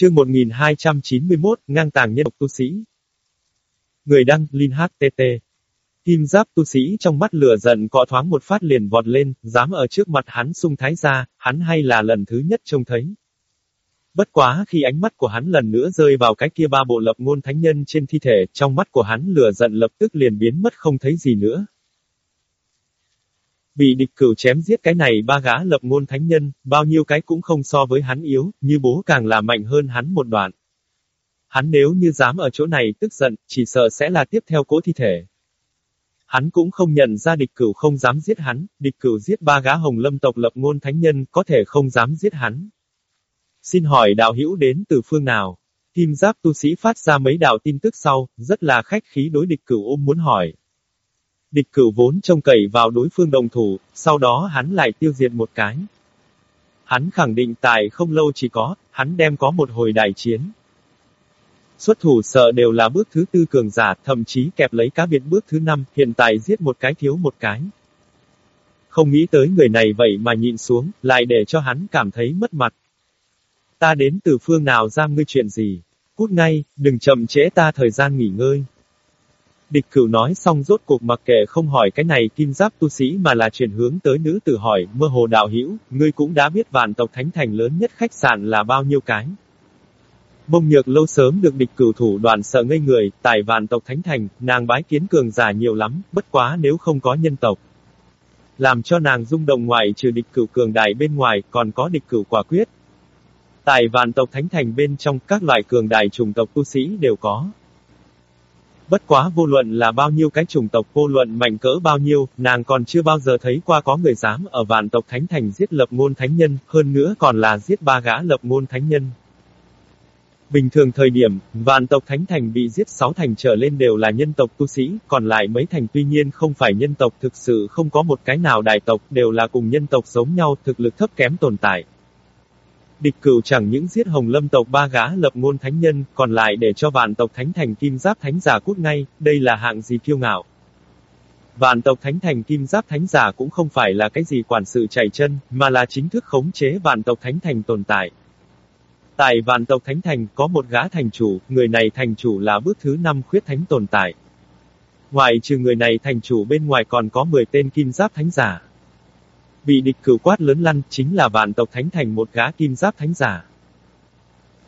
Chương 1291, ngang tàng nhân độc tu sĩ. Người đăng, Linh HTT. Kim giáp tu sĩ trong mắt lửa giận cọ thoáng một phát liền vọt lên, dám ở trước mặt hắn sung thái ra, hắn hay là lần thứ nhất trông thấy. Bất quá khi ánh mắt của hắn lần nữa rơi vào cái kia ba bộ lập ngôn thánh nhân trên thi thể, trong mắt của hắn lửa giận lập tức liền biến mất không thấy gì nữa. Bị địch cửu chém giết cái này ba gã lập ngôn thánh nhân, bao nhiêu cái cũng không so với hắn yếu, như bố càng là mạnh hơn hắn một đoạn. Hắn nếu như dám ở chỗ này tức giận, chỉ sợ sẽ là tiếp theo cố thi thể. Hắn cũng không nhận ra địch cửu không dám giết hắn, địch cửu giết ba gã hồng lâm tộc lập ngôn thánh nhân, có thể không dám giết hắn. Xin hỏi đạo hữu đến từ phương nào? Kim giáp tu sĩ phát ra mấy đạo tin tức sau, rất là khách khí đối địch cửu ôm muốn hỏi. Địch cửu vốn trông cậy vào đối phương đồng thủ, sau đó hắn lại tiêu diệt một cái. Hắn khẳng định tại không lâu chỉ có, hắn đem có một hồi đại chiến. Xuất thủ sợ đều là bước thứ tư cường giả, thậm chí kẹp lấy cá biệt bước thứ năm, hiện tại giết một cái thiếu một cái. Không nghĩ tới người này vậy mà nhịn xuống, lại để cho hắn cảm thấy mất mặt. Ta đến từ phương nào giam ngươi chuyện gì? Cút ngay, đừng chậm trễ ta thời gian nghỉ ngơi. Địch cửu nói xong rốt cuộc mặc kệ không hỏi cái này kim giáp tu sĩ mà là chuyển hướng tới nữ tử hỏi, mơ hồ đạo hữu ngươi cũng đã biết vạn tộc thánh thành lớn nhất khách sạn là bao nhiêu cái. Bông nhược lâu sớm được địch cửu thủ đoàn sợ ngây người, tại vạn tộc thánh thành, nàng bái kiến cường giả nhiều lắm, bất quá nếu không có nhân tộc. Làm cho nàng rung động ngoại trừ địch cửu cường đại bên ngoài, còn có địch cửu quả quyết. Tại vạn tộc thánh thành bên trong, các loại cường đại trùng tộc tu sĩ đều có. Bất quá vô luận là bao nhiêu cái chủng tộc vô luận mạnh cỡ bao nhiêu, nàng còn chưa bao giờ thấy qua có người dám ở vạn tộc thánh thành giết lập ngôn thánh nhân, hơn nữa còn là giết ba gã lập ngôn thánh nhân. Bình thường thời điểm, vạn tộc thánh thành bị giết sáu thành trở lên đều là nhân tộc tu sĩ, còn lại mấy thành tuy nhiên không phải nhân tộc thực sự không có một cái nào đại tộc đều là cùng nhân tộc giống nhau thực lực thấp kém tồn tại. Địch cửu chẳng những giết hồng lâm tộc ba gã lập ngôn thánh nhân, còn lại để cho vạn tộc thánh thành kim giáp thánh giả cút ngay, đây là hạng gì kiêu ngạo. Vạn tộc thánh thành kim giáp thánh giả cũng không phải là cái gì quản sự chạy chân, mà là chính thức khống chế vạn tộc thánh thành tồn tại. Tại vạn tộc thánh thành có một gã thành chủ, người này thành chủ là bước thứ năm khuyết thánh tồn tại. Ngoài trừ người này thành chủ bên ngoài còn có 10 tên kim giáp thánh giả vị địch cửu quát lớn lăn, chính là vạn tộc thánh thành một gã kim giáp thánh giả.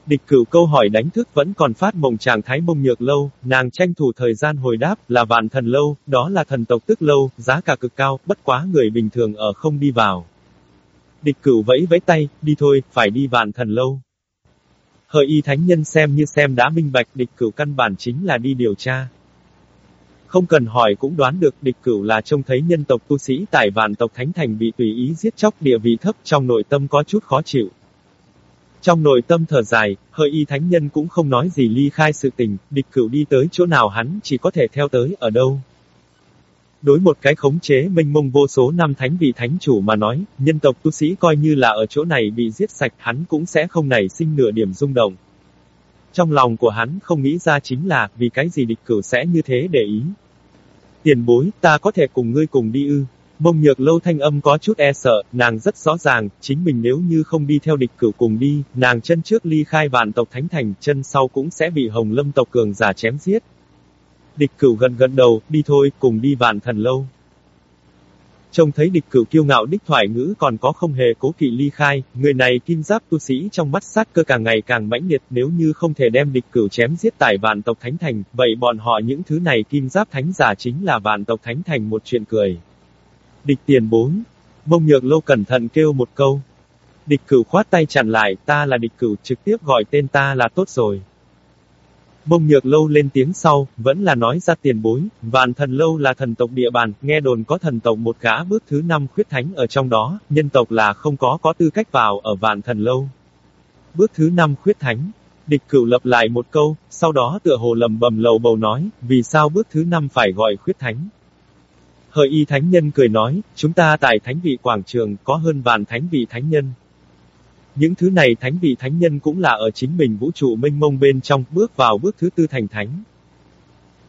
Địch cửu câu hỏi đánh thức vẫn còn phát mộng chàng thái mông nhược lâu, nàng tranh thủ thời gian hồi đáp, là vạn thần lâu, đó là thần tộc tức lâu, giá cả cực cao, bất quá người bình thường ở không đi vào. Địch cửu vẫy vẫy tay, đi thôi, phải đi vạn thần lâu. Hợi y thánh nhân xem như xem đã minh bạch địch cửu căn bản chính là đi điều tra. Không cần hỏi cũng đoán được địch cửu là trông thấy nhân tộc tu sĩ tại vạn tộc thánh thành bị tùy ý giết chóc địa vị thấp trong nội tâm có chút khó chịu. Trong nội tâm thở dài, hơi y thánh nhân cũng không nói gì ly khai sự tình, địch cửu đi tới chỗ nào hắn chỉ có thể theo tới ở đâu. Đối một cái khống chế minh mông vô số năm thánh vị thánh chủ mà nói, nhân tộc tu sĩ coi như là ở chỗ này bị giết sạch hắn cũng sẽ không nảy sinh nửa điểm rung động. Trong lòng của hắn không nghĩ ra chính là, vì cái gì địch cửu sẽ như thế để ý. Tiền bối, ta có thể cùng ngươi cùng đi ư. Mông nhược lâu thanh âm có chút e sợ, nàng rất rõ ràng, chính mình nếu như không đi theo địch cửu cùng đi, nàng chân trước ly khai vạn tộc thánh thành, chân sau cũng sẽ bị hồng lâm tộc cường giả chém giết. Địch cửu gần gần đầu, đi thôi, cùng đi vạn thần lâu. Trông thấy địch cửu kiêu ngạo đích thoại ngữ còn có không hề cố kỵ ly khai, người này kim giáp tu sĩ trong mắt sát cơ càng ngày càng mãnh liệt nếu như không thể đem địch cửu chém giết tại vạn tộc thánh thành, vậy bọn họ những thứ này kim giáp thánh giả chính là vạn tộc thánh thành một chuyện cười. Địch tiền bốn. Mông nhược lâu cẩn thận kêu một câu. Địch cửu khoát tay chặn lại, ta là địch cửu trực tiếp gọi tên ta là tốt rồi. Bông nhược lâu lên tiếng sau, vẫn là nói ra tiền bối, vạn thần lâu là thần tộc địa bàn, nghe đồn có thần tộc một gã bước thứ năm khuyết thánh ở trong đó, nhân tộc là không có có tư cách vào ở vạn thần lâu. Bước thứ năm khuyết thánh. Địch cửu lập lại một câu, sau đó tựa hồ lầm bầm lầu bầu nói, vì sao bước thứ năm phải gọi khuyết thánh. Hợi y thánh nhân cười nói, chúng ta tại thánh vị quảng trường có hơn vạn thánh vị thánh nhân. Những thứ này thánh vị thánh nhân cũng là ở chính mình vũ trụ mênh mông bên trong, bước vào bước thứ tư thành thánh.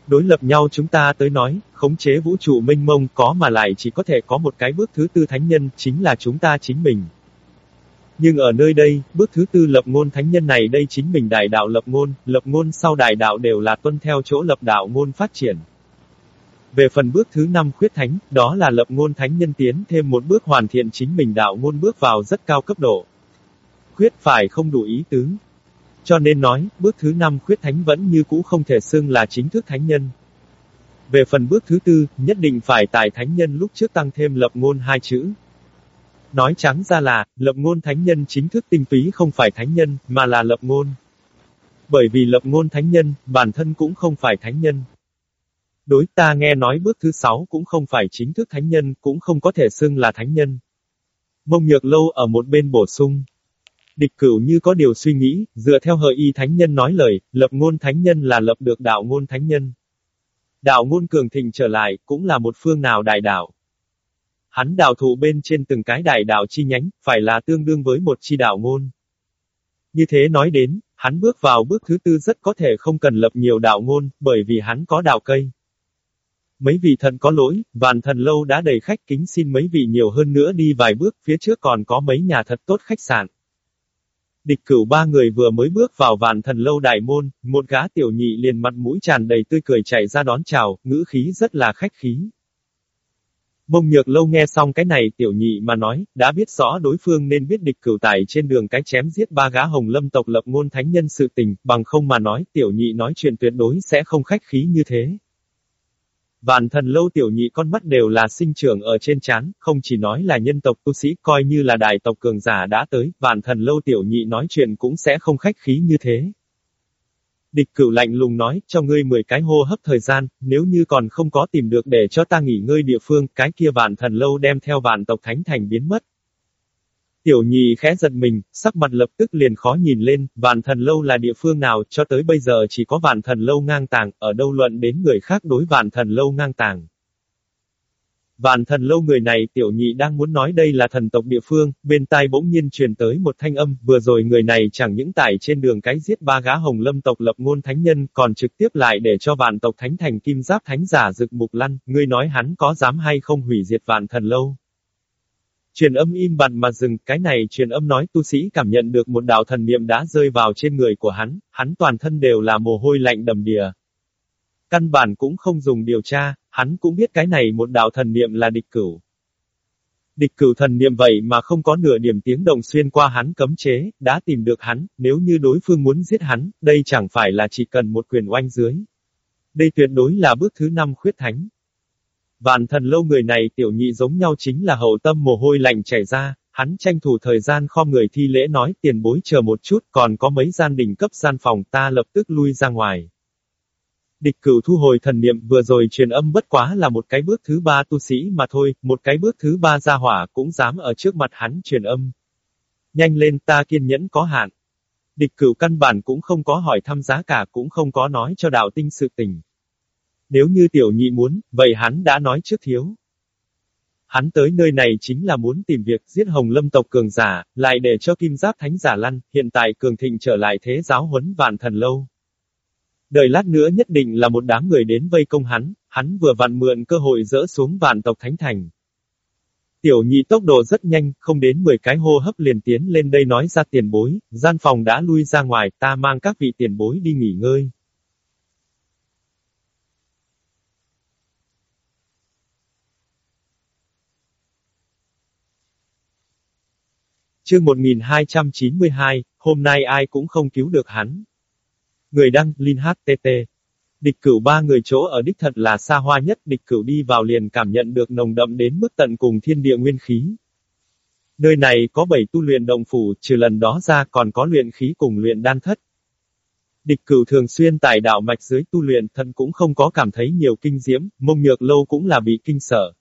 Đối lập nhau chúng ta tới nói, khống chế vũ trụ mênh mông có mà lại chỉ có thể có một cái bước thứ tư thánh nhân, chính là chúng ta chính mình. Nhưng ở nơi đây, bước thứ tư lập ngôn thánh nhân này đây chính mình đại đạo lập ngôn, lập ngôn sau đại đạo đều là tuân theo chỗ lập đạo ngôn phát triển. Về phần bước thứ năm khuyết thánh, đó là lập ngôn thánh nhân tiến thêm một bước hoàn thiện chính mình đạo ngôn bước vào rất cao cấp độ. Khuyết phải không đủ ý tứ. Cho nên nói, bước thứ năm khuyết thánh vẫn như cũ không thể xưng là chính thức thánh nhân. Về phần bước thứ tư, nhất định phải tại thánh nhân lúc trước tăng thêm lập ngôn hai chữ. Nói trắng ra là, lập ngôn thánh nhân chính thức tinh túy không phải thánh nhân, mà là lập ngôn. Bởi vì lập ngôn thánh nhân, bản thân cũng không phải thánh nhân. Đối ta nghe nói bước thứ sáu cũng không phải chính thức thánh nhân, cũng không có thể xưng là thánh nhân. Mông nhược lâu ở một bên bổ sung. Địch cửu như có điều suy nghĩ, dựa theo hợi y thánh nhân nói lời, lập ngôn thánh nhân là lập được đạo ngôn thánh nhân. Đạo ngôn cường thịnh trở lại, cũng là một phương nào đại đạo. Hắn đạo thụ bên trên từng cái đại đạo chi nhánh, phải là tương đương với một chi đạo ngôn. Như thế nói đến, hắn bước vào bước thứ tư rất có thể không cần lập nhiều đạo ngôn, bởi vì hắn có đạo cây. Mấy vị thần có lỗi, vạn thần lâu đã đầy khách kính xin mấy vị nhiều hơn nữa đi vài bước, phía trước còn có mấy nhà thật tốt khách sạn. Địch cửu ba người vừa mới bước vào vạn thần lâu đại môn, một gã tiểu nhị liền mặt mũi tràn đầy tươi cười chạy ra đón chào, ngữ khí rất là khách khí. Mông nhược lâu nghe xong cái này tiểu nhị mà nói, đã biết rõ đối phương nên biết địch cửu tải trên đường cái chém giết ba gã hồng lâm tộc lập ngôn thánh nhân sự tình, bằng không mà nói tiểu nhị nói chuyện tuyệt đối sẽ không khách khí như thế. Vạn thần lâu tiểu nhị con mắt đều là sinh trưởng ở trên chán, không chỉ nói là nhân tộc tu sĩ coi như là đại tộc cường giả đã tới, vạn thần lâu tiểu nhị nói chuyện cũng sẽ không khách khí như thế. Địch cửu lạnh lùng nói, cho ngươi 10 cái hô hấp thời gian, nếu như còn không có tìm được để cho ta nghỉ ngơi địa phương, cái kia vạn thần lâu đem theo vạn tộc thánh thành biến mất. Tiểu nhị khẽ giật mình, sắc mặt lập tức liền khó nhìn lên, vạn thần lâu là địa phương nào, cho tới bây giờ chỉ có vạn thần lâu ngang tàng, ở đâu luận đến người khác đối vạn thần lâu ngang tàng. Vạn thần lâu người này tiểu nhị đang muốn nói đây là thần tộc địa phương, bên tai bỗng nhiên truyền tới một thanh âm, vừa rồi người này chẳng những tải trên đường cái giết ba gã hồng lâm tộc lập ngôn thánh nhân, còn trực tiếp lại để cho vạn tộc thánh thành kim giáp thánh giả dực mục lăn, ngươi nói hắn có dám hay không hủy diệt vạn thần lâu. Truyền âm im bặt mà dừng, cái này truyền âm nói tu sĩ cảm nhận được một đạo thần niệm đã rơi vào trên người của hắn, hắn toàn thân đều là mồ hôi lạnh đầm đìa. Căn bản cũng không dùng điều tra, hắn cũng biết cái này một đạo thần niệm là địch cửu. Địch cửu thần niệm vậy mà không có nửa điểm tiếng động xuyên qua hắn cấm chế, đã tìm được hắn, nếu như đối phương muốn giết hắn, đây chẳng phải là chỉ cần một quyền oanh dưới. Đây tuyệt đối là bước thứ năm khuyết thánh. Vạn thần lâu người này tiểu nhị giống nhau chính là hậu tâm mồ hôi lạnh chảy ra, hắn tranh thủ thời gian kho người thi lễ nói tiền bối chờ một chút còn có mấy gian đỉnh cấp gian phòng ta lập tức lui ra ngoài. Địch cửu thu hồi thần niệm vừa rồi truyền âm bất quá là một cái bước thứ ba tu sĩ mà thôi, một cái bước thứ ba gia hỏa cũng dám ở trước mặt hắn truyền âm. Nhanh lên ta kiên nhẫn có hạn. Địch cửu căn bản cũng không có hỏi thăm giá cả cũng không có nói cho đạo tinh sự tình. Nếu như tiểu nhị muốn, vậy hắn đã nói trước thiếu. Hắn tới nơi này chính là muốn tìm việc giết hồng lâm tộc cường giả, lại để cho kim giáp thánh giả lăn, hiện tại cường thịnh trở lại thế giáo huấn vạn thần lâu. Đợi lát nữa nhất định là một đám người đến vây công hắn, hắn vừa vặn mượn cơ hội dỡ xuống vạn tộc thánh thành. Tiểu nhị tốc độ rất nhanh, không đến 10 cái hô hấp liền tiến lên đây nói ra tiền bối, gian phòng đã lui ra ngoài, ta mang các vị tiền bối đi nghỉ ngơi. Chương 1292, hôm nay ai cũng không cứu được hắn. Người đăng, Linh HTT. Địch cửu ba người chỗ ở đích thật là xa hoa nhất, địch cửu đi vào liền cảm nhận được nồng đậm đến mức tận cùng thiên địa nguyên khí. Nơi này có bảy tu luyện động phủ, trừ lần đó ra còn có luyện khí cùng luyện đan thất. Địch cửu thường xuyên tại đạo mạch dưới tu luyện thân cũng không có cảm thấy nhiều kinh diễm, mông nhược lâu cũng là bị kinh sợ.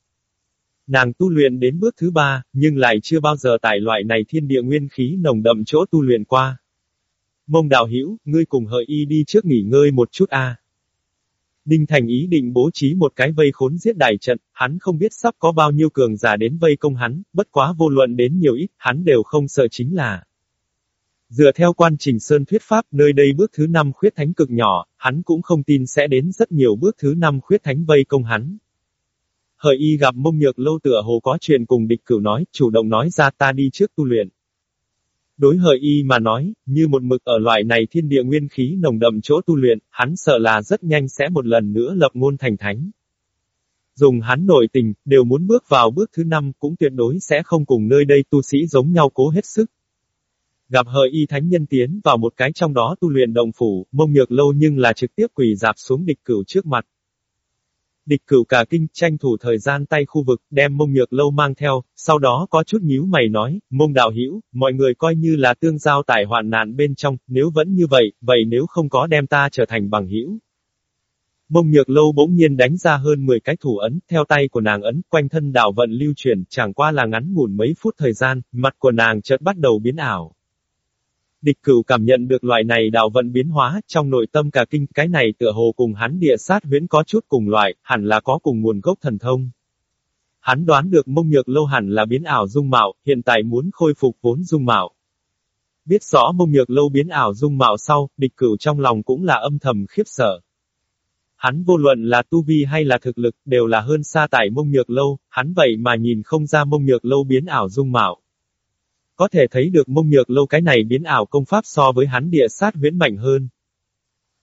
Nàng tu luyện đến bước thứ ba, nhưng lại chưa bao giờ tại loại này thiên địa nguyên khí nồng đậm chỗ tu luyện qua. Mông đạo hữu ngươi cùng hợi y đi trước nghỉ ngơi một chút a. Đinh Thành ý định bố trí một cái vây khốn giết đại trận, hắn không biết sắp có bao nhiêu cường giả đến vây công hắn, bất quá vô luận đến nhiều ít, hắn đều không sợ chính là. Dựa theo quan trình Sơn thuyết pháp, nơi đây bước thứ năm khuyết thánh cực nhỏ, hắn cũng không tin sẽ đến rất nhiều bước thứ năm khuyết thánh vây công hắn. Hợi y gặp mông nhược lâu tựa hồ có chuyện cùng địch cửu nói, chủ động nói ra ta đi trước tu luyện. Đối hợi y mà nói, như một mực ở loại này thiên địa nguyên khí nồng đậm chỗ tu luyện, hắn sợ là rất nhanh sẽ một lần nữa lập ngôn thành thánh. Dùng hắn nội tình, đều muốn bước vào bước thứ năm cũng tuyệt đối sẽ không cùng nơi đây tu sĩ giống nhau cố hết sức. Gặp hợi y thánh nhân tiến vào một cái trong đó tu luyện đồng phủ, mông nhược lâu nhưng là trực tiếp quỳ dạp xuống địch cửu trước mặt. Địch cửu cả kinh tranh thủ thời gian tay khu vực, đem mông nhược lâu mang theo, sau đó có chút nhíu mày nói, mông đạo hữu mọi người coi như là tương giao tại hoạn nạn bên trong, nếu vẫn như vậy, vậy nếu không có đem ta trở thành bằng hữu. Mông nhược lâu bỗng nhiên đánh ra hơn 10 cái thủ ấn, theo tay của nàng ấn, quanh thân đạo vận lưu chuyển, chẳng qua là ngắn ngủn mấy phút thời gian, mặt của nàng chợt bắt đầu biến ảo. Địch cửu cảm nhận được loại này đạo vận biến hóa, trong nội tâm cả kinh, cái này tựa hồ cùng hắn địa sát huyễn có chút cùng loại, hẳn là có cùng nguồn gốc thần thông. Hắn đoán được mông nhược lâu hẳn là biến ảo dung mạo, hiện tại muốn khôi phục vốn dung mạo. Biết rõ mông nhược lâu biến ảo dung mạo sau, địch cửu trong lòng cũng là âm thầm khiếp sợ. Hắn vô luận là tu vi hay là thực lực, đều là hơn xa tại mông nhược lâu, hắn vậy mà nhìn không ra mông nhược lâu biến ảo dung mạo. Có thể thấy được mông nhược lâu cái này biến ảo công pháp so với hắn địa sát huyễn mạnh hơn.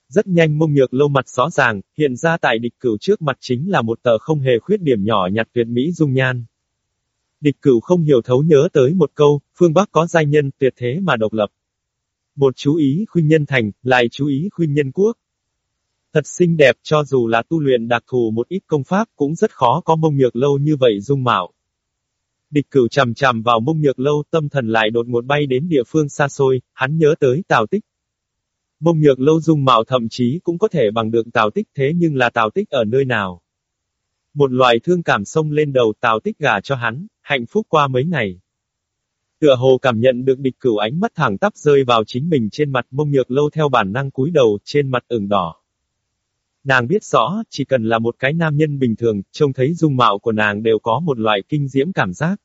Rất nhanh mông nhược lâu mặt rõ ràng, hiện ra tại địch cửu trước mặt chính là một tờ không hề khuyết điểm nhỏ nhặt tuyệt mỹ dung nhan. Địch cửu không hiểu thấu nhớ tới một câu, phương Bắc có giai nhân tuyệt thế mà độc lập. Một chú ý khuyên nhân thành, lại chú ý khuyên nhân quốc. Thật xinh đẹp cho dù là tu luyện đặc thù một ít công pháp cũng rất khó có mông nhược lâu như vậy dung mạo. Địch cửu chằm chằm vào mông nhược lâu tâm thần lại đột ngột bay đến địa phương xa xôi, hắn nhớ tới Tào Tích. Mông nhược lâu dung mạo thậm chí cũng có thể bằng được Tào Tích thế nhưng là Tào Tích ở nơi nào. Một loài thương cảm sông lên đầu Tào Tích gả cho hắn, hạnh phúc qua mấy ngày. Tựa hồ cảm nhận được địch cửu ánh mắt thẳng tắp rơi vào chính mình trên mặt mông nhược lâu theo bản năng cúi đầu, trên mặt ửng đỏ. Nàng biết rõ, chỉ cần là một cái nam nhân bình thường, trông thấy dung mạo của nàng đều có một loại kinh diễm cảm giác.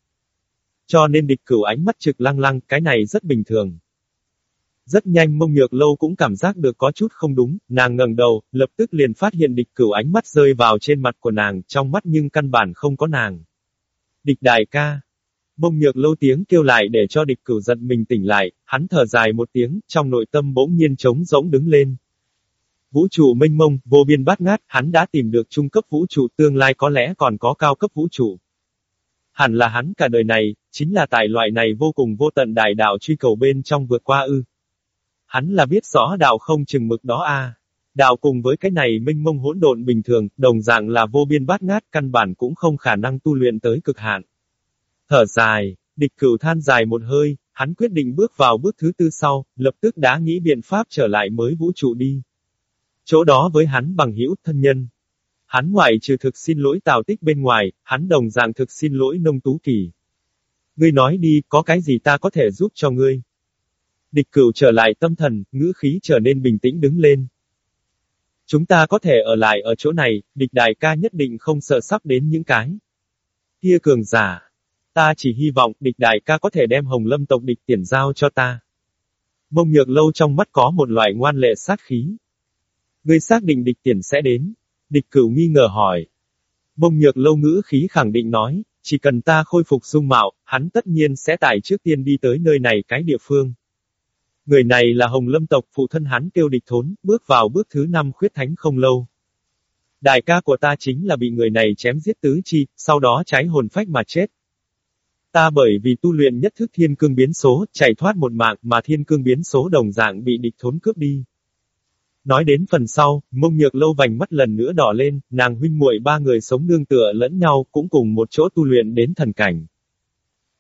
Cho nên địch cửu ánh mắt trực lăng lăng, cái này rất bình thường. Rất nhanh mông nhược lâu cũng cảm giác được có chút không đúng, nàng ngẩng đầu, lập tức liền phát hiện địch cửu ánh mắt rơi vào trên mặt của nàng, trong mắt nhưng căn bản không có nàng. Địch đại ca. Mông nhược lâu tiếng kêu lại để cho địch cửu giận mình tỉnh lại, hắn thở dài một tiếng, trong nội tâm bỗng nhiên trống rỗng đứng lên. Vũ trụ mênh mông, vô biên bát ngát, hắn đã tìm được trung cấp vũ trụ tương lai có lẽ còn có cao cấp vũ trụ. Hẳn là hắn cả đời này, chính là tại loại này vô cùng vô tận đại đạo truy cầu bên trong vượt qua ư. Hắn là biết rõ đạo không chừng mực đó a. Đạo cùng với cái này minh mông hỗn độn bình thường, đồng dạng là vô biên bát ngát, căn bản cũng không khả năng tu luyện tới cực hạn. Thở dài, địch cửu than dài một hơi, hắn quyết định bước vào bước thứ tư sau, lập tức đã nghĩ biện pháp trở lại mới vũ trụ đi. Chỗ đó với hắn bằng hữu thân nhân. Hắn ngoại trừ thực xin lỗi Tào Tích bên ngoài, hắn đồng dạng thực xin lỗi nông tú kỳ. Ngươi nói đi, có cái gì ta có thể giúp cho ngươi? Địch cửu trở lại tâm thần, ngữ khí trở nên bình tĩnh đứng lên. Chúng ta có thể ở lại ở chỗ này, địch đại ca nhất định không sợ sắp đến những cái. Kia cường giả. Ta chỉ hy vọng địch đại ca có thể đem hồng lâm tộc địch tiền giao cho ta. Mông nhược lâu trong mắt có một loại ngoan lệ sát khí. Ngươi xác định địch tiền sẽ đến. Địch cửu nghi ngờ hỏi. Bông nhược lâu ngữ khí khẳng định nói, chỉ cần ta khôi phục dung mạo, hắn tất nhiên sẽ tải trước tiên đi tới nơi này cái địa phương. Người này là Hồng Lâm tộc, phụ thân hắn tiêu địch thốn, bước vào bước thứ năm khuyết thánh không lâu. Đại ca của ta chính là bị người này chém giết tứ chi, sau đó cháy hồn phách mà chết. Ta bởi vì tu luyện nhất thức thiên cương biến số, chạy thoát một mạng mà thiên cương biến số đồng dạng bị địch thốn cướp đi. Nói đến phần sau, mông nhược lâu vành mắt lần nữa đỏ lên, nàng huynh muội ba người sống nương tựa lẫn nhau cũng cùng một chỗ tu luyện đến thần cảnh.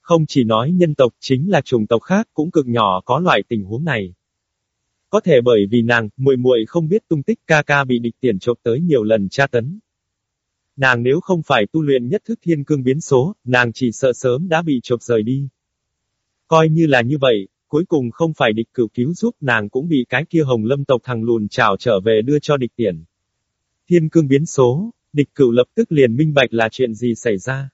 Không chỉ nói nhân tộc chính là chủng tộc khác cũng cực nhỏ có loại tình huống này. Có thể bởi vì nàng, muội muội không biết tung tích ca ca bị địch tiền trộm tới nhiều lần tra tấn. Nàng nếu không phải tu luyện nhất thức thiên cương biến số, nàng chỉ sợ sớm đã bị trộm rời đi. Coi như là như vậy, cuối cùng không phải địch cửu cứu giúp nàng cũng bị cái kia hồng lâm tộc thằng lùn trào trở về đưa cho địch tiền. Thiên cương biến số, địch cửu lập tức liền minh bạch là chuyện gì xảy ra.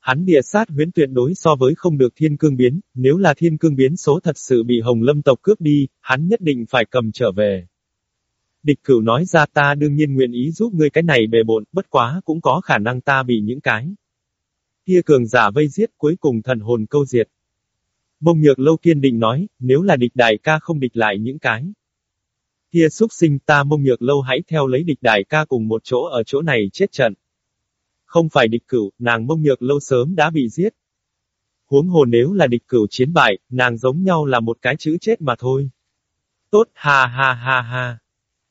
Hắn địa sát huyễn tuyệt đối so với không được thiên cương biến, nếu là thiên cương biến số thật sự bị hồng lâm tộc cướp đi, hắn nhất định phải cầm trở về. Địch cửu nói ra ta đương nhiên nguyện ý giúp ngươi cái này bề bộn, bất quá cũng có khả năng ta bị những cái. Kia cường giả vây giết cuối cùng thần hồn câu diệt. Mông nhược lâu kiên định nói, nếu là địch đại ca không địch lại những cái. Kia xúc sinh ta mông nhược lâu hãy theo lấy địch đại ca cùng một chỗ ở chỗ này chết trận. Không phải địch cửu, nàng mông nhược lâu sớm đã bị giết. Huống hồ nếu là địch cửu chiến bại, nàng giống nhau là một cái chữ chết mà thôi. Tốt, ha ha ha ha.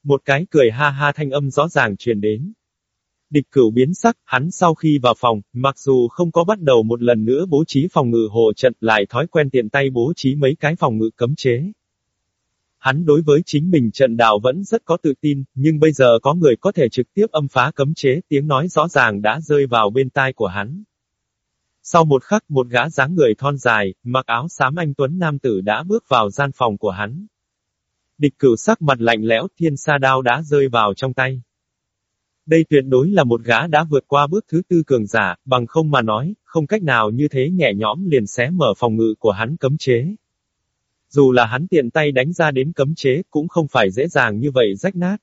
Một cái cười ha ha thanh âm rõ ràng truyền đến. Địch cửu biến sắc, hắn sau khi vào phòng, mặc dù không có bắt đầu một lần nữa bố trí phòng ngự hộ trận lại thói quen tiện tay bố trí mấy cái phòng ngự cấm chế. Hắn đối với chính mình trận đạo vẫn rất có tự tin, nhưng bây giờ có người có thể trực tiếp âm phá cấm chế, tiếng nói rõ ràng đã rơi vào bên tai của hắn. Sau một khắc, một gã dáng người thon dài, mặc áo xám anh Tuấn Nam Tử đã bước vào gian phòng của hắn. Địch cửu sắc mặt lạnh lẽo, thiên sa đao đã rơi vào trong tay. Đây tuyệt đối là một gã đã vượt qua bước thứ tư cường giả, bằng không mà nói, không cách nào như thế nhẹ nhõm liền xé mở phòng ngự của hắn cấm chế. Dù là hắn tiện tay đánh ra đến cấm chế, cũng không phải dễ dàng như vậy rách nát.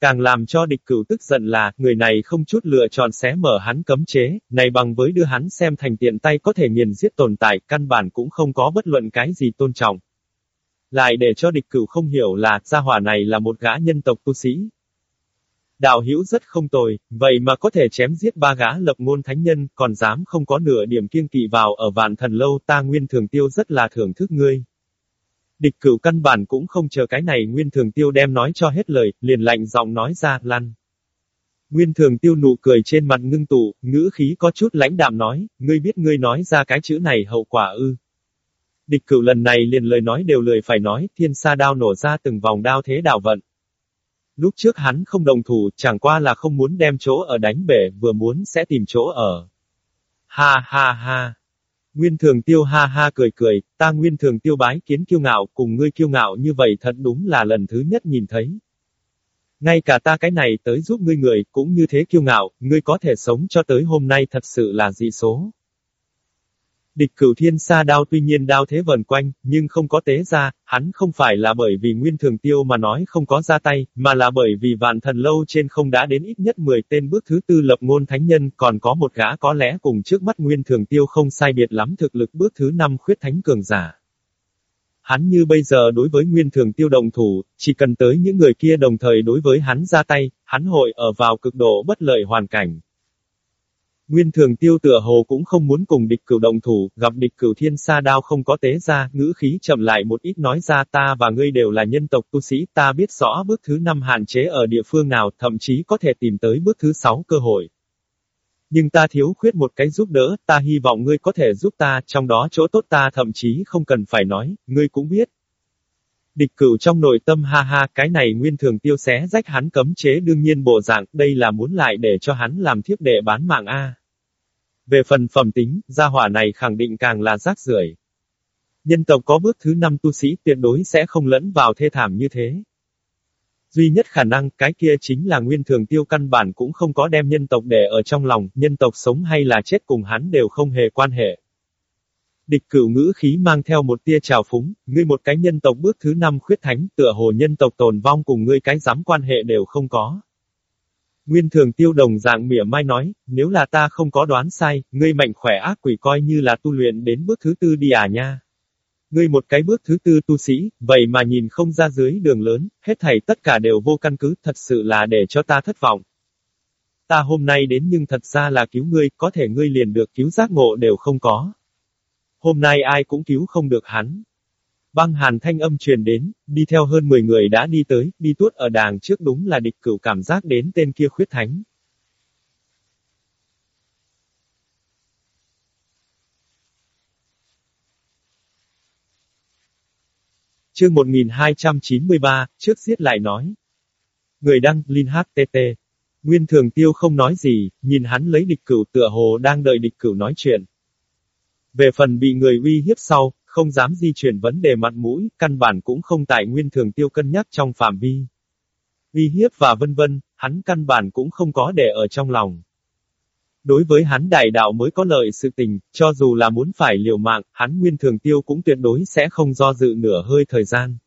Càng làm cho địch cửu tức giận là, người này không chút lựa chọn xé mở hắn cấm chế, này bằng với đưa hắn xem thành tiện tay có thể nghiền giết tồn tại, căn bản cũng không có bất luận cái gì tôn trọng. Lại để cho địch cửu không hiểu là, gia hỏa này là một gã nhân tộc tu sĩ. Đạo hữu rất không tồi, vậy mà có thể chém giết ba gã lập ngôn thánh nhân, còn dám không có nửa điểm kiêng kỵ vào ở vạn thần lâu ta nguyên thường tiêu rất là thưởng thức ngươi. Địch cửu căn bản cũng không chờ cái này Nguyên Thường Tiêu đem nói cho hết lời, liền lạnh giọng nói ra, lăn. Nguyên Thường Tiêu nụ cười trên mặt ngưng tụ, ngữ khí có chút lãnh đạm nói, ngươi biết ngươi nói ra cái chữ này hậu quả ư. Địch cửu lần này liền lời nói đều lười phải nói, thiên sa đao nổ ra từng vòng đao thế đạo vận. Lúc trước hắn không đồng thủ, chẳng qua là không muốn đem chỗ ở đánh bể, vừa muốn sẽ tìm chỗ ở. Ha ha ha. Nguyên thường tiêu ha ha cười cười, ta nguyên thường tiêu bái kiến kiêu ngạo, cùng ngươi kiêu ngạo như vậy thật đúng là lần thứ nhất nhìn thấy. Ngay cả ta cái này tới giúp ngươi người, cũng như thế kiêu ngạo, ngươi có thể sống cho tới hôm nay thật sự là dị số. Địch cửu thiên sa đao tuy nhiên đao thế vần quanh, nhưng không có tế ra, hắn không phải là bởi vì nguyên thường tiêu mà nói không có ra tay, mà là bởi vì vạn thần lâu trên không đã đến ít nhất 10 tên bước thứ tư lập ngôn thánh nhân, còn có một gã có lẽ cùng trước mắt nguyên thường tiêu không sai biệt lắm thực lực bước thứ năm khuyết thánh cường giả. Hắn như bây giờ đối với nguyên thường tiêu đồng thủ, chỉ cần tới những người kia đồng thời đối với hắn ra tay, hắn hội ở vào cực độ bất lợi hoàn cảnh. Nguyên thường tiêu tựa hồ cũng không muốn cùng địch cửu động thủ, gặp địch cửu thiên sa đao không có tế ra, ngữ khí chậm lại một ít nói ra ta và ngươi đều là nhân tộc tu sĩ, ta biết rõ bước thứ năm hạn chế ở địa phương nào, thậm chí có thể tìm tới bước thứ sáu cơ hội. Nhưng ta thiếu khuyết một cái giúp đỡ, ta hy vọng ngươi có thể giúp ta, trong đó chỗ tốt ta thậm chí không cần phải nói, ngươi cũng biết. Địch cửu trong nội tâm ha ha, cái này nguyên thường tiêu xé rách hắn cấm chế đương nhiên bộ dạng, đây là muốn lại để cho hắn làm thiếp đệ bán mạng A. Về phần phẩm tính, gia hỏa này khẳng định càng là rác rưởi. Nhân tộc có bước thứ năm tu sĩ tuyệt đối sẽ không lẫn vào thê thảm như thế. Duy nhất khả năng, cái kia chính là nguyên thường tiêu căn bản cũng không có đem nhân tộc để ở trong lòng, nhân tộc sống hay là chết cùng hắn đều không hề quan hệ. Địch cửu ngữ khí mang theo một tia trào phúng, ngươi một cái nhân tộc bước thứ năm khuyết thánh, tựa hồ nhân tộc tồn vong cùng ngươi cái dám quan hệ đều không có. Nguyên thường tiêu đồng dạng mỉa mai nói, nếu là ta không có đoán sai, ngươi mạnh khỏe ác quỷ coi như là tu luyện đến bước thứ tư đi à nha. Ngươi một cái bước thứ tư tu sĩ, vậy mà nhìn không ra dưới đường lớn, hết thảy tất cả đều vô căn cứ, thật sự là để cho ta thất vọng. Ta hôm nay đến nhưng thật ra là cứu ngươi, có thể ngươi liền được cứu giác ngộ đều không có. Hôm nay ai cũng cứu không được hắn. Băng hàn thanh âm truyền đến, đi theo hơn 10 người đã đi tới, đi tuốt ở đàng trước đúng là địch cửu cảm giác đến tên kia khuyết thánh. Chương 1293, trước giết lại nói. Người đăng, Linh HTT. Nguyên thường tiêu không nói gì, nhìn hắn lấy địch cửu tựa hồ đang đợi địch cửu nói chuyện. Về phần bị người uy hiếp sau, không dám di chuyển vấn đề mặt mũi, căn bản cũng không tại nguyên thường tiêu cân nhắc trong phạm vi. Uy hiếp và vân vân, hắn căn bản cũng không có để ở trong lòng. Đối với hắn đại đạo mới có lợi sự tình, cho dù là muốn phải liều mạng, hắn nguyên thường tiêu cũng tuyệt đối sẽ không do dự nửa hơi thời gian.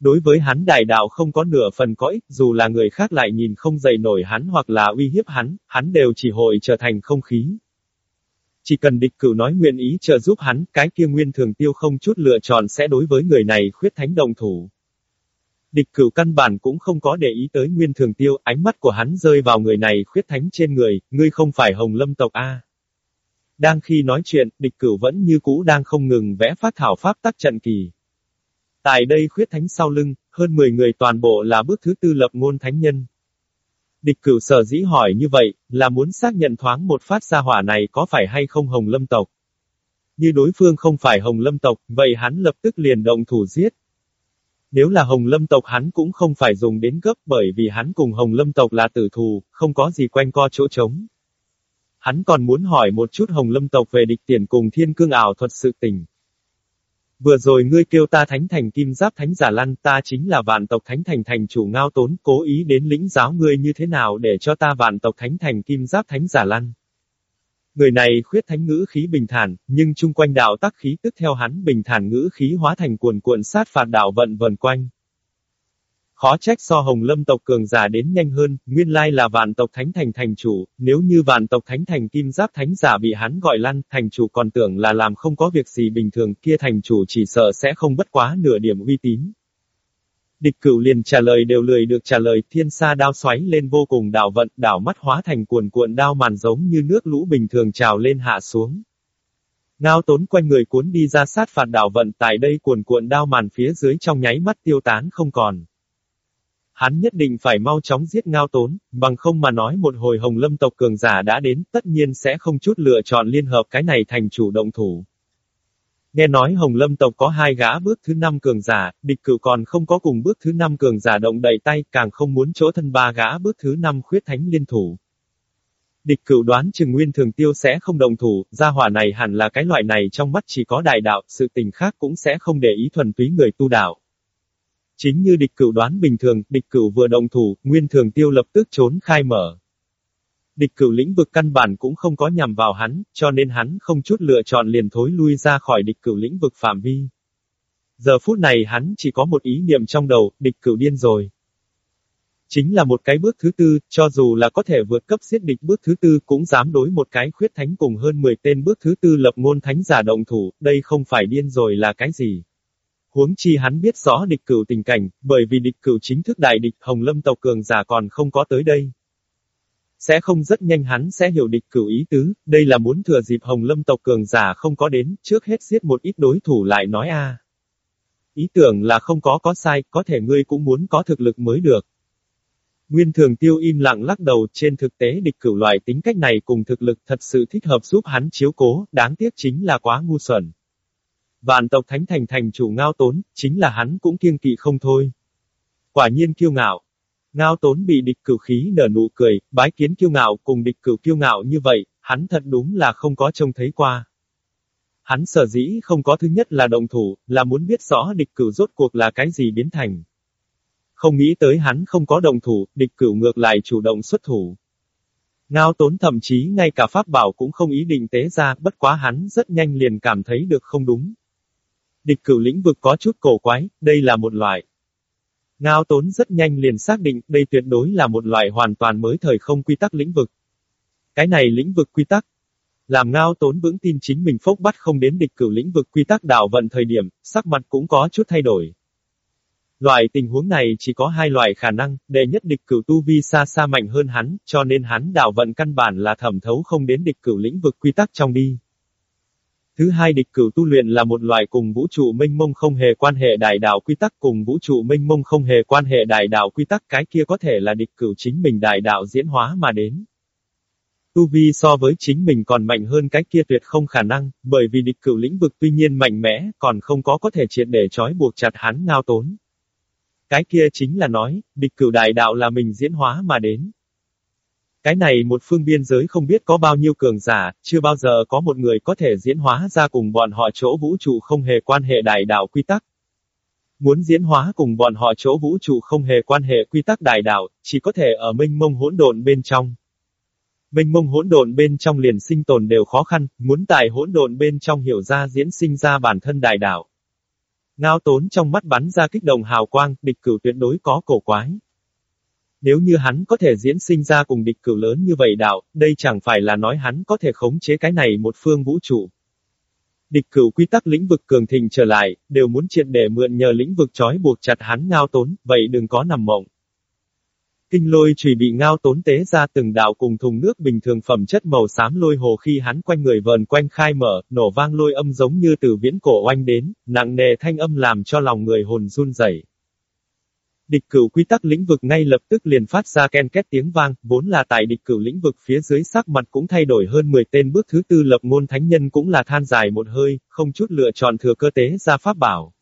Đối với hắn đại đạo không có nửa phần có ích, dù là người khác lại nhìn không dậy nổi hắn hoặc là uy hiếp hắn, hắn đều chỉ hội trở thành không khí. Chỉ cần địch cửu nói nguyện ý trợ giúp hắn, cái kia nguyên thường tiêu không chút lựa chọn sẽ đối với người này khuyết thánh đồng thủ. Địch cửu căn bản cũng không có để ý tới nguyên thường tiêu, ánh mắt của hắn rơi vào người này khuyết thánh trên người, ngươi không phải hồng lâm tộc A. Đang khi nói chuyện, địch cửu vẫn như cũ đang không ngừng vẽ phát thảo pháp tắc trận kỳ. Tại đây khuyết thánh sau lưng, hơn 10 người toàn bộ là bước thứ tư lập ngôn thánh nhân. Địch cửu sở dĩ hỏi như vậy, là muốn xác nhận thoáng một phát ra hỏa này có phải hay không hồng lâm tộc. Như đối phương không phải hồng lâm tộc, vậy hắn lập tức liền động thủ giết. Nếu là hồng lâm tộc hắn cũng không phải dùng đến gấp bởi vì hắn cùng hồng lâm tộc là tử thù, không có gì quanh co chỗ trống. Hắn còn muốn hỏi một chút hồng lâm tộc về địch tiền cùng thiên cương ảo thuật sự tình. Vừa rồi ngươi kêu ta thánh thành kim giáp thánh giả lăn ta chính là vạn tộc thánh thành thành chủ ngao tốn cố ý đến lĩnh giáo ngươi như thế nào để cho ta vạn tộc thánh thành kim giáp thánh giả lăn. Người này khuyết thánh ngữ khí bình thản, nhưng chung quanh đạo tắc khí tức theo hắn bình thản ngữ khí hóa thành cuồn cuộn sát phạt đạo vận vần quanh. Khó trách so hồng lâm tộc cường giả đến nhanh hơn, nguyên lai là vạn tộc thánh thành thành chủ, nếu như vạn tộc thánh thành kim giáp thánh giả bị hắn gọi lăn, thành chủ còn tưởng là làm không có việc gì bình thường, kia thành chủ chỉ sợ sẽ không bất quá nửa điểm uy tín. Địch cửu liền trả lời đều lười được trả lời, thiên sa đao xoáy lên vô cùng đảo vận, đảo mắt hóa thành cuồn cuộn đao màn giống như nước lũ bình thường trào lên hạ xuống. Ngao tốn quanh người cuốn đi ra sát phạt đảo vận tại đây cuồn cuộn đao màn phía dưới trong nháy mắt tiêu tán không còn. Hắn nhất định phải mau chóng giết ngao tốn, bằng không mà nói một hồi hồng lâm tộc cường giả đã đến, tất nhiên sẽ không chút lựa chọn liên hợp cái này thành chủ động thủ. Nghe nói Hồng Lâm tộc có hai gã bước thứ năm cường giả, địch cử còn không có cùng bước thứ năm cường giả động đậy tay, càng không muốn chỗ thân ba gã bước thứ năm khuyết thánh liên thủ. Địch cửu đoán chừng nguyên thường tiêu sẽ không đồng thủ, gia hỏa này hẳn là cái loại này trong mắt chỉ có đại đạo, sự tình khác cũng sẽ không để ý thuần túy người tu đạo. Chính như địch cửu đoán bình thường, địch cửu vừa đồng thủ, nguyên thường tiêu lập tức trốn khai mở. Địch cửu lĩnh vực căn bản cũng không có nhằm vào hắn, cho nên hắn không chút lựa chọn liền thối lui ra khỏi địch cửu lĩnh vực phạm vi. Giờ phút này hắn chỉ có một ý niệm trong đầu, địch cửu điên rồi. Chính là một cái bước thứ tư, cho dù là có thể vượt cấp giết địch bước thứ tư cũng dám đối một cái khuyết thánh cùng hơn 10 tên bước thứ tư lập ngôn thánh giả động thủ, đây không phải điên rồi là cái gì. Huống chi hắn biết rõ địch cửu tình cảnh, bởi vì địch cửu chính thức đại địch Hồng Lâm tộc cường giả còn không có tới đây. Sẽ không rất nhanh hắn sẽ hiểu địch cửu ý tứ, đây là muốn thừa dịp Hồng Lâm tộc cường giả không có đến, trước hết giết một ít đối thủ lại nói a. Ý tưởng là không có có sai, có thể ngươi cũng muốn có thực lực mới được. Nguyên thường tiêu im lặng lắc đầu, trên thực tế địch cửu loại tính cách này cùng thực lực thật sự thích hợp giúp hắn chiếu cố, đáng tiếc chính là quá ngu xuẩn. Vạn tộc thánh thành thành chủ ngao tốn, chính là hắn cũng kiêng kỵ không thôi. Quả nhiên kiêu ngạo. Ngao tốn bị địch cửu khí nở nụ cười, bái kiến kiêu ngạo cùng địch cửu kiêu ngạo như vậy, hắn thật đúng là không có trông thấy qua. Hắn sở dĩ không có thứ nhất là đồng thủ, là muốn biết rõ địch cửu rốt cuộc là cái gì biến thành. Không nghĩ tới hắn không có đồng thủ, địch cửu ngược lại chủ động xuất thủ. Ngao tốn thậm chí ngay cả pháp bảo cũng không ý định tế ra, bất quá hắn rất nhanh liền cảm thấy được không đúng. Địch cửu lĩnh vực có chút cổ quái, đây là một loại. Ngao tốn rất nhanh liền xác định, đây tuyệt đối là một loại hoàn toàn mới thời không quy tắc lĩnh vực. Cái này lĩnh vực quy tắc, làm ngao tốn vững tin chính mình phốc bắt không đến địch cửu lĩnh vực quy tắc đảo vận thời điểm, sắc mặt cũng có chút thay đổi. Loại tình huống này chỉ có hai loại khả năng, đệ nhất địch cửu tu vi xa xa mạnh hơn hắn, cho nên hắn đảo vận căn bản là thẩm thấu không đến địch cửu lĩnh vực quy tắc trong đi. Thứ hai địch cửu tu luyện là một loại cùng vũ trụ minh mông không hề quan hệ đại đạo quy tắc cùng vũ trụ minh mông không hề quan hệ đại đạo quy tắc cái kia có thể là địch cửu chính mình đại đạo diễn hóa mà đến. Tu vi so với chính mình còn mạnh hơn cái kia tuyệt không khả năng, bởi vì địch cửu lĩnh vực tuy nhiên mạnh mẽ, còn không có có thể triệt để trói buộc chặt hắn ngao tốn. Cái kia chính là nói, địch cửu đại đạo là mình diễn hóa mà đến. Cái này một phương biên giới không biết có bao nhiêu cường giả, chưa bao giờ có một người có thể diễn hóa ra cùng bọn họ chỗ vũ trụ không hề quan hệ đại đạo quy tắc. Muốn diễn hóa cùng bọn họ chỗ vũ trụ không hề quan hệ quy tắc đại đạo, chỉ có thể ở minh mông hỗn độn bên trong. Minh mông hỗn độn bên trong liền sinh tồn đều khó khăn, muốn tại hỗn độn bên trong hiểu ra diễn sinh ra bản thân đại đạo. Ngao tốn trong mắt bắn ra kích động hào quang, địch cửu tuyệt đối có cổ quái. Nếu như hắn có thể diễn sinh ra cùng địch cửu lớn như vậy đạo, đây chẳng phải là nói hắn có thể khống chế cái này một phương vũ trụ. Địch cửu quy tắc lĩnh vực cường thịnh trở lại, đều muốn triệt để mượn nhờ lĩnh vực trói buộc chặt hắn ngao tốn, vậy đừng có nằm mộng. Kinh lôi trùy bị ngao tốn tế ra từng đạo cùng thùng nước bình thường phẩm chất màu xám lôi hồ khi hắn quanh người vờn quanh khai mở, nổ vang lôi âm giống như từ viễn cổ oanh đến, nặng nề thanh âm làm cho lòng người hồn run rẩy. Địch cửu quy tắc lĩnh vực ngay lập tức liền phát ra ken két tiếng vang, vốn là tại địch cửu lĩnh vực phía dưới sắc mặt cũng thay đổi hơn 10 tên bước thứ tư lập ngôn thánh nhân cũng là than dài một hơi, không chút lựa chọn thừa cơ tế ra pháp bảo.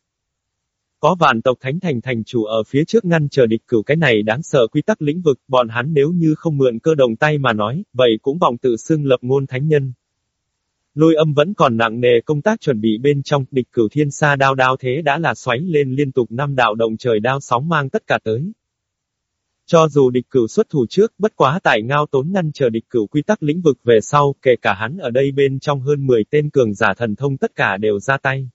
Có vạn tộc thánh thành thành chủ ở phía trước ngăn chờ địch cửu cái này đáng sợ quy tắc lĩnh vực, bọn hắn nếu như không mượn cơ đồng tay mà nói, vậy cũng vọng tự xưng lập ngôn thánh nhân. Lôi âm vẫn còn nặng nề công tác chuẩn bị bên trong, địch cửu thiên xa đao đao thế đã là xoáy lên liên tục năm đạo động trời đao sóng mang tất cả tới. Cho dù địch cửu xuất thủ trước, bất quá tại ngao tốn ngăn chờ địch cửu quy tắc lĩnh vực về sau, kể cả hắn ở đây bên trong hơn 10 tên cường giả thần thông tất cả đều ra tay.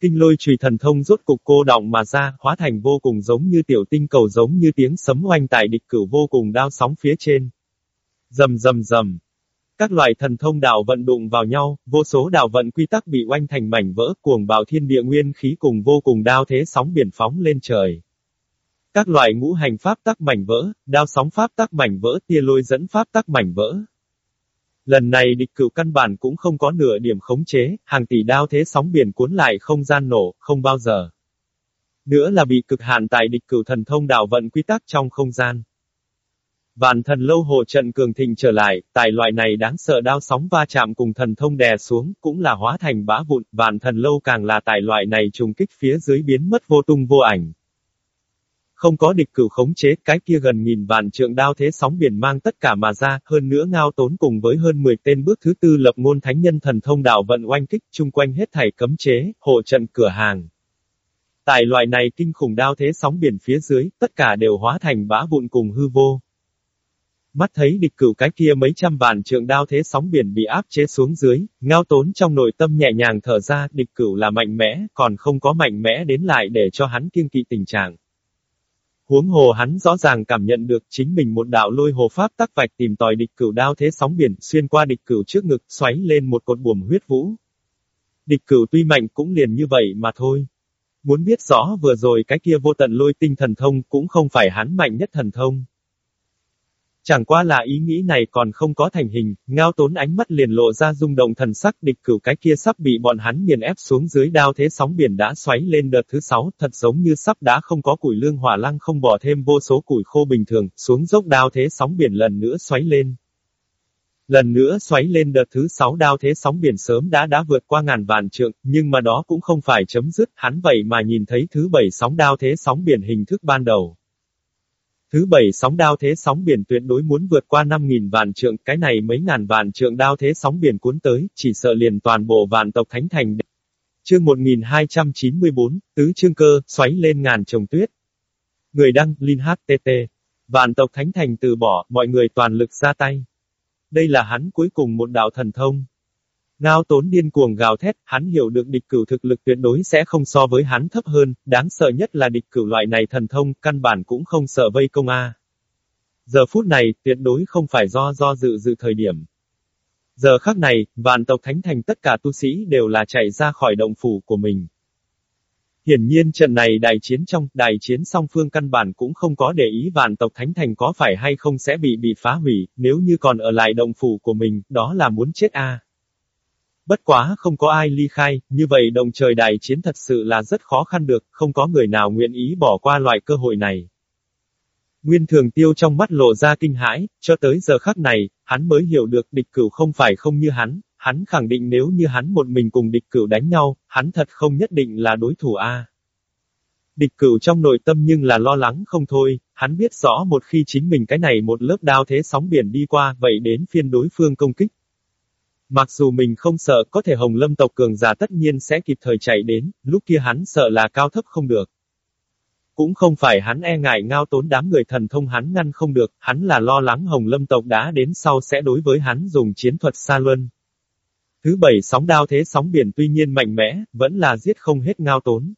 Kinh lôi trùy thần thông rốt cục cô động mà ra, hóa thành vô cùng giống như tiểu tinh cầu giống như tiếng sấm oanh tại địch cửu vô cùng đao sóng phía trên. Dầm dầm dầm. Các loại thần thông đạo vận đụng vào nhau, vô số đạo vận quy tắc bị oanh thành mảnh vỡ, cuồng bạo thiên địa nguyên khí cùng vô cùng đao thế sóng biển phóng lên trời. Các loại ngũ hành pháp tắc mảnh vỡ, đao sóng pháp tắc mảnh vỡ, tia lôi dẫn pháp tắc mảnh vỡ. Lần này địch cửu căn bản cũng không có nửa điểm khống chế, hàng tỷ đao thế sóng biển cuốn lại không gian nổ, không bao giờ. Nữa là bị cực hạn tại địch cửu thần thông đạo vận quy tắc trong không gian. Vạn thần lâu hộ trận cường thịnh trở lại, tại loại này đáng sợ đao sóng va chạm cùng thần thông đè xuống, cũng là hóa thành bã vụn, vạn thần lâu càng là tại loại này trùng kích phía dưới biến mất vô tung vô ảnh. Không có địch cửu khống chế, cái kia gần nghìn vạn trượng đao thế sóng biển mang tất cả mà ra, hơn nữa ngao tốn cùng với hơn 10 tên bước thứ tư lập ngôn thánh nhân thần thông đạo vận oanh kích, chung quanh hết thảy cấm chế, hộ trận cửa hàng. Tại loại này kinh khủng đao thế sóng biển phía dưới, tất cả đều hóa thành bã vụn cùng hư vô. Mắt thấy địch cửu cái kia mấy trăm vạn trượng đao thế sóng biển bị áp chế xuống dưới, ngao tốn trong nội tâm nhẹ nhàng thở ra, địch cửu là mạnh mẽ, còn không có mạnh mẽ đến lại để cho hắn kiêng kỵ tình trạng. Huống hồ hắn rõ ràng cảm nhận được chính mình một đạo lôi hồ pháp tắc vạch tìm tòi địch cửu đao thế sóng biển, xuyên qua địch cửu trước ngực, xoáy lên một cột buồm huyết vũ. Địch cửu tuy mạnh cũng liền như vậy mà thôi. Muốn biết rõ vừa rồi cái kia vô tận lôi tinh thần thông cũng không phải hắn mạnh nhất thần thông. Chẳng qua là ý nghĩ này còn không có thành hình, ngao tốn ánh mắt liền lộ ra rung động thần sắc địch cửu cái kia sắp bị bọn hắn nghiền ép xuống dưới đao thế sóng biển đã xoáy lên đợt thứ sáu, thật giống như sắp đã không có củi lương hỏa lăng không bỏ thêm vô số củi khô bình thường, xuống dốc đao thế sóng biển lần nữa xoáy lên. Lần nữa xoáy lên đợt thứ sáu đao thế sóng biển sớm đã đã vượt qua ngàn vạn trượng, nhưng mà đó cũng không phải chấm dứt, hắn vậy mà nhìn thấy thứ bảy sóng đao thế sóng biển hình thức ban đầu. Thứ bảy sóng đao thế sóng biển tuyệt đối muốn vượt qua 5.000 vạn trượng, cái này mấy ngàn vạn trượng đao thế sóng biển cuốn tới, chỉ sợ liền toàn bộ vạn tộc thánh thành. Chương 1294, tứ chương cơ, xoáy lên ngàn trồng tuyết. Người đăng, Linh HTT. Vạn tộc thánh thành từ bỏ, mọi người toàn lực ra tay. Đây là hắn cuối cùng một đạo thần thông. Ngao tốn điên cuồng gào thét, hắn hiểu được địch cửu thực lực tuyệt đối sẽ không so với hắn thấp hơn, đáng sợ nhất là địch cửu loại này thần thông, căn bản cũng không sợ vây công A. Giờ phút này, tuyệt đối không phải do do dự dự thời điểm. Giờ khắc này, vạn tộc thánh thành tất cả tu sĩ đều là chạy ra khỏi động phủ của mình. Hiển nhiên trận này đại chiến trong, đại chiến song phương căn bản cũng không có để ý vạn tộc thánh thành có phải hay không sẽ bị bị phá hủy, nếu như còn ở lại động phủ của mình, đó là muốn chết a. Bất quá không có ai ly khai, như vậy đồng trời đại chiến thật sự là rất khó khăn được, không có người nào nguyện ý bỏ qua loại cơ hội này. Nguyên thường tiêu trong mắt lộ ra kinh hãi, cho tới giờ khắc này, hắn mới hiểu được địch cửu không phải không như hắn, hắn khẳng định nếu như hắn một mình cùng địch cửu đánh nhau, hắn thật không nhất định là đối thủ A. Địch cửu trong nội tâm nhưng là lo lắng không thôi, hắn biết rõ một khi chính mình cái này một lớp đao thế sóng biển đi qua, vậy đến phiên đối phương công kích, Mặc dù mình không sợ có thể hồng lâm tộc cường giả tất nhiên sẽ kịp thời chạy đến, lúc kia hắn sợ là cao thấp không được. Cũng không phải hắn e ngại ngao tốn đám người thần thông hắn ngăn không được, hắn là lo lắng hồng lâm tộc đã đến sau sẽ đối với hắn dùng chiến thuật xa luân. Thứ bảy sóng đao thế sóng biển tuy nhiên mạnh mẽ, vẫn là giết không hết ngao tốn.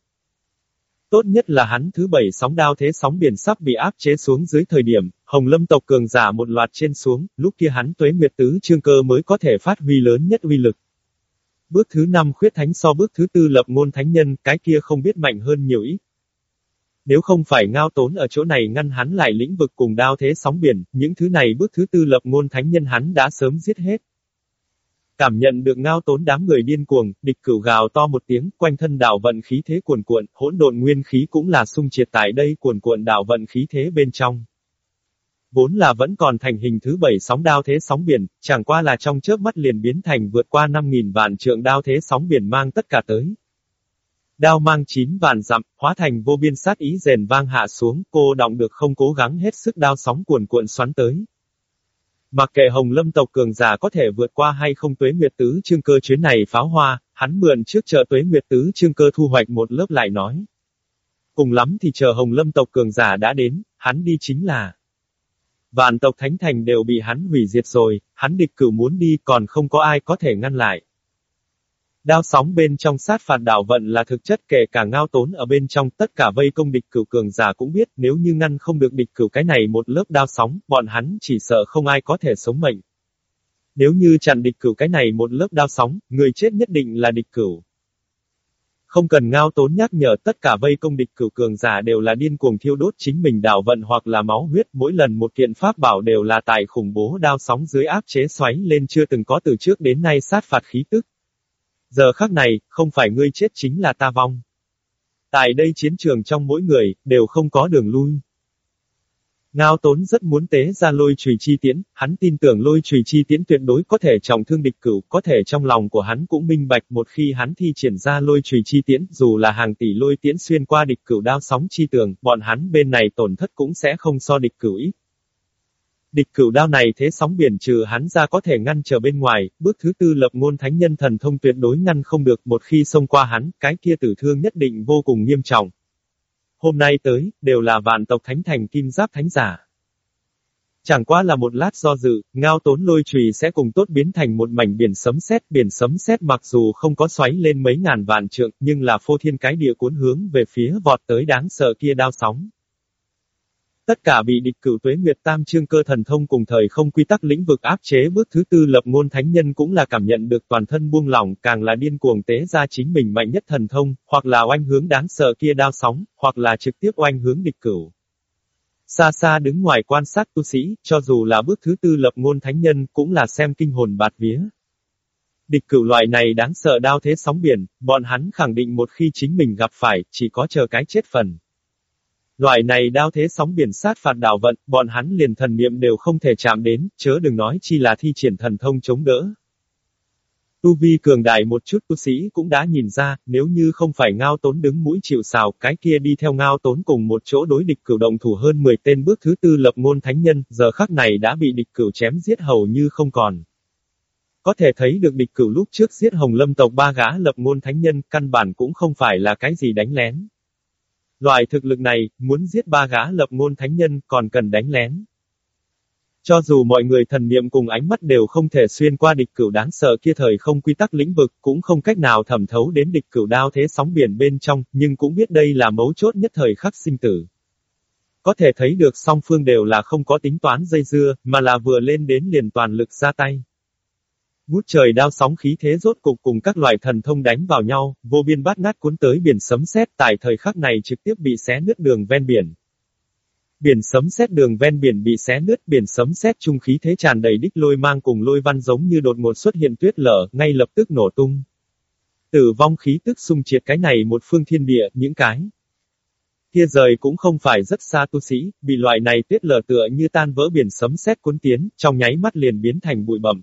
Tốt nhất là hắn thứ bảy sóng đao thế sóng biển sắp bị áp chế xuống dưới thời điểm, Hồng Lâm tộc cường giả một loạt trên xuống, lúc kia hắn tuế nguyệt tứ trương cơ mới có thể phát huy lớn nhất uy lực. Bước thứ năm khuyết thánh so bước thứ tư lập ngôn thánh nhân, cái kia không biết mạnh hơn nhiều ít. Nếu không phải ngao tốn ở chỗ này ngăn hắn lại lĩnh vực cùng đao thế sóng biển, những thứ này bước thứ tư lập ngôn thánh nhân hắn đã sớm giết hết. Cảm nhận được ngao tốn đám người điên cuồng, địch cửu gào to một tiếng, quanh thân đảo vận khí thế cuồn cuộn, hỗn độn nguyên khí cũng là sung triệt tại đây cuồn cuộn đảo vận khí thế bên trong. Vốn là vẫn còn thành hình thứ bảy sóng đao thế sóng biển, chẳng qua là trong chớp mắt liền biến thành vượt qua 5.000 vạn trượng đao thế sóng biển mang tất cả tới. Đao mang chín vạn dặm, hóa thành vô biên sát ý rèn vang hạ xuống, cô động được không cố gắng hết sức đao sóng cuồn cuộn xoắn tới. Mặc kệ Hồng Lâm tộc cường giả có thể vượt qua hay không tuế nguyệt tứ chương cơ chuyến này pháo hoa, hắn mượn trước chợ tuế nguyệt tứ chương cơ thu hoạch một lớp lại nói. Cùng lắm thì chờ Hồng Lâm tộc cường giả đã đến, hắn đi chính là. Vạn tộc thánh thành đều bị hắn hủy diệt rồi, hắn địch cử muốn đi còn không có ai có thể ngăn lại. Đao sóng bên trong sát phạt đảo vận là thực chất kể cả ngao tốn ở bên trong tất cả vây công địch cửu cường giả cũng biết nếu như ngăn không được địch cửu cái này một lớp đao sóng, bọn hắn chỉ sợ không ai có thể sống mệnh. Nếu như chặn địch cửu cái này một lớp đao sóng, người chết nhất định là địch cửu. Không cần ngao tốn nhắc nhở tất cả vây công địch cửu cường giả đều là điên cuồng thiêu đốt chính mình đảo vận hoặc là máu huyết, mỗi lần một kiện pháp bảo đều là tại khủng bố đao sóng dưới áp chế xoáy lên chưa từng có từ trước đến nay sát phạt khí tức. Giờ khắc này, không phải ngươi chết chính là ta vong. Tại đây chiến trường trong mỗi người, đều không có đường lui. Ngao tốn rất muốn tế ra lôi trùy chi tiễn, hắn tin tưởng lôi trùy chi tiễn tuyệt đối có thể trọng thương địch cửu, có thể trong lòng của hắn cũng minh bạch một khi hắn thi triển ra lôi trùy chi tiễn, dù là hàng tỷ lôi tiễn xuyên qua địch cửu đao sóng chi tường, bọn hắn bên này tổn thất cũng sẽ không so địch cửu ít. Địch cửu đao này thế sóng biển trừ hắn ra có thể ngăn trở bên ngoài, bước thứ tư lập ngôn thánh nhân thần thông tuyệt đối ngăn không được một khi xông qua hắn, cái kia tử thương nhất định vô cùng nghiêm trọng. Hôm nay tới, đều là vạn tộc thánh thành kim giáp thánh giả. Chẳng qua là một lát do dự, ngao tốn lôi trùy sẽ cùng tốt biến thành một mảnh biển sấm sét, biển sấm sét mặc dù không có xoáy lên mấy ngàn vạn trượng, nhưng là phô thiên cái địa cuốn hướng về phía vọt tới đáng sợ kia đao sóng. Tất cả bị địch cửu tuế nguyệt tam chương cơ thần thông cùng thời không quy tắc lĩnh vực áp chế bước thứ tư lập ngôn thánh nhân cũng là cảm nhận được toàn thân buông lỏng càng là điên cuồng tế ra chính mình mạnh nhất thần thông, hoặc là oanh hướng đáng sợ kia đao sóng, hoặc là trực tiếp oanh hướng địch cửu. Xa xa đứng ngoài quan sát tu sĩ, cho dù là bước thứ tư lập ngôn thánh nhân, cũng là xem kinh hồn bạt vía. Địch cửu loại này đáng sợ đao thế sóng biển, bọn hắn khẳng định một khi chính mình gặp phải, chỉ có chờ cái chết phần. Loại này đao thế sóng biển sát phạt đảo vận, bọn hắn liền thần niệm đều không thể chạm đến, chớ đừng nói chi là thi triển thần thông chống đỡ. Tu vi cường đại một chút tu sĩ cũng đã nhìn ra, nếu như không phải ngao tốn đứng mũi chịu sào, cái kia đi theo ngao tốn cùng một chỗ đối địch cửu động thủ hơn 10 tên bước thứ tư lập ngôn thánh nhân, giờ khắc này đã bị địch cửu chém giết hầu như không còn. Có thể thấy được địch cửu lúc trước giết hồng lâm tộc ba gã lập ngôn thánh nhân, căn bản cũng không phải là cái gì đánh lén. Loại thực lực này, muốn giết ba gã lập ngôn thánh nhân, còn cần đánh lén. Cho dù mọi người thần niệm cùng ánh mắt đều không thể xuyên qua địch cửu đáng sợ kia thời không quy tắc lĩnh vực, cũng không cách nào thẩm thấu đến địch cửu đao thế sóng biển bên trong, nhưng cũng biết đây là mấu chốt nhất thời khắc sinh tử. Có thể thấy được song phương đều là không có tính toán dây dưa, mà là vừa lên đến liền toàn lực ra tay. Ngút trời đao sóng khí thế rốt cục cùng các loại thần thông đánh vào nhau, vô biên bát ngát cuốn tới biển sấm sét tại thời khắc này trực tiếp bị xé nứt đường ven biển. Biển sấm sét đường ven biển bị xé nứt, biển sấm sét trung khí thế tràn đầy đích lôi mang cùng lôi văn giống như đột ngột xuất hiện tuyết lở, ngay lập tức nổ tung. Tử vong khí tức xung triệt cái này một phương thiên địa, những cái. Kia rời cũng không phải rất xa tu sĩ, bị loại này tuyết lở tựa như tan vỡ biển sấm sét cuốn tiến, trong nháy mắt liền biến thành bụi bẩm.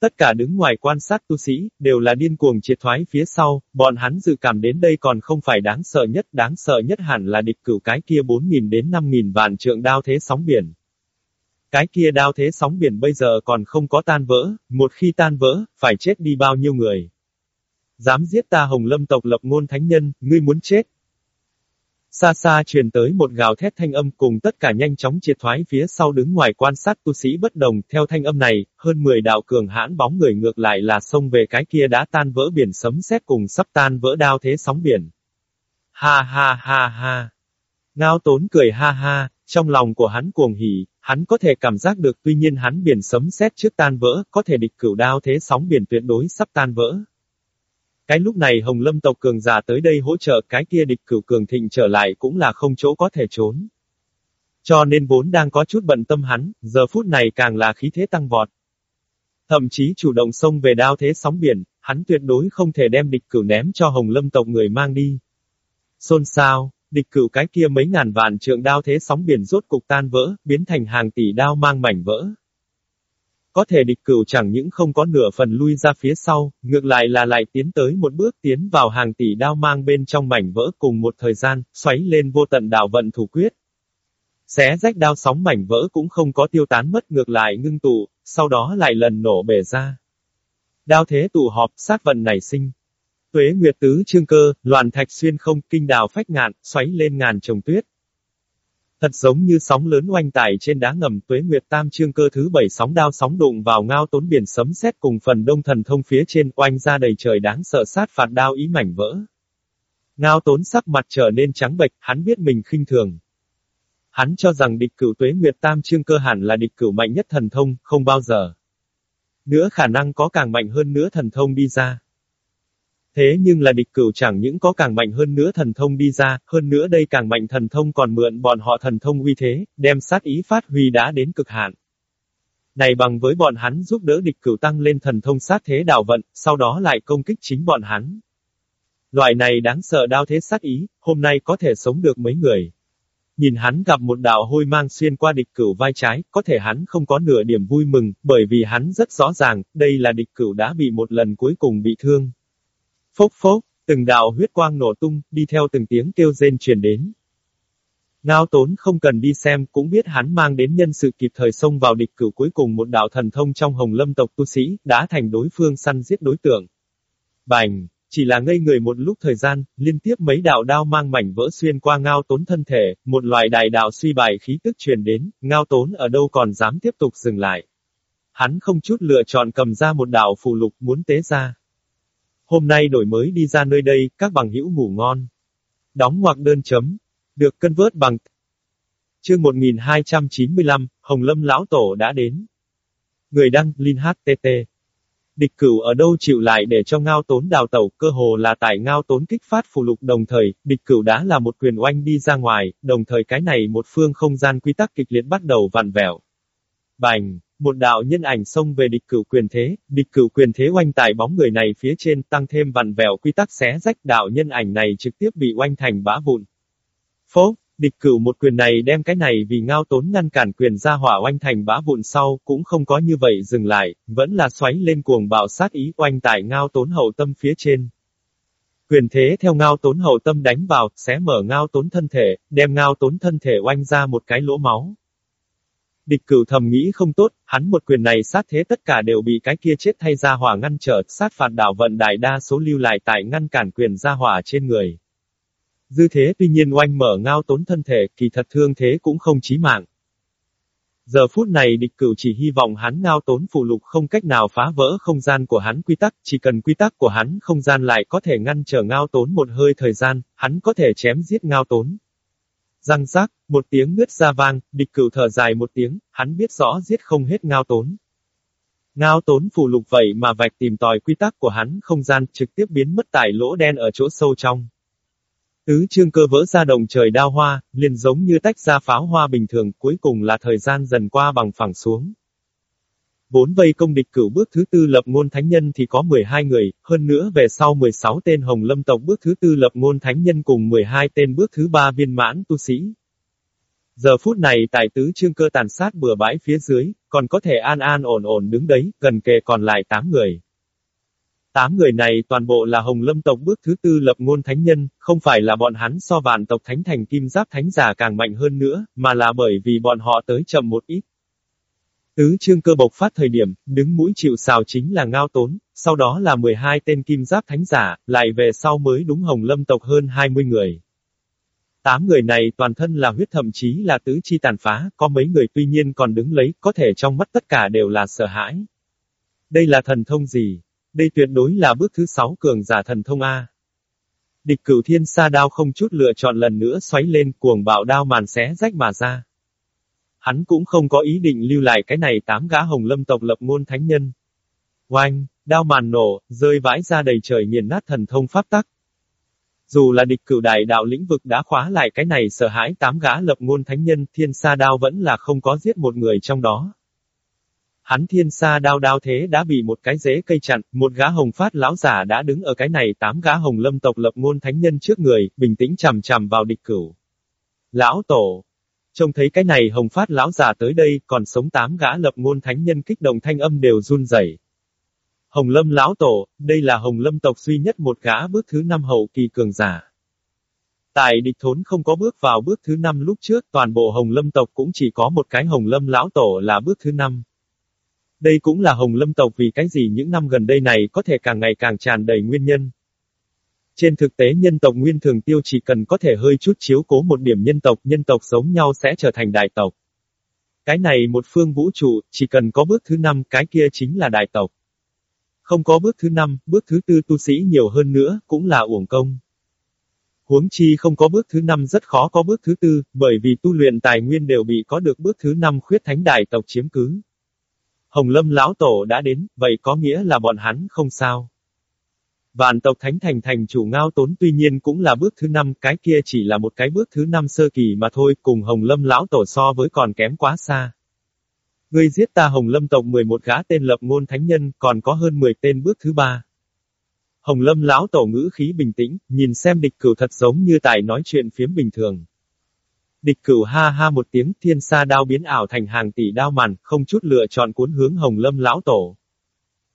Tất cả đứng ngoài quan sát tu sĩ, đều là điên cuồng triệt thoái phía sau, bọn hắn dự cảm đến đây còn không phải đáng sợ nhất, đáng sợ nhất hẳn là địch cửu cái kia 4.000 đến 5.000 vạn trượng đao thế sóng biển. Cái kia đao thế sóng biển bây giờ còn không có tan vỡ, một khi tan vỡ, phải chết đi bao nhiêu người. Dám giết ta hồng lâm tộc lập ngôn thánh nhân, ngươi muốn chết, Xa xa truyền tới một gào thét thanh âm cùng tất cả nhanh chóng triệt thoái phía sau đứng ngoài quan sát tu sĩ bất đồng, theo thanh âm này, hơn 10 đạo cường hãn bóng người ngược lại là xông về cái kia đã tan vỡ biển sấm sét cùng sắp tan vỡ đao thế sóng biển. ha ha ha ha. Ngao tốn cười ha ha, trong lòng của hắn cuồng hỉ, hắn có thể cảm giác được tuy nhiên hắn biển sấm sét trước tan vỡ, có thể địch cửu đao thế sóng biển tuyệt đối sắp tan vỡ. Cái lúc này Hồng Lâm tộc cường giả tới đây hỗ trợ cái kia địch cửu cường thịnh trở lại cũng là không chỗ có thể trốn. Cho nên vốn đang có chút bận tâm hắn, giờ phút này càng là khí thế tăng vọt. Thậm chí chủ động xông về đao thế sóng biển, hắn tuyệt đối không thể đem địch cửu ném cho Hồng Lâm tộc người mang đi. Xôn xao, địch cửu cái kia mấy ngàn vạn trượng đao thế sóng biển rốt cục tan vỡ, biến thành hàng tỷ đao mang mảnh vỡ. Có thể địch cửu chẳng những không có nửa phần lui ra phía sau, ngược lại là lại tiến tới một bước tiến vào hàng tỷ đao mang bên trong mảnh vỡ cùng một thời gian, xoáy lên vô tận đạo vận thủ quyết. Xé rách đao sóng mảnh vỡ cũng không có tiêu tán mất ngược lại ngưng tụ, sau đó lại lần nổ bể ra. Đao thế tụ họp, sát vận nảy sinh. Tuế Nguyệt Tứ Trương Cơ, loàn thạch xuyên không, kinh đào phách ngạn, xoáy lên ngàn trồng tuyết. Thật giống như sóng lớn oanh tải trên đá ngầm Tuế Nguyệt Tam Trương Cơ thứ bảy sóng đao sóng đụng vào ngao tốn biển sấm sét cùng phần đông thần thông phía trên oanh ra đầy trời đáng sợ sát phạt đao ý mảnh vỡ. Ngao tốn sắc mặt trở nên trắng bệch, hắn biết mình khinh thường. Hắn cho rằng địch cửu tuế nguyệt tam trương cơ hẳn là địch cửu mạnh nhất thần thông, không bao giờ. Nữa khả năng có càng mạnh hơn nữa thần thông đi ra. Thế nhưng là địch cửu chẳng những có càng mạnh hơn nữa thần thông đi ra, hơn nữa đây càng mạnh thần thông còn mượn bọn họ thần thông uy thế, đem sát ý phát huy đã đến cực hạn. Này bằng với bọn hắn giúp đỡ địch cửu tăng lên thần thông sát thế đảo vận, sau đó lại công kích chính bọn hắn. Loại này đáng sợ đao thế sát ý, hôm nay có thể sống được mấy người. Nhìn hắn gặp một đạo hôi mang xuyên qua địch cửu vai trái, có thể hắn không có nửa điểm vui mừng, bởi vì hắn rất rõ ràng, đây là địch cửu đã bị một lần cuối cùng bị thương. Phốc phốc, từng đạo huyết quang nổ tung, đi theo từng tiếng kêu rên truyền đến. Ngao tốn không cần đi xem cũng biết hắn mang đến nhân sự kịp thời xông vào địch cửu cuối cùng một đạo thần thông trong hồng lâm tộc tu sĩ, đã thành đối phương săn giết đối tượng. Bành! Chỉ là ngây người một lúc thời gian, liên tiếp mấy đạo đao mang mảnh vỡ xuyên qua ngao tốn thân thể, một loại đại đạo suy bài khí tức truyền đến, ngao tốn ở đâu còn dám tiếp tục dừng lại. Hắn không chút lựa chọn cầm ra một đạo phù lục muốn tế ra. Hôm nay đổi mới đi ra nơi đây, các bằng hữu ngủ ngon. Đóng hoặc đơn chấm. Được cân vớt bằng. Chương 1295, Hồng Lâm Lão Tổ đã đến. Người đăng, Linh HTT. Địch cửu ở đâu chịu lại để cho ngao tốn đào tẩu, cơ hồ là tại ngao tốn kích phát phù lục đồng thời, địch cửu đã là một quyền oanh đi ra ngoài, đồng thời cái này một phương không gian quy tắc kịch liệt bắt đầu vặn vẹo. Bành! Một đạo nhân ảnh xông về địch cửu quyền thế, địch cửu quyền thế oanh tại bóng người này phía trên tăng thêm vặn vẹo quy tắc xé rách đạo nhân ảnh này trực tiếp bị oanh thành bã vụn. Phố, Địch cửu một quyền này đem cái này vì ngao tốn ngăn cản quyền ra hỏa oanh thành bã vụn sau, cũng không có như vậy dừng lại, vẫn là xoáy lên cuồng bạo sát ý oanh tại ngao tốn hậu tâm phía trên. Quyền thế theo ngao tốn hậu tâm đánh vào, xé mở ngao tốn thân thể, đem ngao tốn thân thể oanh ra một cái lỗ máu. Địch cửu thầm nghĩ không tốt, hắn một quyền này sát thế tất cả đều bị cái kia chết thay ra hỏa ngăn trở, sát phạt đảo vận đại đa số lưu lại tại ngăn cản quyền ra hỏa trên người. Dư thế tuy nhiên oanh mở ngao tốn thân thể, kỳ thật thương thế cũng không chí mạng. Giờ phút này địch cửu chỉ hy vọng hắn ngao tốn phù lục không cách nào phá vỡ không gian của hắn quy tắc, chỉ cần quy tắc của hắn không gian lại có thể ngăn trở ngao tốn một hơi thời gian, hắn có thể chém giết ngao tốn. Răng rác, một tiếng ngứt ra vang, địch cửu thở dài một tiếng, hắn biết rõ giết không hết ngao tốn. Ngao tốn phù lục vậy mà vạch tìm tòi quy tắc của hắn không gian trực tiếp biến mất tại lỗ đen ở chỗ sâu trong. Tứ chương cơ vỡ ra đồng trời đao hoa, liền giống như tách ra pháo hoa bình thường, cuối cùng là thời gian dần qua bằng phẳng xuống. Vốn vây công địch cửu bước thứ tư lập ngôn thánh nhân thì có 12 người, hơn nữa về sau 16 tên hồng lâm tộc bước thứ tư lập ngôn thánh nhân cùng 12 tên bước thứ ba viên mãn tu sĩ. Giờ phút này tại tứ trương cơ tàn sát bừa bãi phía dưới, còn có thể an an ổn ổn đứng đấy, gần kề còn lại 8 người. Tám người này toàn bộ là Hồng Lâm tộc bước thứ tư lập ngôn thánh nhân, không phải là bọn hắn so vạn tộc thánh thành kim giáp thánh giả càng mạnh hơn nữa, mà là bởi vì bọn họ tới chậm một ít. Tứ chương cơ bộc phát thời điểm, đứng mũi chịu sào chính là ngao tốn, sau đó là 12 tên kim giáp thánh giả, lại về sau mới đúng Hồng Lâm tộc hơn 20 người. Tám người này toàn thân là huyết thậm chí là tứ chi tàn phá, có mấy người tuy nhiên còn đứng lấy, có thể trong mắt tất cả đều là sợ hãi. Đây là thần thông gì? Đây tuyệt đối là bước thứ sáu cường giả thần thông A. Địch cửu thiên sa đao không chút lựa chọn lần nữa xoáy lên cuồng bạo đao màn xé rách mà ra. Hắn cũng không có ý định lưu lại cái này tám gã hồng lâm tộc lập ngôn thánh nhân. Oanh, đao màn nổ, rơi vãi ra đầy trời nghiền nát thần thông pháp tắc. Dù là địch cửu đại đạo lĩnh vực đã khóa lại cái này sợ hãi tám gã lập ngôn thánh nhân, thiên sa đao vẫn là không có giết một người trong đó. Hắn thiên sa đao đao thế đã bị một cái rễ cây chặn, một gã hồng phát lão giả đã đứng ở cái này tám gã hồng lâm tộc lập ngôn thánh nhân trước người, bình tĩnh chằm chằm vào địch cửu. Lão tổ, trông thấy cái này hồng phát lão già tới đây, còn sống tám gã lập ngôn thánh nhân kích động thanh âm đều run rẩy. Hồng lâm lão tổ, đây là hồng lâm tộc duy nhất một gã bước thứ năm hậu kỳ cường giả. Tại địch thốn không có bước vào bước thứ năm lúc trước, toàn bộ hồng lâm tộc cũng chỉ có một cái hồng lâm lão tổ là bước thứ năm. Đây cũng là Hồng Lâm tộc vì cái gì những năm gần đây này có thể càng ngày càng tràn đầy nguyên nhân. Trên thực tế nhân tộc nguyên thường tiêu chỉ cần có thể hơi chút chiếu cố một điểm nhân tộc, nhân tộc giống nhau sẽ trở thành đại tộc. Cái này một phương vũ trụ, chỉ cần có bước thứ năm, cái kia chính là đại tộc. Không có bước thứ năm, bước thứ tư tu sĩ nhiều hơn nữa, cũng là uổng công. Huống chi không có bước thứ năm rất khó có bước thứ tư, bởi vì tu luyện tài nguyên đều bị có được bước thứ năm khuyết thánh đại tộc chiếm cứ. Hồng Lâm lão tổ đã đến, vậy có nghĩa là bọn hắn không sao. Vạn tộc thánh thành thành chủ ngao tốn tuy nhiên cũng là bước thứ năm, cái kia chỉ là một cái bước thứ năm sơ kỳ mà thôi, cùng Hồng Lâm lão tổ so với còn kém quá xa. Ngươi giết ta Hồng Lâm tộc 11 gã tên lập ngôn thánh nhân, còn có hơn 10 tên bước thứ ba. Hồng Lâm lão tổ ngữ khí bình tĩnh, nhìn xem địch cửu thật giống như tại nói chuyện phiếm bình thường. Địch cửu ha ha một tiếng thiên sa đao biến ảo thành hàng tỷ đao màn, không chút lựa chọn cuốn hướng hồng lâm lão tổ.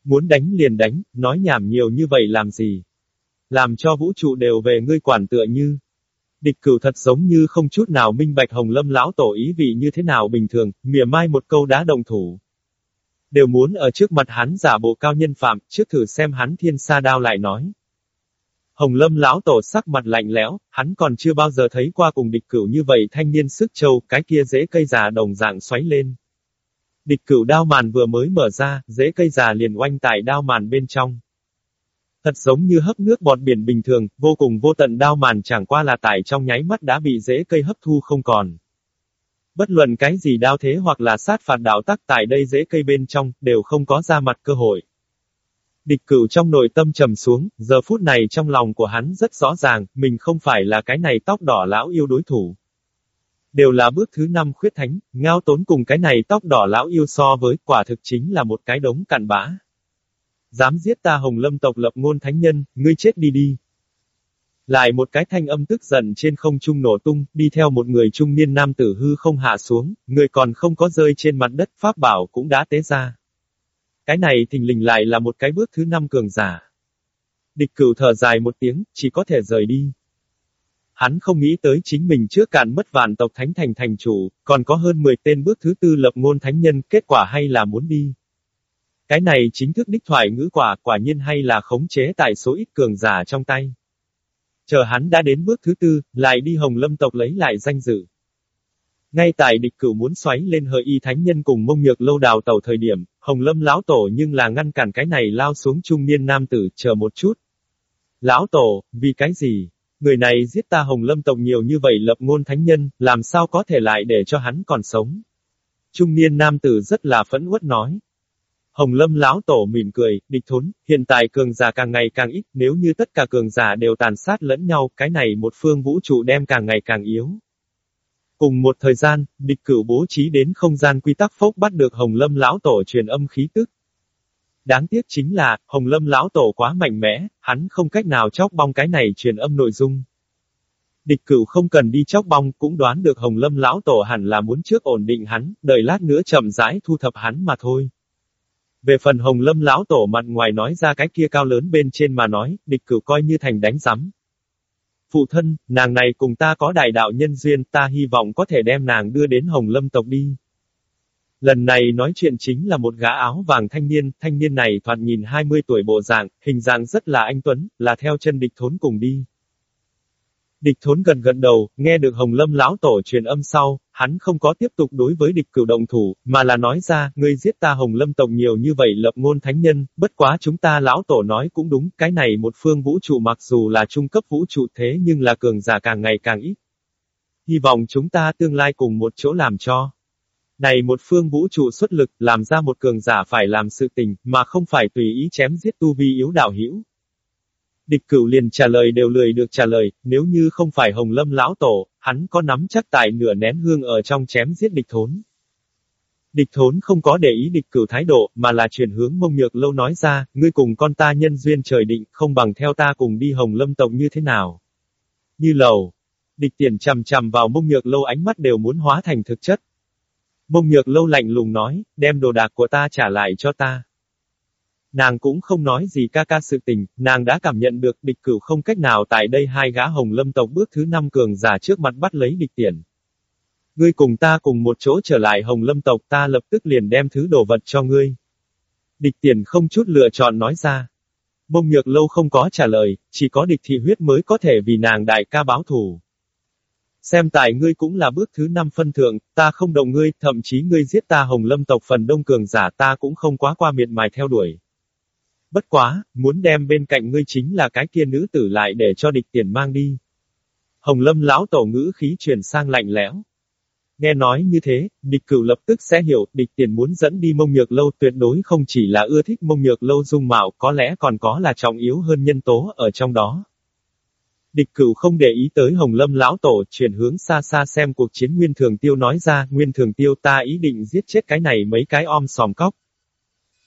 Muốn đánh liền đánh, nói nhảm nhiều như vậy làm gì? Làm cho vũ trụ đều về ngươi quản tựa như. Địch cửu thật giống như không chút nào minh bạch hồng lâm lão tổ ý vị như thế nào bình thường, mỉa mai một câu đá đồng thủ. Đều muốn ở trước mặt hắn giả bộ cao nhân phạm, trước thử xem hắn thiên sa đao lại nói. Hồng Lâm lão tổ sắc mặt lạnh lẽo, hắn còn chưa bao giờ thấy qua cùng địch cửu như vậy thanh niên sức châu, cái kia dễ cây già đồng dạng xoáy lên. Địch cửu đao màn vừa mới mở ra, dễ cây già liền oanh tại đao màn bên trong. Thật giống như hấp nước bọt biển bình thường, vô cùng vô tận đao màn chẳng qua là tại trong nháy mắt đã bị dễ cây hấp thu không còn. Bất luận cái gì đao thế hoặc là sát phạt đạo tắc tại đây dễ cây bên trong, đều không có ra mặt cơ hội. Địch cửu trong nội tâm trầm xuống, giờ phút này trong lòng của hắn rất rõ ràng, mình không phải là cái này tóc đỏ lão yêu đối thủ. Đều là bước thứ năm khuyết thánh, ngao tốn cùng cái này tóc đỏ lão yêu so với, quả thực chính là một cái đống cặn bã. Dám giết ta hồng lâm tộc lập ngôn thánh nhân, ngươi chết đi đi. Lại một cái thanh âm tức giận trên không trung nổ tung, đi theo một người trung niên nam tử hư không hạ xuống, người còn không có rơi trên mặt đất, pháp bảo cũng đã tế ra. Cái này thình lình lại là một cái bước thứ năm cường giả. Địch cửu thở dài một tiếng, chỉ có thể rời đi. Hắn không nghĩ tới chính mình trước cạn mất vạn tộc thánh thành thành chủ, còn có hơn 10 tên bước thứ tư lập ngôn thánh nhân, kết quả hay là muốn đi. Cái này chính thức đích thoại ngữ quả, quả nhiên hay là khống chế tại số ít cường giả trong tay. Chờ hắn đã đến bước thứ tư, lại đi hồng lâm tộc lấy lại danh dự. Ngay tại địch cửu muốn xoáy lên hợi y thánh nhân cùng mông nhược lâu đào tàu thời điểm, hồng lâm lão tổ nhưng là ngăn cản cái này lao xuống trung niên nam tử, chờ một chút. Lão tổ, vì cái gì? Người này giết ta hồng lâm tộc nhiều như vậy lập ngôn thánh nhân, làm sao có thể lại để cho hắn còn sống? Trung niên nam tử rất là phẫn uất nói. Hồng lâm lão tổ mỉm cười, địch thốn, hiện tại cường giả càng ngày càng ít, nếu như tất cả cường giả đều tàn sát lẫn nhau, cái này một phương vũ trụ đem càng ngày càng yếu. Cùng một thời gian, địch cửu bố trí đến không gian quy tắc phốc bắt được Hồng Lâm lão tổ truyền âm khí tức. Đáng tiếc chính là, Hồng Lâm lão tổ quá mạnh mẽ, hắn không cách nào chóc bong cái này truyền âm nội dung. Địch cửu không cần đi chóc bong cũng đoán được Hồng Lâm lão tổ hẳn là muốn trước ổn định hắn, đợi lát nữa chậm rãi thu thập hắn mà thôi. Về phần Hồng Lâm lão tổ mặt ngoài nói ra cái kia cao lớn bên trên mà nói, địch cửu coi như thành đánh rắm. Phụ thân, nàng này cùng ta có đại đạo nhân duyên, ta hy vọng có thể đem nàng đưa đến Hồng Lâm tộc đi. Lần này nói chuyện chính là một gã áo vàng thanh niên, thanh niên này thoạt nhìn 20 tuổi bộ dạng, hình dạng rất là anh tuấn, là theo chân địch thốn cùng đi. Địch thốn gần gần đầu, nghe được Hồng Lâm lão tổ truyền âm sau, hắn không có tiếp tục đối với địch cửu động thủ, mà là nói ra, ngươi giết ta Hồng Lâm tộc nhiều như vậy lập ngôn thánh nhân, bất quá chúng ta lão tổ nói cũng đúng, cái này một phương vũ trụ mặc dù là trung cấp vũ trụ thế nhưng là cường giả càng ngày càng ít. Hy vọng chúng ta tương lai cùng một chỗ làm cho. Này một phương vũ trụ xuất lực, làm ra một cường giả phải làm sự tình, mà không phải tùy ý chém giết tu vi yếu đạo hữu. Địch cửu liền trả lời đều lười được trả lời, nếu như không phải Hồng Lâm lão tổ, hắn có nắm chắc tại nửa nén hương ở trong chém giết địch thốn. Địch thốn không có để ý địch cửu thái độ, mà là chuyển hướng mông nhược lâu nói ra, ngươi cùng con ta nhân duyên trời định, không bằng theo ta cùng đi Hồng Lâm tộc như thế nào. Như lầu. Địch tiền chầm chầm vào mông nhược lâu ánh mắt đều muốn hóa thành thực chất. Mông nhược lâu lạnh lùng nói, đem đồ đạc của ta trả lại cho ta. Nàng cũng không nói gì ca ca sự tình, nàng đã cảm nhận được địch cửu không cách nào tại đây hai gã hồng lâm tộc bước thứ năm cường giả trước mặt bắt lấy địch tiền. Ngươi cùng ta cùng một chỗ trở lại hồng lâm tộc ta lập tức liền đem thứ đồ vật cho ngươi. Địch tiền không chút lựa chọn nói ra. Mông nhược lâu không có trả lời, chỉ có địch thị huyết mới có thể vì nàng đại ca báo thù. Xem tại ngươi cũng là bước thứ năm phân thượng, ta không đồng ngươi, thậm chí ngươi giết ta hồng lâm tộc phần đông cường giả ta cũng không quá qua miệt mài theo đuổi. Bất quá, muốn đem bên cạnh ngươi chính là cái kia nữ tử lại để cho địch tiền mang đi. Hồng lâm lão tổ ngữ khí truyền sang lạnh lẽo. Nghe nói như thế, địch cửu lập tức sẽ hiểu, địch tiền muốn dẫn đi mông nhược lâu tuyệt đối không chỉ là ưa thích mông nhược lâu dung mạo, có lẽ còn có là trọng yếu hơn nhân tố ở trong đó. Địch cửu không để ý tới hồng lâm lão tổ, chuyển hướng xa xa xem cuộc chiến nguyên thường tiêu nói ra, nguyên thường tiêu ta ý định giết chết cái này mấy cái om sòm cóc.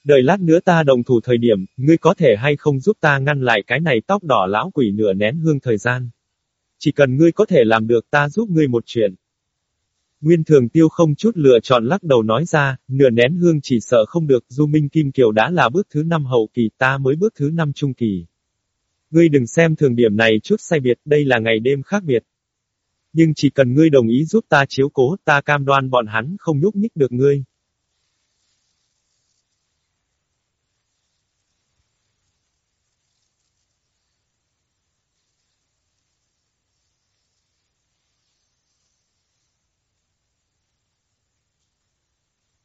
Đợi lát nữa ta đồng thủ thời điểm, ngươi có thể hay không giúp ta ngăn lại cái này tóc đỏ lão quỷ nửa nén hương thời gian. Chỉ cần ngươi có thể làm được ta giúp ngươi một chuyện. Nguyên thường tiêu không chút lựa chọn lắc đầu nói ra, nửa nén hương chỉ sợ không được, du minh kim kiều đã là bước thứ năm hậu kỳ ta mới bước thứ năm trung kỳ. Ngươi đừng xem thường điểm này chút sai biệt, đây là ngày đêm khác biệt. Nhưng chỉ cần ngươi đồng ý giúp ta chiếu cố, ta cam đoan bọn hắn không nhúc nhích được ngươi.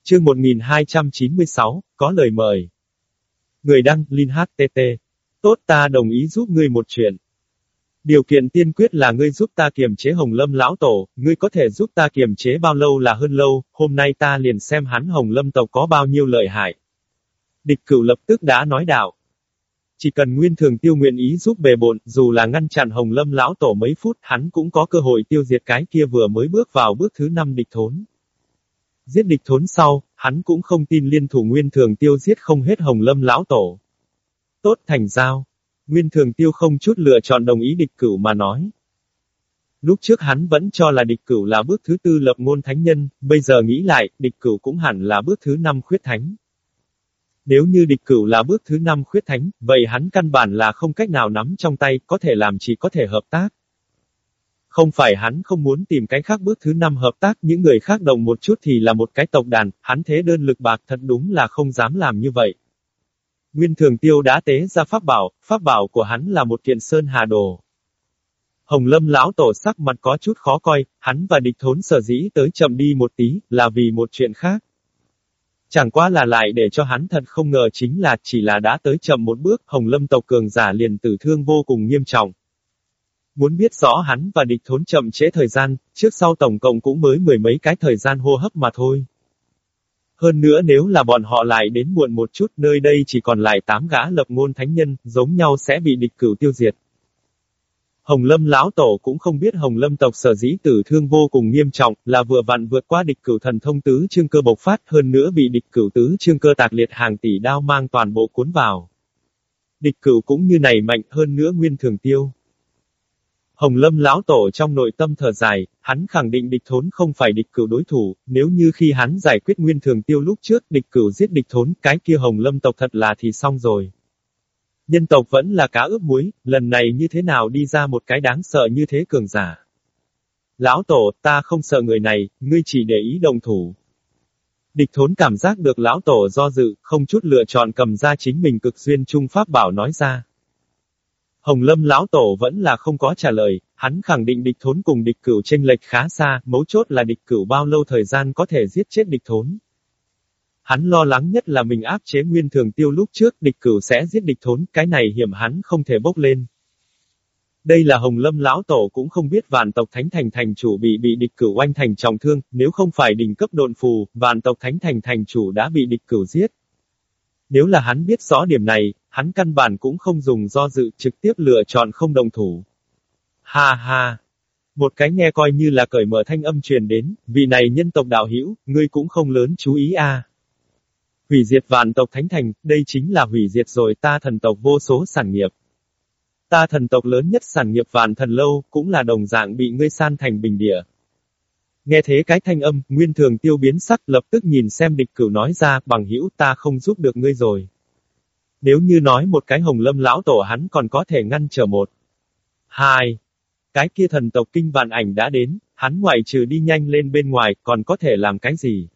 Chương 1296, có lời mời. Người đăng, Linh HTT. Tốt ta đồng ý giúp ngươi một chuyện. Điều kiện tiên quyết là ngươi giúp ta kiềm chế Hồng Lâm lão tổ, ngươi có thể giúp ta kiềm chế bao lâu là hơn lâu, hôm nay ta liền xem hắn Hồng Lâm tộc có bao nhiêu lợi hại. Địch cửu lập tức đã nói đạo. Chỉ cần Nguyên Thường Tiêu nguyện ý giúp bề bộn, dù là ngăn chặn Hồng Lâm lão tổ mấy phút, hắn cũng có cơ hội tiêu diệt cái kia vừa mới bước vào bước thứ năm địch thốn. Giết địch thốn sau, hắn cũng không tin liên thủ Nguyên Thường Tiêu giết không hết Hồng Lâm lão tổ. Tốt thành giao. Nguyên Thường Tiêu không chút lựa chọn đồng ý địch cửu mà nói. Lúc trước hắn vẫn cho là địch cửu là bước thứ tư lập ngôn thánh nhân, bây giờ nghĩ lại, địch cửu cũng hẳn là bước thứ năm khuyết thánh. Nếu như địch cửu là bước thứ năm khuyết thánh, vậy hắn căn bản là không cách nào nắm trong tay, có thể làm chỉ có thể hợp tác. Không phải hắn không muốn tìm cái khác bước thứ năm hợp tác, những người khác đồng một chút thì là một cái tộc đàn, hắn thế đơn lực bạc thật đúng là không dám làm như vậy. Nguyên Thường Tiêu đã tế ra pháp bảo, pháp bảo của hắn là một kiện sơn hà đồ. Hồng Lâm lão tổ sắc mặt có chút khó coi, hắn và địch thốn sở dĩ tới chậm đi một tí, là vì một chuyện khác. Chẳng qua là lại để cho hắn thật không ngờ chính là chỉ là đã tới chậm một bước, Hồng Lâm tộc cường giả liền tử thương vô cùng nghiêm trọng. Muốn biết rõ hắn và địch thốn chậm trễ thời gian, trước sau tổng cộng cũng mới mười mấy cái thời gian hô hấp mà thôi. Hơn nữa nếu là bọn họ lại đến muộn một chút, nơi đây chỉ còn lại tám gã lập ngôn thánh nhân, giống nhau sẽ bị địch cửu tiêu diệt. Hồng Lâm lão tổ cũng không biết Hồng Lâm tộc sở dĩ tử thương vô cùng nghiêm trọng, là vừa vặn vượt qua địch cửu thần thông tứ chương cơ bộc phát, hơn nữa bị địch cửu tứ chương cơ tạc liệt hàng tỷ đao mang toàn bộ cuốn vào. Địch cửu cũng như này mạnh hơn nữa nguyên thường tiêu. Hồng Lâm lão tổ trong nội tâm thở dài, hắn khẳng định địch thốn không phải địch cửu đối thủ, nếu như khi hắn giải quyết nguyên thường tiêu lúc trước địch cửu giết địch thốn, cái kia Hồng Lâm tộc thật là thì xong rồi. Nhân tộc vẫn là cá ướp muối, lần này như thế nào đi ra một cái đáng sợ như thế cường giả. Lão tổ, ta không sợ người này, ngươi chỉ để ý đồng thủ. Địch thốn cảm giác được lão tổ do dự, không chút lựa chọn cầm ra chính mình cực duyên trung pháp bảo nói ra. Hồng Lâm lão tổ vẫn là không có trả lời, hắn khẳng định địch thốn cùng địch cửu tranh lệch khá xa, mấu chốt là địch cửu bao lâu thời gian có thể giết chết địch thốn. Hắn lo lắng nhất là mình áp chế nguyên thường tiêu lúc trước, địch cửu sẽ giết địch thốn, cái này hiểm hắn không thể bốc lên. Đây là Hồng Lâm lão tổ cũng không biết vạn tộc Thánh Thành thành chủ bị bị địch cửu oanh thành trọng thương, nếu không phải đỉnh cấp độn phù, vạn tộc Thánh Thành thành chủ đã bị địch cửu giết. Nếu là hắn biết rõ điểm này, hắn căn bản cũng không dùng do dự trực tiếp lựa chọn không đồng thủ. Ha ha! Một cái nghe coi như là cởi mở thanh âm truyền đến, vị này nhân tộc đạo hữu ngươi cũng không lớn chú ý a. Hủy diệt vạn tộc thánh thành, đây chính là hủy diệt rồi ta thần tộc vô số sản nghiệp. Ta thần tộc lớn nhất sản nghiệp vạn thần lâu, cũng là đồng dạng bị ngươi san thành bình địa. Nghe thế cái thanh âm, nguyên thường tiêu biến sắc lập tức nhìn xem địch cửu nói ra, bằng hữu ta không giúp được ngươi rồi. Nếu như nói một cái hồng lâm lão tổ hắn còn có thể ngăn trở một. Hai. Cái kia thần tộc kinh vạn ảnh đã đến, hắn ngoại trừ đi nhanh lên bên ngoài, còn có thể làm cái gì?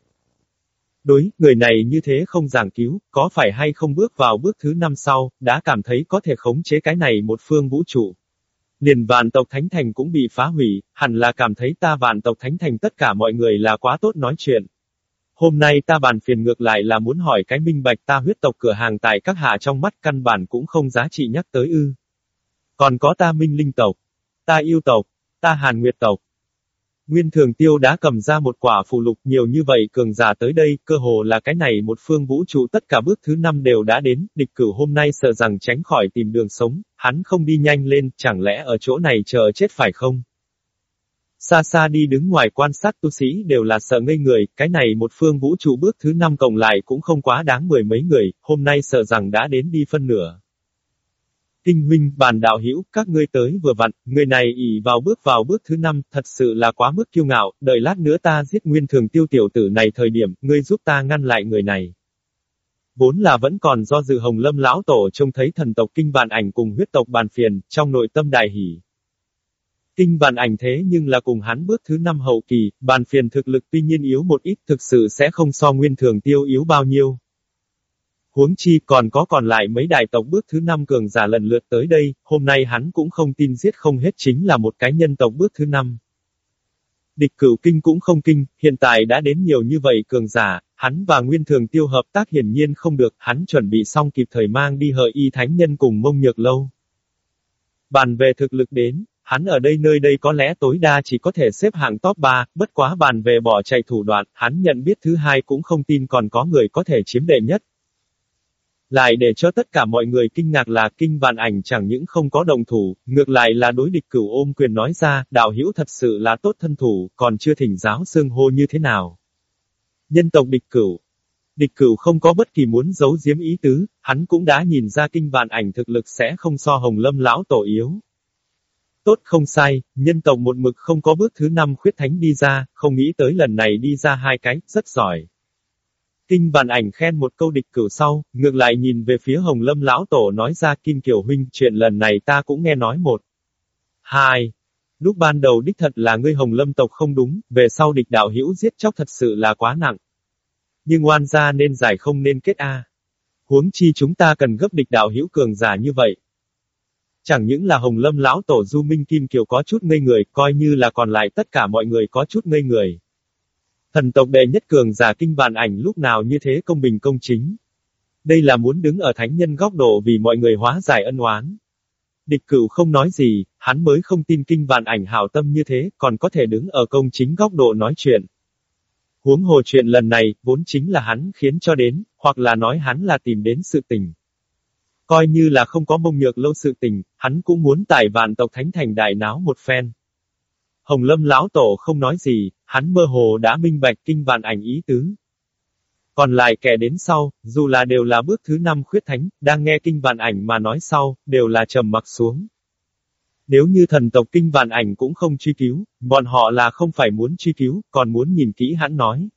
Đối, người này như thế không giảng cứu, có phải hay không bước vào bước thứ năm sau, đã cảm thấy có thể khống chế cái này một phương vũ trụ. Liền vạn tộc Thánh Thành cũng bị phá hủy, hẳn là cảm thấy ta vạn tộc Thánh Thành tất cả mọi người là quá tốt nói chuyện. Hôm nay ta bàn phiền ngược lại là muốn hỏi cái minh bạch ta huyết tộc cửa hàng tại các hạ trong mắt căn bản cũng không giá trị nhắc tới ư. Còn có ta minh linh tộc, ta yêu tộc, ta hàn nguyệt tộc, Nguyên Thường Tiêu đã cầm ra một quả phù lục nhiều như vậy cường giả tới đây, cơ hồ là cái này một phương vũ trụ tất cả bước thứ năm đều đã đến, địch cửu hôm nay sợ rằng tránh khỏi tìm đường sống, hắn không đi nhanh lên, chẳng lẽ ở chỗ này chờ chết phải không? Xa xa đi đứng ngoài quan sát tu sĩ đều là sợ ngây người, cái này một phương vũ trụ bước thứ năm cộng lại cũng không quá đáng mười mấy người, hôm nay sợ rằng đã đến đi phân nửa. Tinh huynh, bàn đạo hữu các ngươi tới vừa vặn, người này ỉ vào bước vào bước thứ năm, thật sự là quá mức kiêu ngạo, đợi lát nữa ta giết nguyên thường tiêu tiểu tử này thời điểm, ngươi giúp ta ngăn lại người này. Vốn là vẫn còn do dự hồng lâm lão tổ trông thấy thần tộc kinh bàn ảnh cùng huyết tộc bàn phiền, trong nội tâm đại hỉ. Kinh bàn ảnh thế nhưng là cùng hắn bước thứ năm hậu kỳ, bàn phiền thực lực tuy nhiên yếu một ít thực sự sẽ không so nguyên thường tiêu yếu bao nhiêu. Huống chi còn có còn lại mấy đại tộc bước thứ năm cường giả lần lượt tới đây, hôm nay hắn cũng không tin giết không hết chính là một cái nhân tộc bước thứ năm. Địch cửu kinh cũng không kinh, hiện tại đã đến nhiều như vậy cường giả, hắn và Nguyên Thường Tiêu hợp tác hiển nhiên không được, hắn chuẩn bị xong kịp thời mang đi hợi y thánh nhân cùng mông nhược lâu. Bàn về thực lực đến, hắn ở đây nơi đây có lẽ tối đa chỉ có thể xếp hạng top 3, bất quá bàn về bỏ chạy thủ đoạn, hắn nhận biết thứ hai cũng không tin còn có người có thể chiếm đệ nhất. Lại để cho tất cả mọi người kinh ngạc là kinh vạn ảnh chẳng những không có đồng thủ, ngược lại là đối địch cửu ôm quyền nói ra, đạo hữu thật sự là tốt thân thủ, còn chưa thỉnh giáo xương hô như thế nào. Nhân tộc địch cửu. Địch cửu không có bất kỳ muốn giấu giếm ý tứ, hắn cũng đã nhìn ra kinh vạn ảnh thực lực sẽ không so hồng lâm lão tổ yếu. Tốt không sai, nhân tộc một mực không có bước thứ năm khuyết thánh đi ra, không nghĩ tới lần này đi ra hai cái, rất giỏi. Kinh vạn ảnh khen một câu địch cửu sau, ngược lại nhìn về phía Hồng Lâm lão tổ nói ra Kim Kiều huynh, chuyện lần này ta cũng nghe nói một. Hai. Lúc ban đầu đích thật là ngươi Hồng Lâm tộc không đúng, về sau địch đạo hữu giết chóc thật sự là quá nặng. Nhưng oan gia nên giải không nên kết A. Huống chi chúng ta cần gấp địch đạo hữu cường giả như vậy. Chẳng những là Hồng Lâm lão tổ Du Minh Kim Kiều có chút ngây người, coi như là còn lại tất cả mọi người có chút ngây người. Thần tộc đệ nhất cường giả kinh bàn ảnh lúc nào như thế công bình công chính. Đây là muốn đứng ở thánh nhân góc độ vì mọi người hóa giải ân oán. Địch cửu không nói gì, hắn mới không tin kinh bàn ảnh hảo tâm như thế, còn có thể đứng ở công chính góc độ nói chuyện. Huống hồ chuyện lần này, vốn chính là hắn khiến cho đến, hoặc là nói hắn là tìm đến sự tình. Coi như là không có mông nhược lâu sự tình, hắn cũng muốn tải vạn tộc thánh thành đại náo một phen. Hồng Lâm lão tổ không nói gì, hắn mơ hồ đã minh bạch kinh vạn ảnh ý tứ. Còn lại kẻ đến sau, dù là đều là bước thứ năm khuyết thánh, đang nghe kinh vạn ảnh mà nói sau, đều là trầm mặc xuống. Nếu như thần tộc kinh vạn ảnh cũng không truy cứu, bọn họ là không phải muốn truy cứu, còn muốn nhìn kỹ hắn nói.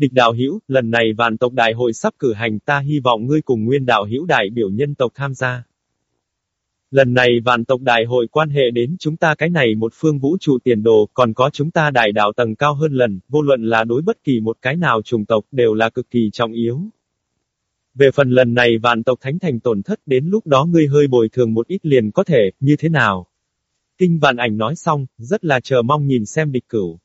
Địch đạo hữu lần này vạn tộc đại hội sắp cử hành ta hy vọng ngươi cùng nguyên đạo hữu đại biểu nhân tộc tham gia. Lần này vạn tộc đại hội quan hệ đến chúng ta cái này một phương vũ trụ tiền đồ, còn có chúng ta đại đạo tầng cao hơn lần, vô luận là đối bất kỳ một cái nào chủng tộc đều là cực kỳ trọng yếu. Về phần lần này vạn tộc thánh thành tổn thất đến lúc đó ngươi hơi bồi thường một ít liền có thể, như thế nào? Kinh vạn ảnh nói xong, rất là chờ mong nhìn xem địch cửu.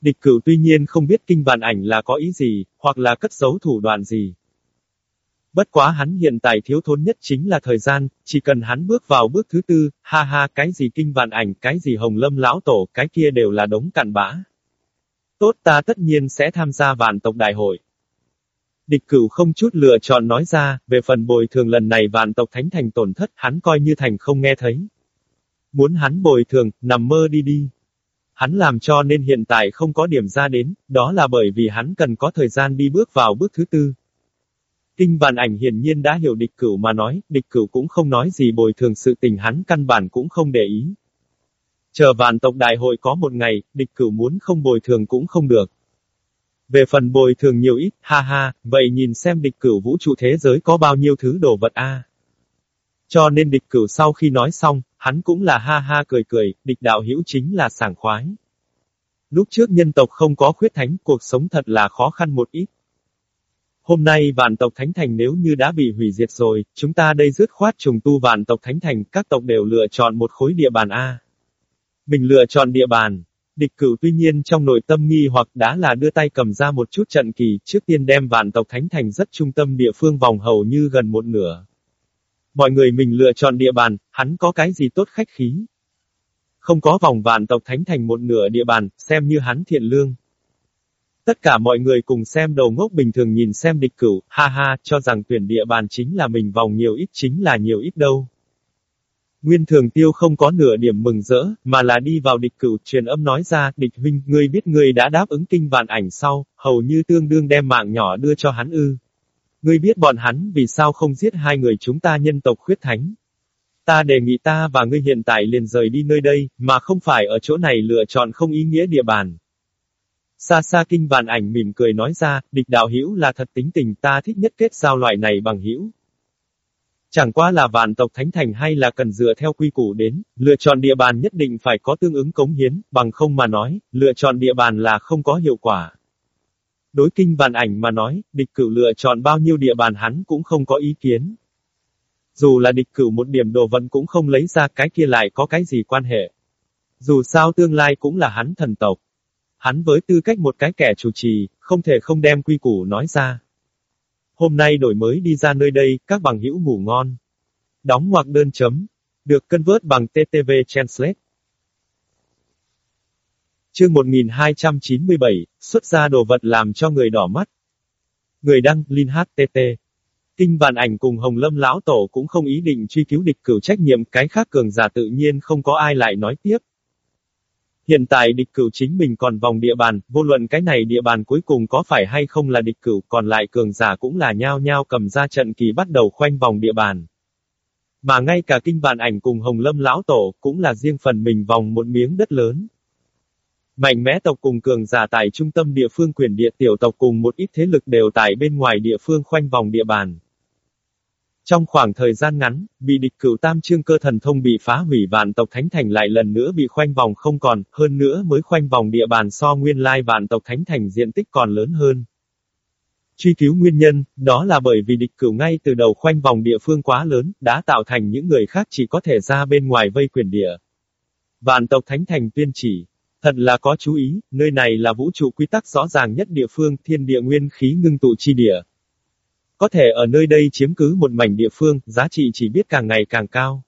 Địch cửu tuy nhiên không biết kinh bản ảnh là có ý gì, hoặc là cất giấu thủ đoạn gì. Bất quá hắn hiện tại thiếu thốn nhất chính là thời gian, chỉ cần hắn bước vào bước thứ tư, ha ha cái gì kinh vạn ảnh, cái gì hồng lâm lão tổ, cái kia đều là đống cặn bã. Tốt ta tất nhiên sẽ tham gia vạn tộc đại hội. Địch cửu không chút lựa chọn nói ra, về phần bồi thường lần này vạn tộc thánh thành tổn thất, hắn coi như thành không nghe thấy. Muốn hắn bồi thường, nằm mơ đi đi. Hắn làm cho nên hiện tại không có điểm ra đến, đó là bởi vì hắn cần có thời gian đi bước vào bước thứ tư. Kinh vạn ảnh hiển nhiên đã hiểu địch cửu mà nói, địch cửu cũng không nói gì bồi thường sự tình hắn căn bản cũng không để ý. Chờ vạn tộc đại hội có một ngày, địch cửu muốn không bồi thường cũng không được. Về phần bồi thường nhiều ít, ha ha, vậy nhìn xem địch cửu vũ trụ thế giới có bao nhiêu thứ đồ vật a. Cho nên địch cửu sau khi nói xong, hắn cũng là ha ha cười cười, địch đạo hữu chính là sảng khoái. Lúc trước nhân tộc không có khuyết thánh, cuộc sống thật là khó khăn một ít. Hôm nay vạn tộc Thánh Thành nếu như đã bị hủy diệt rồi, chúng ta đây dứt khoát trùng tu vạn tộc Thánh Thành, các tộc đều lựa chọn một khối địa bàn A. Mình lựa chọn địa bàn. Địch cửu tuy nhiên trong nội tâm nghi hoặc đã là đưa tay cầm ra một chút trận kỳ, trước tiên đem vạn tộc Thánh Thành rất trung tâm địa phương vòng hầu như gần một nửa. Mọi người mình lựa chọn địa bàn, hắn có cái gì tốt khách khí. Không có vòng vạn tộc Thánh Thành một nửa địa bàn, xem như hắn thiện lương. Tất cả mọi người cùng xem đầu ngốc bình thường nhìn xem địch cửu, ha ha, cho rằng tuyển địa bàn chính là mình vòng nhiều ít chính là nhiều ít đâu. Nguyên thường tiêu không có nửa điểm mừng rỡ, mà là đi vào địch cửu truyền âm nói ra, địch huynh, ngươi biết ngươi đã đáp ứng kinh vạn ảnh sau, hầu như tương đương đem mạng nhỏ đưa cho hắn ư. Ngươi biết bọn hắn vì sao không giết hai người chúng ta nhân tộc khuyết thánh. Ta đề nghị ta và ngươi hiện tại liền rời đi nơi đây, mà không phải ở chỗ này lựa chọn không ý nghĩa địa bàn. Xa xa kinh vạn ảnh mỉm cười nói ra, địch đạo hữu là thật tính tình ta thích nhất kết giao loại này bằng hữu. Chẳng qua là vạn tộc thánh thành hay là cần dựa theo quy củ đến, lựa chọn địa bàn nhất định phải có tương ứng cống hiến, bằng không mà nói, lựa chọn địa bàn là không có hiệu quả. Đối kinh vạn ảnh mà nói, địch cửu lựa chọn bao nhiêu địa bàn hắn cũng không có ý kiến. Dù là địch cửu một điểm đồ vận cũng không lấy ra cái kia lại có cái gì quan hệ. Dù sao tương lai cũng là hắn thần tộc. Hắn với tư cách một cái kẻ chủ trì, không thể không đem quy củ nói ra. Hôm nay đổi mới đi ra nơi đây, các bằng hữu ngủ ngon. Đóng ngoặc đơn chấm. Được cân vớt bằng TTV Translate. Chương 1297, xuất ra đồ vật làm cho người đỏ mắt. Người đăng, Linh HTT. Kinh vạn ảnh cùng Hồng Lâm Lão Tổ cũng không ý định truy cứu địch cửu trách nhiệm cái khác cường giả tự nhiên không có ai lại nói tiếp. Hiện tại địch cửu chính mình còn vòng địa bàn, vô luận cái này địa bàn cuối cùng có phải hay không là địch cửu, còn lại cường giả cũng là nhao nhao cầm ra trận kỳ bắt đầu khoanh vòng địa bàn. Mà ngay cả kinh vạn ảnh cùng Hồng Lâm Lão Tổ, cũng là riêng phần mình vòng một miếng đất lớn. Mạnh mẽ tộc cùng cường giả tại trung tâm địa phương quyền địa tiểu tộc cùng một ít thế lực đều tại bên ngoài địa phương khoanh vòng địa bàn. Trong khoảng thời gian ngắn, bị địch cửu tam trương cơ thần thông bị phá hủy vạn tộc Thánh Thành lại lần nữa bị khoanh vòng không còn, hơn nữa mới khoanh vòng địa bàn so nguyên lai vạn tộc Thánh Thành diện tích còn lớn hơn. Truy cứu nguyên nhân, đó là bởi vì địch cửu ngay từ đầu khoanh vòng địa phương quá lớn, đã tạo thành những người khác chỉ có thể ra bên ngoài vây quyền địa. Vạn tộc Thánh Thành tuyên chỉ. Thật là có chú ý, nơi này là vũ trụ quy tắc rõ ràng nhất địa phương, thiên địa nguyên khí ngưng tụ chi địa. Có thể ở nơi đây chiếm cứ một mảnh địa phương, giá trị chỉ biết càng ngày càng cao.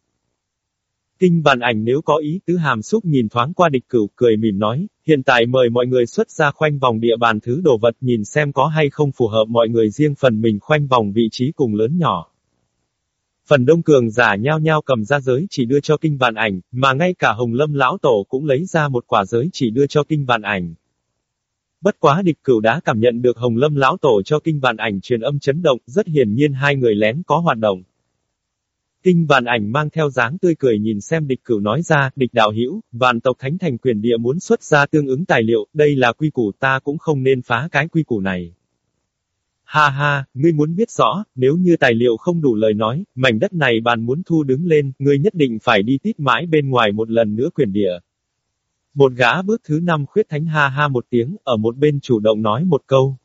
Kinh bàn ảnh nếu có ý tứ hàm xúc nhìn thoáng qua địch cửu, cười mỉm nói, hiện tại mời mọi người xuất ra khoanh vòng địa bàn thứ đồ vật nhìn xem có hay không phù hợp mọi người riêng phần mình khoanh vòng vị trí cùng lớn nhỏ. Phần đông cường giả nhao nhao cầm ra giới chỉ đưa cho kinh vạn ảnh, mà ngay cả hồng lâm lão tổ cũng lấy ra một quả giới chỉ đưa cho kinh vạn ảnh. Bất quá địch cửu đã cảm nhận được Hồng Lâm lão tổ cho kinh vạn ảnh truyền âm chấn động, rất hiển nhiên hai người lén có hoạt động. Kinh vạn ảnh mang theo dáng tươi cười nhìn xem địch cửu nói ra, địch đạo hữu vạn tộc thánh thành quyền địa muốn xuất ra tương ứng tài liệu, đây là quy củ ta cũng không nên phá cái quy củ này. Ha ha, ngươi muốn biết rõ, nếu như tài liệu không đủ lời nói, mảnh đất này bàn muốn thu đứng lên, ngươi nhất định phải đi tít mãi bên ngoài một lần nữa quyền địa. Một gã bước thứ năm khuyết thánh ha ha một tiếng, ở một bên chủ động nói một câu.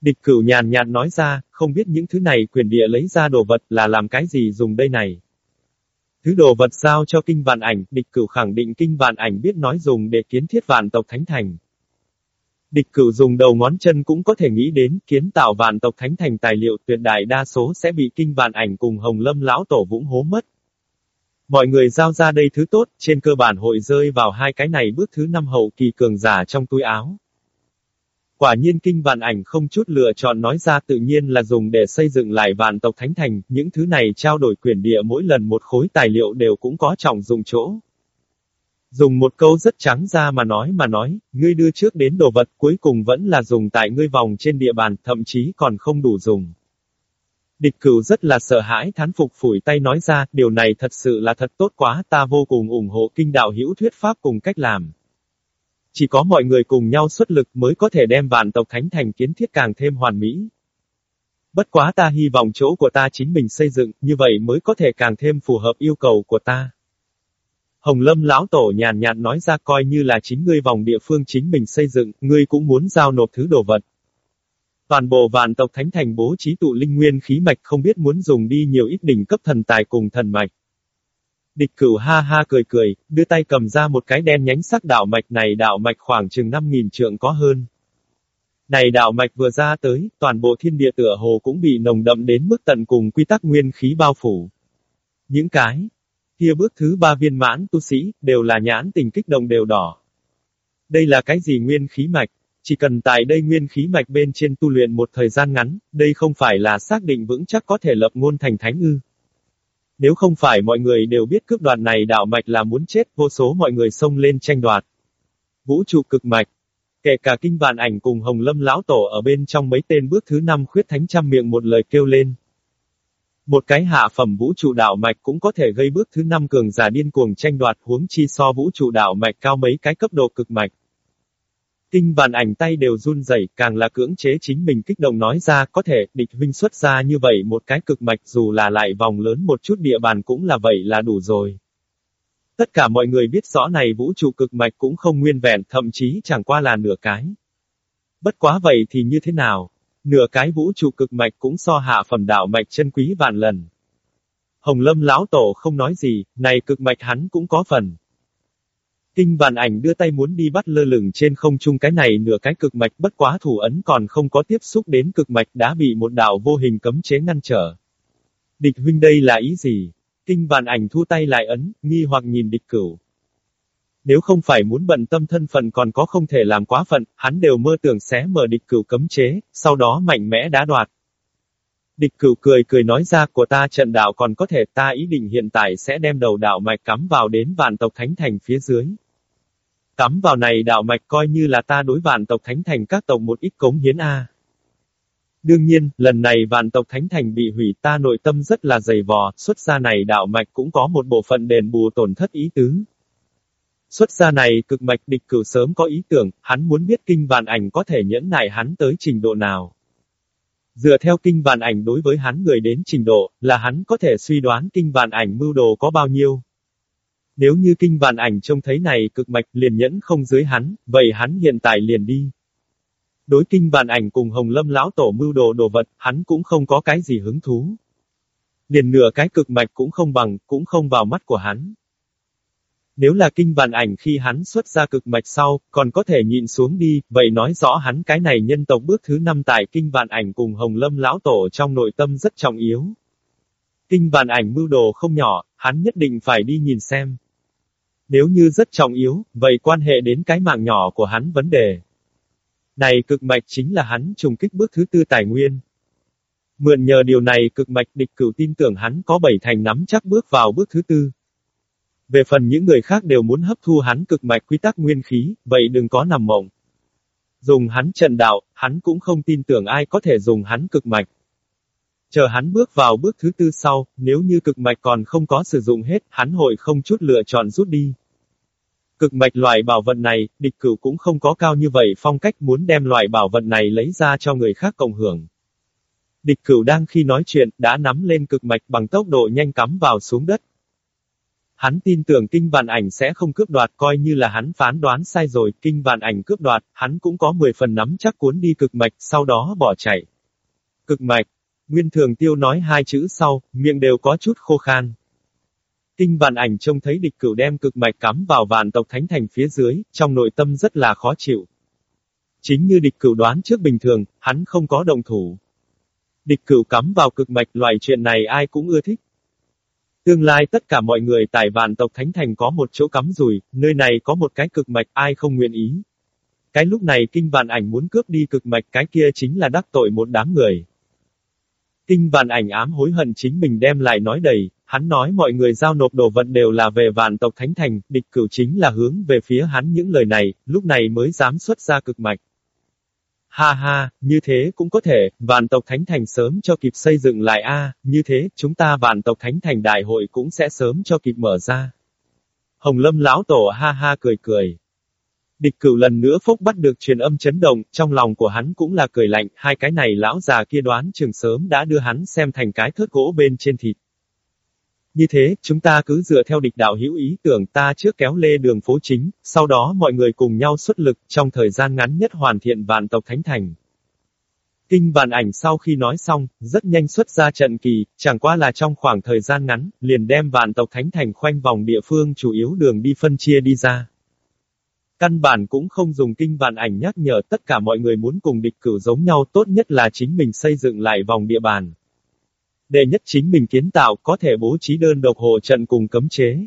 Địch cửu nhàn nhạt nói ra, không biết những thứ này quyền địa lấy ra đồ vật là làm cái gì dùng đây này. Thứ đồ vật giao cho kinh vạn ảnh, địch cửu khẳng định kinh vạn ảnh biết nói dùng để kiến thiết vạn tộc thánh thành. Địch cửu dùng đầu ngón chân cũng có thể nghĩ đến kiến tạo vạn tộc thánh thành tài liệu tuyệt đại đa số sẽ bị kinh vạn ảnh cùng hồng lâm lão tổ vũng hố mất. Mọi người giao ra đây thứ tốt, trên cơ bản hội rơi vào hai cái này bước thứ năm hậu kỳ cường giả trong túi áo. Quả nhiên kinh vạn ảnh không chút lựa chọn nói ra tự nhiên là dùng để xây dựng lại vạn tộc thánh thành, những thứ này trao đổi quyền địa mỗi lần một khối tài liệu đều cũng có trọng dụng chỗ. Dùng một câu rất trắng ra mà nói mà nói, ngươi đưa trước đến đồ vật cuối cùng vẫn là dùng tại ngươi vòng trên địa bàn, thậm chí còn không đủ dùng. Địch cửu rất là sợ hãi thán phục phủi tay nói ra, điều này thật sự là thật tốt quá, ta vô cùng ủng hộ kinh đạo hữu thuyết pháp cùng cách làm. Chỉ có mọi người cùng nhau xuất lực mới có thể đem vạn tộc thánh thành kiến thiết càng thêm hoàn mỹ. Bất quá ta hy vọng chỗ của ta chính mình xây dựng, như vậy mới có thể càng thêm phù hợp yêu cầu của ta. Hồng Lâm lão tổ nhàn nhạt nói ra coi như là chính ngươi vòng địa phương chính mình xây dựng, ngươi cũng muốn giao nộp thứ đồ vật. Toàn bộ vạn tộc thánh thành bố trí tụ linh nguyên khí mạch không biết muốn dùng đi nhiều ít đỉnh cấp thần tài cùng thần mạch. Địch cửu ha ha cười cười, đưa tay cầm ra một cái đen nhánh sắc đạo mạch này đạo mạch khoảng chừng 5.000 trượng có hơn. Này đạo mạch vừa ra tới, toàn bộ thiên địa tựa hồ cũng bị nồng đậm đến mức tận cùng quy tắc nguyên khí bao phủ. Những cái, kia bước thứ ba viên mãn tu sĩ, đều là nhãn tình kích động đều đỏ. Đây là cái gì nguyên khí mạch? Chỉ cần tại đây nguyên khí mạch bên trên tu luyện một thời gian ngắn, đây không phải là xác định vững chắc có thể lập ngôn thành thánh ư. Nếu không phải mọi người đều biết cướp đoạt này đạo mạch là muốn chết, vô số mọi người xông lên tranh đoạt. Vũ trụ cực mạch. Kể cả kinh vạn ảnh cùng hồng lâm lão tổ ở bên trong mấy tên bước thứ năm khuyết thánh trăm miệng một lời kêu lên. Một cái hạ phẩm vũ trụ đạo mạch cũng có thể gây bước thứ năm cường giả điên cuồng tranh đoạt huống chi so vũ trụ đạo mạch cao mấy cái cấp độ cực mạch. tinh vạn ảnh tay đều run rẩy, càng là cưỡng chế chính mình kích động nói ra, có thể, địch huynh xuất ra như vậy một cái cực mạch dù là lại vòng lớn một chút địa bàn cũng là vậy là đủ rồi. Tất cả mọi người biết rõ này vũ trụ cực mạch cũng không nguyên vẹn, thậm chí chẳng qua là nửa cái. Bất quá vậy thì như thế nào? Nửa cái vũ trụ cực mạch cũng so hạ phẩm đạo mạch chân quý vạn lần. Hồng Lâm lão tổ không nói gì, này cực mạch hắn cũng có phần. Kinh vạn ảnh đưa tay muốn đi bắt lơ lửng trên không trung cái này nửa cái cực mạch bất quá thủ ấn còn không có tiếp xúc đến cực mạch đã bị một đạo vô hình cấm chế ngăn trở. Địch huynh đây là ý gì? Kinh vạn ảnh thu tay lại ấn, nghi hoặc nhìn địch cửu. Nếu không phải muốn bận tâm thân phận còn có không thể làm quá phận, hắn đều mơ tưởng xé mở địch cửu cấm chế, sau đó mạnh mẽ đá đoạt. Địch cửu cười cười nói ra của ta trận đạo còn có thể ta ý định hiện tại sẽ đem đầu đạo mạch cắm vào đến vạn tộc thánh thành phía dưới. Cắm vào này đạo mạch coi như là ta đối vạn tộc thánh thành các tộc một ít cống hiến A. Đương nhiên, lần này vạn tộc thánh thành bị hủy ta nội tâm rất là dày vò, xuất ra này đạo mạch cũng có một bộ phận đền bù tổn thất ý tứ. Xuất gia này cực mạch địch cử sớm có ý tưởng, hắn muốn biết kinh vạn ảnh có thể nhẫn nại hắn tới trình độ nào. Dựa theo kinh vạn ảnh đối với hắn người đến trình độ, là hắn có thể suy đoán kinh vạn ảnh mưu đồ có bao nhiêu. Nếu như kinh vạn ảnh trông thấy này cực mạch liền nhẫn không dưới hắn, vậy hắn hiện tại liền đi. Đối kinh vạn ảnh cùng hồng lâm lão tổ mưu đồ đồ vật, hắn cũng không có cái gì hứng thú. Liền nửa cái cực mạch cũng không bằng, cũng không vào mắt của hắn. Nếu là kinh vạn ảnh khi hắn xuất ra cực mạch sau, còn có thể nhịn xuống đi, vậy nói rõ hắn cái này nhân tộc bước thứ năm tại kinh vạn ảnh cùng hồng lâm lão tổ trong nội tâm rất trọng yếu. Kinh vạn ảnh mưu đồ không nhỏ, hắn nhất định phải đi nhìn xem. Nếu như rất trọng yếu, vậy quan hệ đến cái mạng nhỏ của hắn vấn đề. Này cực mạch chính là hắn trùng kích bước thứ tư tài nguyên. Mượn nhờ điều này cực mạch địch cửu tin tưởng hắn có bảy thành nắm chắc bước vào bước thứ tư. Về phần những người khác đều muốn hấp thu hắn cực mạch quy tắc nguyên khí, vậy đừng có nằm mộng. Dùng hắn trận đạo, hắn cũng không tin tưởng ai có thể dùng hắn cực mạch. Chờ hắn bước vào bước thứ tư sau, nếu như cực mạch còn không có sử dụng hết, hắn hội không chút lựa chọn rút đi. Cực mạch loại bảo vật này, địch cửu cũng không có cao như vậy phong cách muốn đem loại bảo vật này lấy ra cho người khác cộng hưởng. Địch cửu đang khi nói chuyện, đã nắm lên cực mạch bằng tốc độ nhanh cắm vào xuống đất. Hắn tin tưởng kinh vạn ảnh sẽ không cướp đoạt coi như là hắn phán đoán sai rồi, kinh vạn ảnh cướp đoạt, hắn cũng có 10 phần nắm chắc cuốn đi cực mạch, sau đó bỏ chạy. Cực mạch. Nguyên thường tiêu nói hai chữ sau, miệng đều có chút khô khan. Kinh vạn ảnh trông thấy địch cửu đem cực mạch cắm vào vạn tộc thánh thành phía dưới, trong nội tâm rất là khó chịu. Chính như địch cửu đoán trước bình thường, hắn không có đồng thủ. Địch cửu cắm vào cực mạch loại chuyện này ai cũng ưa thích. Tương lai tất cả mọi người tại vạn tộc Thánh Thành có một chỗ cắm rùi, nơi này có một cái cực mạch ai không nguyện ý. Cái lúc này kinh vạn ảnh muốn cướp đi cực mạch cái kia chính là đắc tội một đám người. Kinh vạn ảnh ám hối hận chính mình đem lại nói đầy, hắn nói mọi người giao nộp đồ vật đều là về vạn tộc Thánh Thành, địch cửu chính là hướng về phía hắn những lời này, lúc này mới dám xuất ra cực mạch. Ha ha, như thế cũng có thể, vạn tộc Thánh Thành sớm cho kịp xây dựng lại a, như thế, chúng ta vạn tộc Thánh Thành đại hội cũng sẽ sớm cho kịp mở ra. Hồng Lâm lão tổ ha ha cười cười. Địch cửu lần nữa phốc bắt được truyền âm chấn động, trong lòng của hắn cũng là cười lạnh, hai cái này lão già kia đoán chừng sớm đã đưa hắn xem thành cái thớt gỗ bên trên thịt. Như thế, chúng ta cứ dựa theo địch đạo hữu ý tưởng ta trước kéo lê đường phố chính, sau đó mọi người cùng nhau xuất lực, trong thời gian ngắn nhất hoàn thiện vạn tộc Thánh Thành. Kinh vạn ảnh sau khi nói xong, rất nhanh xuất ra trận kỳ, chẳng qua là trong khoảng thời gian ngắn, liền đem vạn tộc Thánh Thành khoanh vòng địa phương chủ yếu đường đi phân chia đi ra. Căn bản cũng không dùng kinh vạn ảnh nhắc nhở tất cả mọi người muốn cùng địch cử giống nhau tốt nhất là chính mình xây dựng lại vòng địa bàn. Đệ nhất chính mình kiến tạo có thể bố trí đơn độc hộ trận cùng cấm chế.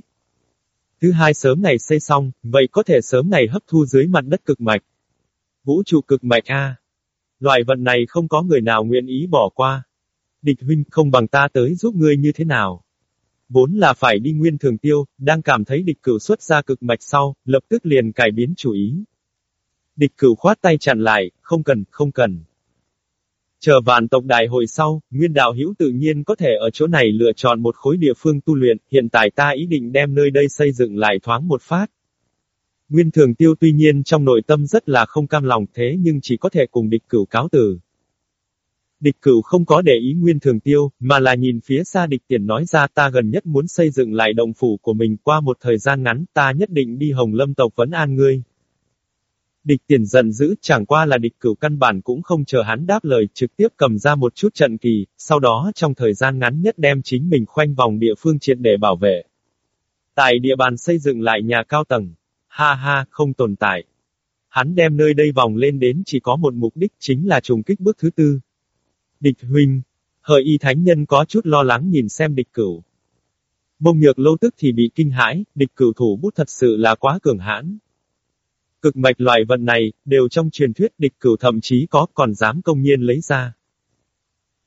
Thứ hai sớm ngày xây xong, vậy có thể sớm ngày hấp thu dưới mặt đất cực mạch. Vũ trụ cực mạch A. Loại vận này không có người nào nguyện ý bỏ qua. Địch huynh không bằng ta tới giúp ngươi như thế nào. Vốn là phải đi nguyên thường tiêu, đang cảm thấy địch cửu xuất ra cực mạch sau, lập tức liền cải biến chủ ý. Địch cửu khoát tay chặn lại, không cần, không cần. Chờ vạn tộc đại hội sau, nguyên đạo hữu tự nhiên có thể ở chỗ này lựa chọn một khối địa phương tu luyện, hiện tại ta ý định đem nơi đây xây dựng lại thoáng một phát. Nguyên thường tiêu tuy nhiên trong nội tâm rất là không cam lòng thế nhưng chỉ có thể cùng địch cửu cáo từ. Địch cửu không có để ý nguyên thường tiêu, mà là nhìn phía xa địch tiền nói ra ta gần nhất muốn xây dựng lại động phủ của mình qua một thời gian ngắn ta nhất định đi hồng lâm tộc vấn an ngươi. Địch tiền giận dữ, chẳng qua là địch cửu căn bản cũng không chờ hắn đáp lời, trực tiếp cầm ra một chút trận kỳ, sau đó trong thời gian ngắn nhất đem chính mình khoanh vòng địa phương triệt để bảo vệ. Tại địa bàn xây dựng lại nhà cao tầng. Ha ha, không tồn tại. Hắn đem nơi đây vòng lên đến chỉ có một mục đích chính là trùng kích bước thứ tư. Địch huynh. Hợi y thánh nhân có chút lo lắng nhìn xem địch cửu. Mông nhược lâu tức thì bị kinh hãi, địch cửu thủ bút thật sự là quá cường hãn. Cực mạch loại vận này, đều trong truyền thuyết địch cửu thậm chí có còn dám công nhiên lấy ra.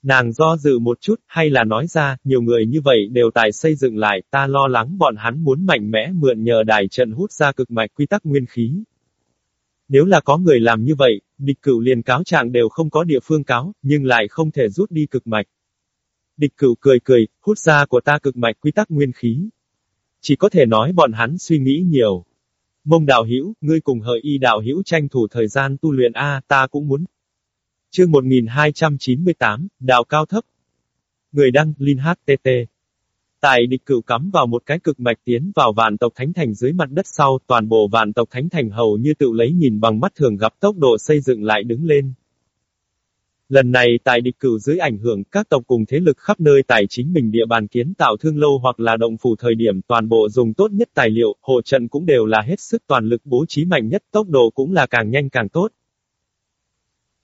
Nàng do dự một chút, hay là nói ra, nhiều người như vậy đều tài xây dựng lại, ta lo lắng bọn hắn muốn mạnh mẽ mượn nhờ đài trận hút ra cực mạch quy tắc nguyên khí. Nếu là có người làm như vậy, địch cửu liền cáo trạng đều không có địa phương cáo, nhưng lại không thể rút đi cực mạch. Địch cửu cười cười, hút ra của ta cực mạch quy tắc nguyên khí. Chỉ có thể nói bọn hắn suy nghĩ nhiều. Mông đạo hữu ngươi cùng hợi y đạo hữu tranh thủ thời gian tu luyện A, ta cũng muốn. Chương 1298, đạo cao thấp. Người đăng, Linh HTT. Tại địch cửu cắm vào một cái cực mạch tiến vào vạn tộc thánh thành dưới mặt đất sau, toàn bộ vạn tộc thánh thành hầu như tự lấy nhìn bằng mắt thường gặp tốc độ xây dựng lại đứng lên. Lần này tại địch cửu dưới ảnh hưởng các tộc cùng thế lực khắp nơi tài chính mình địa bàn kiến tạo thương lâu hoặc là động phủ thời điểm toàn bộ dùng tốt nhất tài liệu, hộ trận cũng đều là hết sức toàn lực bố trí mạnh nhất tốc độ cũng là càng nhanh càng tốt.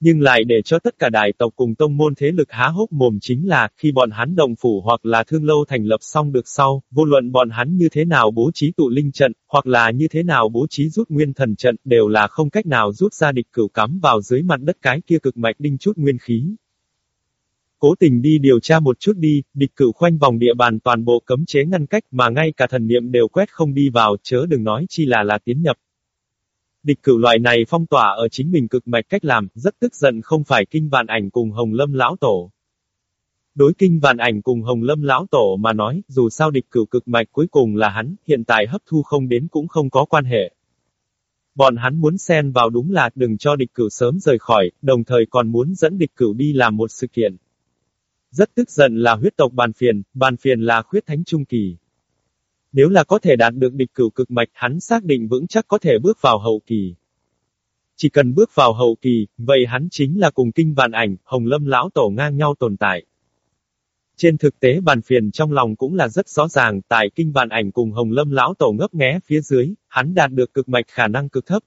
Nhưng lại để cho tất cả đại tộc cùng tông môn thế lực há hốc mồm chính là, khi bọn hắn đồng phủ hoặc là thương lâu thành lập xong được sau, vô luận bọn hắn như thế nào bố trí tụ linh trận, hoặc là như thế nào bố trí rút nguyên thần trận, đều là không cách nào rút ra địch cửu cắm vào dưới mặt đất cái kia cực mạch đinh chút nguyên khí. Cố tình đi điều tra một chút đi, địch cửu khoanh vòng địa bàn toàn bộ cấm chế ngăn cách mà ngay cả thần niệm đều quét không đi vào, chớ đừng nói chi là là tiến nhập. Địch cửu loại này phong tỏa ở chính mình cực mạch cách làm, rất tức giận không phải kinh vạn ảnh cùng Hồng Lâm Lão Tổ. Đối kinh vạn ảnh cùng Hồng Lâm Lão Tổ mà nói, dù sao địch cửu cực mạch cuối cùng là hắn, hiện tại hấp thu không đến cũng không có quan hệ. Bọn hắn muốn xen vào đúng là đừng cho địch cửu sớm rời khỏi, đồng thời còn muốn dẫn địch cửu đi làm một sự kiện. Rất tức giận là huyết tộc bàn phiền, bàn phiền là khuyết thánh trung kỳ. Nếu là có thể đạt được địch cửu cực mạch, hắn xác định vững chắc có thể bước vào hậu kỳ. Chỉ cần bước vào hậu kỳ, vậy hắn chính là cùng kinh vạn ảnh, hồng lâm lão tổ ngang nhau tồn tại. Trên thực tế bàn phiền trong lòng cũng là rất rõ ràng, tại kinh vạn ảnh cùng hồng lâm lão tổ ngấp nghé phía dưới, hắn đạt được cực mạch khả năng cực thấp.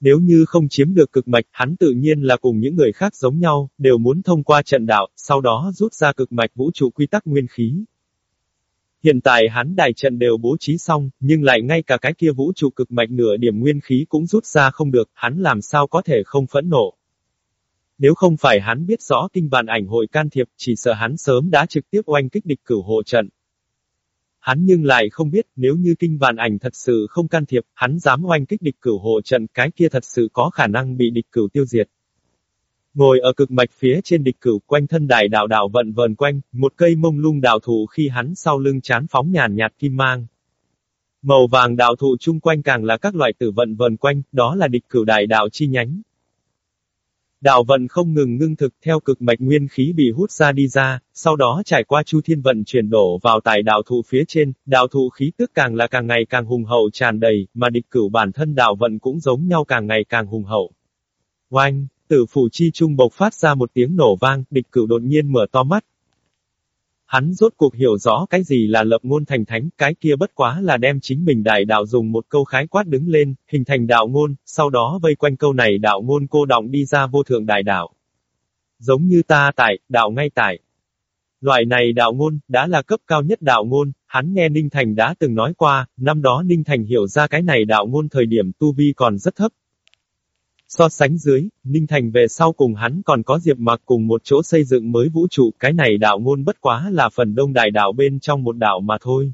Nếu như không chiếm được cực mạch, hắn tự nhiên là cùng những người khác giống nhau, đều muốn thông qua trận đạo, sau đó rút ra cực mạch vũ trụ quy tắc nguyên khí. Hiện tại hắn đại trận đều bố trí xong, nhưng lại ngay cả cái kia vũ trụ cực mạch nửa điểm nguyên khí cũng rút ra không được, hắn làm sao có thể không phẫn nộ. Nếu không phải hắn biết rõ kinh bàn ảnh hội can thiệp, chỉ sợ hắn sớm đã trực tiếp oanh kích địch cửu hộ trận. Hắn nhưng lại không biết, nếu như kinh bàn ảnh thật sự không can thiệp, hắn dám oanh kích địch cửu hộ trận, cái kia thật sự có khả năng bị địch cửu tiêu diệt. Ngồi ở cực mạch phía trên địch cửu quanh thân đài đạo đạo vận vờn quanh, một cây mông lung đạo thụ khi hắn sau lưng chán phóng nhàn nhạt kim mang. Màu vàng đạo thụ chung quanh càng là các loại tử vận vờn quanh, đó là địch cửu đại đạo chi nhánh. Đạo vận không ngừng ngưng thực theo cực mạch nguyên khí bị hút ra đi ra, sau đó trải qua chu thiên vận chuyển đổ vào tại đạo thụ phía trên, đạo thụ khí tức càng là càng ngày càng hùng hậu tràn đầy, mà địch cửu bản thân đạo vận cũng giống nhau càng ngày càng hùng hậu. Oanh! Tử phủ chi trung bộc phát ra một tiếng nổ vang, địch cửu đột nhiên mở to mắt. Hắn rốt cuộc hiểu rõ cái gì là lập ngôn thành thánh, cái kia bất quá là đem chính mình đại đạo dùng một câu khái quát đứng lên, hình thành đạo ngôn, sau đó vây quanh câu này đạo ngôn cô động đi ra vô thượng đại đạo. Giống như ta tại, đạo ngay tại. Loại này đạo ngôn, đã là cấp cao nhất đạo ngôn, hắn nghe Ninh Thành đã từng nói qua, năm đó Ninh Thành hiểu ra cái này đạo ngôn thời điểm tu vi còn rất thấp, So sánh dưới, Ninh Thành về sau cùng hắn còn có Diệp Mạc cùng một chỗ xây dựng mới vũ trụ, cái này đạo ngôn bất quá là phần đông đại đạo bên trong một đạo mà thôi.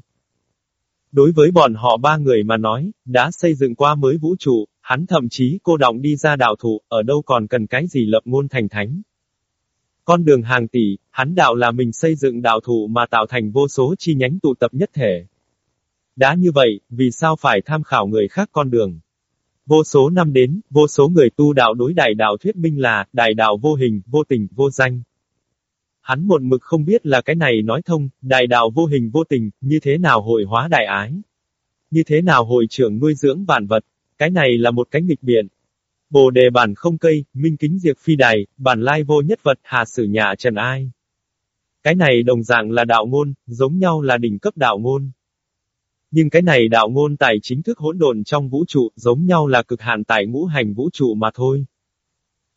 Đối với bọn họ ba người mà nói, đã xây dựng qua mới vũ trụ, hắn thậm chí cô động đi ra đạo thụ, ở đâu còn cần cái gì lập ngôn thành thánh. Con đường hàng tỷ, hắn đạo là mình xây dựng đạo thụ mà tạo thành vô số chi nhánh tụ tập nhất thể. Đã như vậy, vì sao phải tham khảo người khác con đường? Vô số năm đến, vô số người tu đạo đối đại đạo thuyết minh là, đại đạo vô hình, vô tình, vô danh. Hắn một mực không biết là cái này nói thông, đại đạo vô hình vô tình, như thế nào hội hóa đại ái. Như thế nào hội trưởng nuôi dưỡng bản vật, cái này là một cái nghịch biện. Bồ đề bản không cây, minh kính diệt phi đài, bản lai vô nhất vật, hà sử nhà trần ai. Cái này đồng dạng là đạo ngôn, giống nhau là đỉnh cấp đạo ngôn. Nhưng cái này đạo ngôn tài chính thức hỗn độn trong vũ trụ, giống nhau là cực hạn tại ngũ hành vũ trụ mà thôi.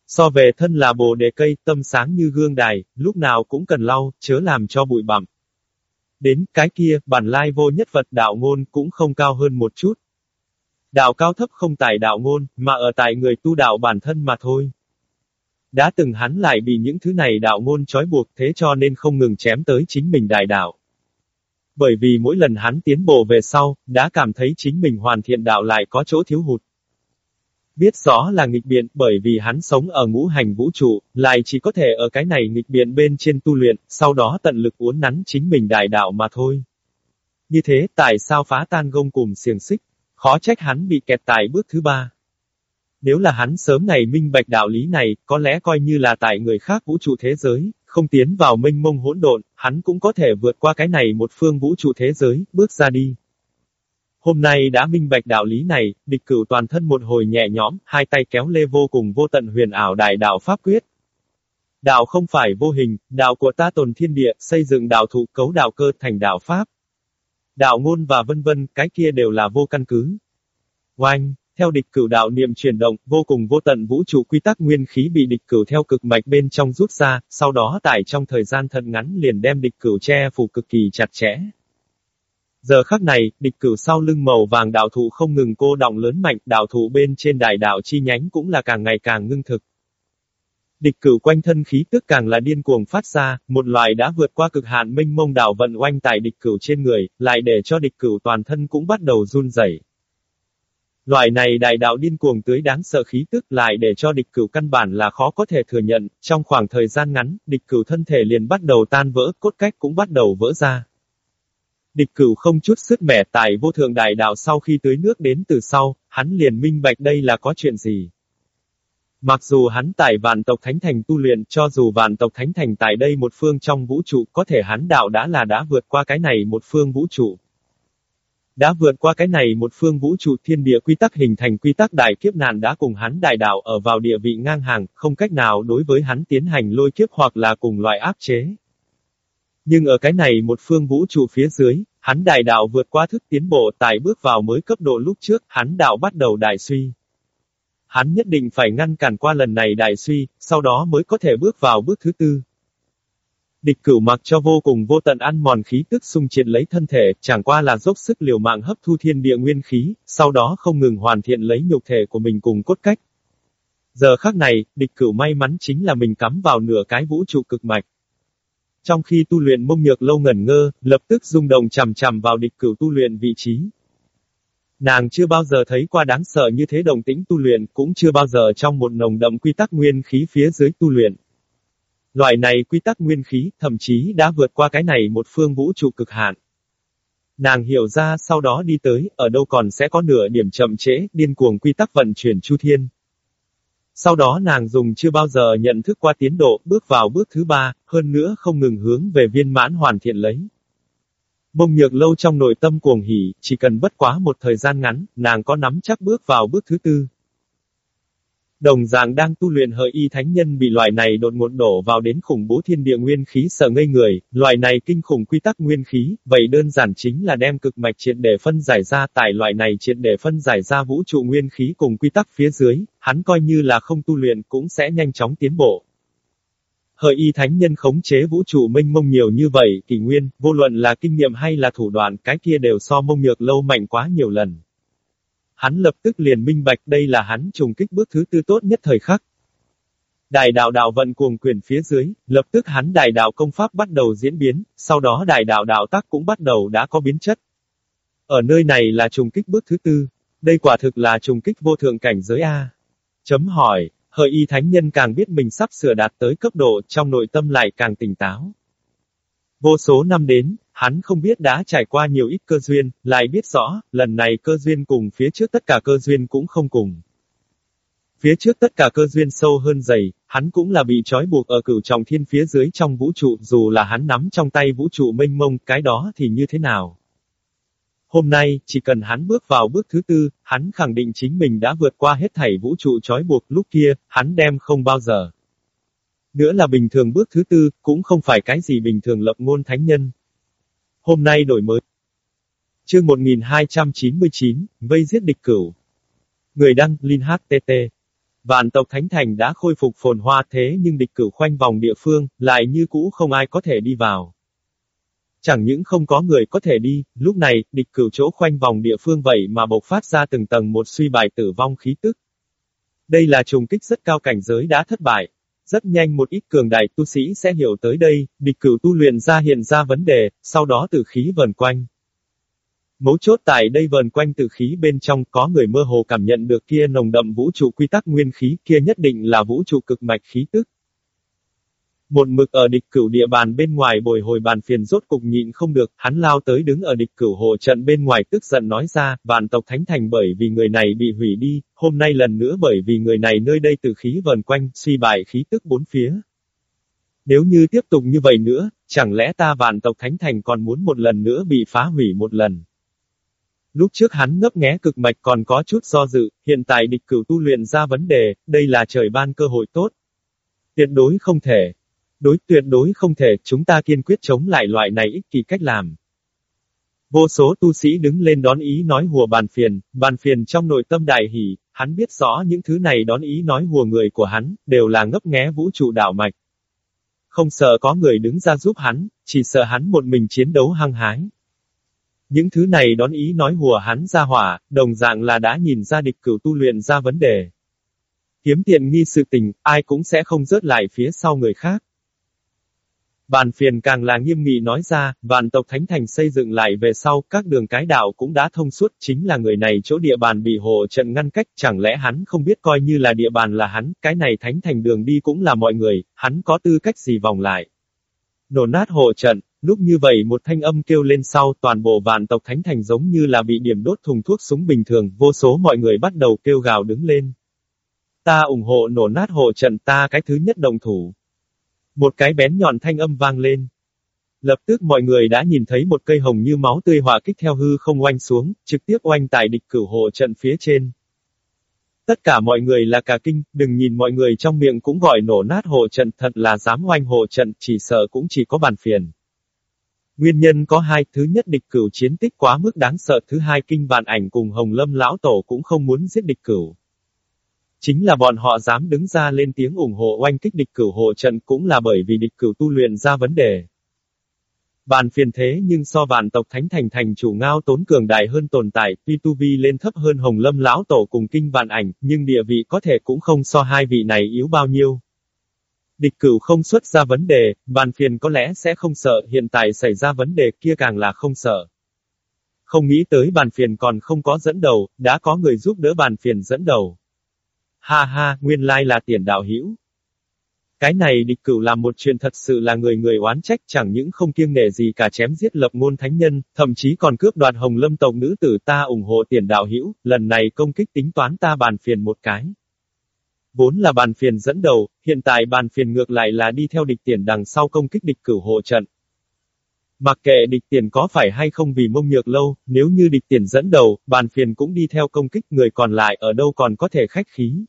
So về thân là bồ đề cây, tâm sáng như gương đài, lúc nào cũng cần lau, chớ làm cho bụi bặm. Đến cái kia, bản lai vô nhất vật đạo ngôn cũng không cao hơn một chút. Đạo cao thấp không tại đạo ngôn, mà ở tại người tu đạo bản thân mà thôi. Đã từng hắn lại bị những thứ này đạo ngôn trói buộc thế cho nên không ngừng chém tới chính mình đại đạo bởi vì mỗi lần hắn tiến bộ về sau, đã cảm thấy chính mình hoàn thiện đạo lại có chỗ thiếu hụt. Biết rõ là nghịch biện bởi vì hắn sống ở ngũ hành vũ trụ, lại chỉ có thể ở cái này nghịch biện bên trên tu luyện, sau đó tận lực uốn nắn chính mình đại đạo mà thôi. Như thế, tại sao phá tan gông cùng xiềng xích? Khó trách hắn bị kẹt tại bước thứ ba. Nếu là hắn sớm ngày minh bạch đạo lý này, có lẽ coi như là tại người khác vũ trụ thế giới, không tiến vào minh mông hỗn độn, hắn cũng có thể vượt qua cái này một phương vũ trụ thế giới, bước ra đi. Hôm nay đã minh bạch đạo lý này, địch cửu toàn thân một hồi nhẹ nhõm, hai tay kéo lê vô cùng vô tận huyền ảo đại đạo pháp quyết. Đạo không phải vô hình, đạo của ta tồn thiên địa, xây dựng đạo thụ cấu đạo cơ thành đạo pháp. Đạo ngôn và vân vân, cái kia đều là vô căn cứ. Oanh, theo địch cửu đạo niệm chuyển động, vô cùng vô tận vũ trụ quy tắc nguyên khí bị địch cửu theo cực mạch bên trong rút ra, sau đó tải trong thời gian thật ngắn liền đem địch cửu che phủ cực kỳ chặt chẽ. Giờ khắc này, địch cửu sau lưng màu vàng đạo thụ không ngừng cô động lớn mạnh, đạo thụ bên trên đại đạo chi nhánh cũng là càng ngày càng ngưng thực. Địch cửu quanh thân khí tức càng là điên cuồng phát ra, một loại đã vượt qua cực hạn minh mông đạo vận oanh tại địch cửu trên người, lại để cho địch cửu toàn thân cũng bắt đầu run rẩy. Loại này đại đạo điên cuồng tưới đáng sợ khí tức lại để cho địch cửu căn bản là khó có thể thừa nhận, trong khoảng thời gian ngắn, địch cửu thân thể liền bắt đầu tan vỡ, cốt cách cũng bắt đầu vỡ ra. Địch cửu không chút sức mẻ tại vô thượng đại đạo sau khi tưới nước đến từ sau, hắn liền minh bạch đây là có chuyện gì. Mặc dù hắn tại vạn tộc thánh thành tu luyện, cho dù vạn tộc thánh thành tại đây một phương trong vũ trụ, có thể hắn đạo đã là đã vượt qua cái này một phương vũ trụ. Đã vượt qua cái này một phương vũ trụ thiên địa quy tắc hình thành quy tắc đại kiếp nạn đã cùng hắn đại đạo ở vào địa vị ngang hàng, không cách nào đối với hắn tiến hành lôi kiếp hoặc là cùng loại áp chế. Nhưng ở cái này một phương vũ trụ phía dưới, hắn đại đạo vượt qua thức tiến bộ tại bước vào mới cấp độ lúc trước, hắn đạo bắt đầu đại suy. Hắn nhất định phải ngăn cản qua lần này đại suy, sau đó mới có thể bước vào bước thứ tư. Địch cửu mặc cho vô cùng vô tận ăn mòn khí tức xung triệt lấy thân thể, chẳng qua là dốc sức liều mạng hấp thu thiên địa nguyên khí, sau đó không ngừng hoàn thiện lấy nhục thể của mình cùng cốt cách. Giờ khắc này, địch cửu may mắn chính là mình cắm vào nửa cái vũ trụ cực mạch. Trong khi tu luyện mông nhược lâu ngẩn ngơ, lập tức rung đồng chằm chằm vào địch cửu tu luyện vị trí. Nàng chưa bao giờ thấy qua đáng sợ như thế đồng tĩnh tu luyện, cũng chưa bao giờ trong một nồng đậm quy tắc nguyên khí phía dưới tu luyện. Loại này quy tắc nguyên khí, thậm chí đã vượt qua cái này một phương vũ trụ cực hạn. Nàng hiểu ra sau đó đi tới, ở đâu còn sẽ có nửa điểm chậm trễ, điên cuồng quy tắc vận chuyển chu thiên. Sau đó nàng dùng chưa bao giờ nhận thức qua tiến độ, bước vào bước thứ ba, hơn nữa không ngừng hướng về viên mãn hoàn thiện lấy. Bông nhược lâu trong nội tâm cuồng hỉ, chỉ cần bất quá một thời gian ngắn, nàng có nắm chắc bước vào bước thứ tư. Đồng dạng đang tu luyện hợi y thánh nhân bị loại này đột ngột đổ vào đến khủng bố thiên địa nguyên khí sợ ngây người, loại này kinh khủng quy tắc nguyên khí, vậy đơn giản chính là đem cực mạch triệt để phân giải ra tại loại này triệt để phân giải ra vũ trụ nguyên khí cùng quy tắc phía dưới, hắn coi như là không tu luyện cũng sẽ nhanh chóng tiến bộ. Hợi y thánh nhân khống chế vũ trụ minh mông nhiều như vậy, kỳ nguyên, vô luận là kinh nghiệm hay là thủ đoạn, cái kia đều so mông nhược lâu mạnh quá nhiều lần. Hắn lập tức liền minh bạch đây là hắn trùng kích bước thứ tư tốt nhất thời khắc. Đại đạo đạo vận cuồng quyền phía dưới, lập tức hắn đại đạo công pháp bắt đầu diễn biến, sau đó đại đạo đạo tác cũng bắt đầu đã có biến chất. Ở nơi này là trùng kích bước thứ tư. Đây quả thực là trùng kích vô thượng cảnh giới A. Chấm hỏi, hợi y thánh nhân càng biết mình sắp sửa đạt tới cấp độ, trong nội tâm lại càng tỉnh táo. Vô số năm đến, Hắn không biết đã trải qua nhiều ít cơ duyên, lại biết rõ, lần này cơ duyên cùng phía trước tất cả cơ duyên cũng không cùng. Phía trước tất cả cơ duyên sâu hơn dày, hắn cũng là bị trói buộc ở cửu trọng thiên phía dưới trong vũ trụ, dù là hắn nắm trong tay vũ trụ mênh mông, cái đó thì như thế nào? Hôm nay, chỉ cần hắn bước vào bước thứ tư, hắn khẳng định chính mình đã vượt qua hết thảy vũ trụ trói buộc, lúc kia, hắn đem không bao giờ. Nữa là bình thường bước thứ tư, cũng không phải cái gì bình thường lập ngôn thánh nhân. Hôm nay đổi mới. Chương 1299, vây giết địch cửu. Người đăng, Linh HTT. Vạn tộc Thánh Thành đã khôi phục phồn hoa thế nhưng địch cửu khoanh vòng địa phương, lại như cũ không ai có thể đi vào. Chẳng những không có người có thể đi, lúc này, địch cửu chỗ khoanh vòng địa phương vậy mà bộc phát ra từng tầng một suy bài tử vong khí tức. Đây là trùng kích rất cao cảnh giới đã thất bại, rất nhanh một ít cường đại tu sĩ sẽ hiểu tới đây, địch cửu tu luyện ra hiện ra vấn đề, sau đó tử khí vần quanh. Mấu chốt tại đây vần quanh tử khí bên trong có người mơ hồ cảm nhận được kia nồng đậm vũ trụ quy tắc nguyên khí kia nhất định là vũ trụ cực mạch khí tức. Một mực ở địch cửu địa bàn bên ngoài bồi hồi bàn phiền rốt cục nhịn không được, hắn lao tới đứng ở địch cửu hộ trận bên ngoài tức giận nói ra, vạn tộc thánh thành bởi vì người này bị hủy đi, hôm nay lần nữa bởi vì người này nơi đây từ khí vần quanh, suy bại khí tức bốn phía. Nếu như tiếp tục như vậy nữa, chẳng lẽ ta vạn tộc thánh thành còn muốn một lần nữa bị phá hủy một lần? Lúc trước hắn ngấp nghé cực mạch còn có chút do dự, hiện tại địch cửu tu luyện ra vấn đề, đây là trời ban cơ hội tốt. Tuyệt đối không thể, Đối tuyệt đối không thể, chúng ta kiên quyết chống lại loại này ích kỷ cách làm. Vô số tu sĩ đứng lên đón ý nói hùa bàn phiền, bàn phiền trong nội tâm đại hỷ, hắn biết rõ những thứ này đón ý nói hùa người của hắn, đều là ngấp nghé vũ trụ đạo mạch. Không sợ có người đứng ra giúp hắn, chỉ sợ hắn một mình chiến đấu hăng hái. Những thứ này đón ý nói hùa hắn ra hỏa, đồng dạng là đã nhìn ra địch cửu tu luyện ra vấn đề. Kiếm tiện nghi sự tình, ai cũng sẽ không rớt lại phía sau người khác. Bàn phiền càng là nghiêm nghị nói ra, vạn tộc thánh thành xây dựng lại về sau, các đường cái đạo cũng đã thông suốt, chính là người này chỗ địa bàn bị hộ trận ngăn cách, chẳng lẽ hắn không biết coi như là địa bàn là hắn, cái này thánh thành đường đi cũng là mọi người, hắn có tư cách gì vòng lại. Nổ nát hộ trận, lúc như vậy một thanh âm kêu lên sau, toàn bộ vạn tộc thánh thành giống như là bị điểm đốt thùng thuốc súng bình thường, vô số mọi người bắt đầu kêu gào đứng lên. Ta ủng hộ nổ nát hộ trận ta cái thứ nhất đồng thủ. Một cái bén nhọn thanh âm vang lên. Lập tức mọi người đã nhìn thấy một cây hồng như máu tươi hỏa kích theo hư không oanh xuống, trực tiếp oanh tại địch cửu hộ trận phía trên. Tất cả mọi người là cả kinh, đừng nhìn mọi người trong miệng cũng gọi nổ nát hộ trận thật là dám oanh hộ trận, chỉ sợ cũng chỉ có bàn phiền. Nguyên nhân có hai, thứ nhất địch cửu chiến tích quá mức đáng sợ, thứ hai kinh vạn ảnh cùng Hồng Lâm Lão Tổ cũng không muốn giết địch cửu. Chính là bọn họ dám đứng ra lên tiếng ủng hộ oanh kích địch cửu hộ trận cũng là bởi vì địch cửu tu luyện ra vấn đề. Bàn phiền thế nhưng so vạn tộc thánh thành thành chủ ngao tốn cường đại hơn tồn tại, tuy tu vi lên thấp hơn hồng lâm lão tổ cùng kinh vạn ảnh, nhưng địa vị có thể cũng không so hai vị này yếu bao nhiêu. Địch cửu không xuất ra vấn đề, bàn phiền có lẽ sẽ không sợ, hiện tại xảy ra vấn đề kia càng là không sợ. Không nghĩ tới bàn phiền còn không có dẫn đầu, đã có người giúp đỡ bàn phiền dẫn đầu. Ha ha, nguyên lai là tiền đạo hữu. Cái này địch cửu làm một chuyện thật sự là người người oán trách chẳng những không kiêng nể gì cả chém giết lập ngôn thánh nhân, thậm chí còn cướp đoạt hồng lâm tộc nữ tử ta ủng hộ tiền đạo hữu, lần này công kích tính toán ta bàn phiền một cái. Vốn là bàn phiền dẫn đầu, hiện tại bàn phiền ngược lại là đi theo địch tiền đằng sau công kích địch cửu hộ trận. Mặc kệ địch tiền có phải hay không vì mông nhược lâu, nếu như địch tiền dẫn đầu, bàn phiền cũng đi theo công kích người còn lại ở đâu còn có thể khách khí.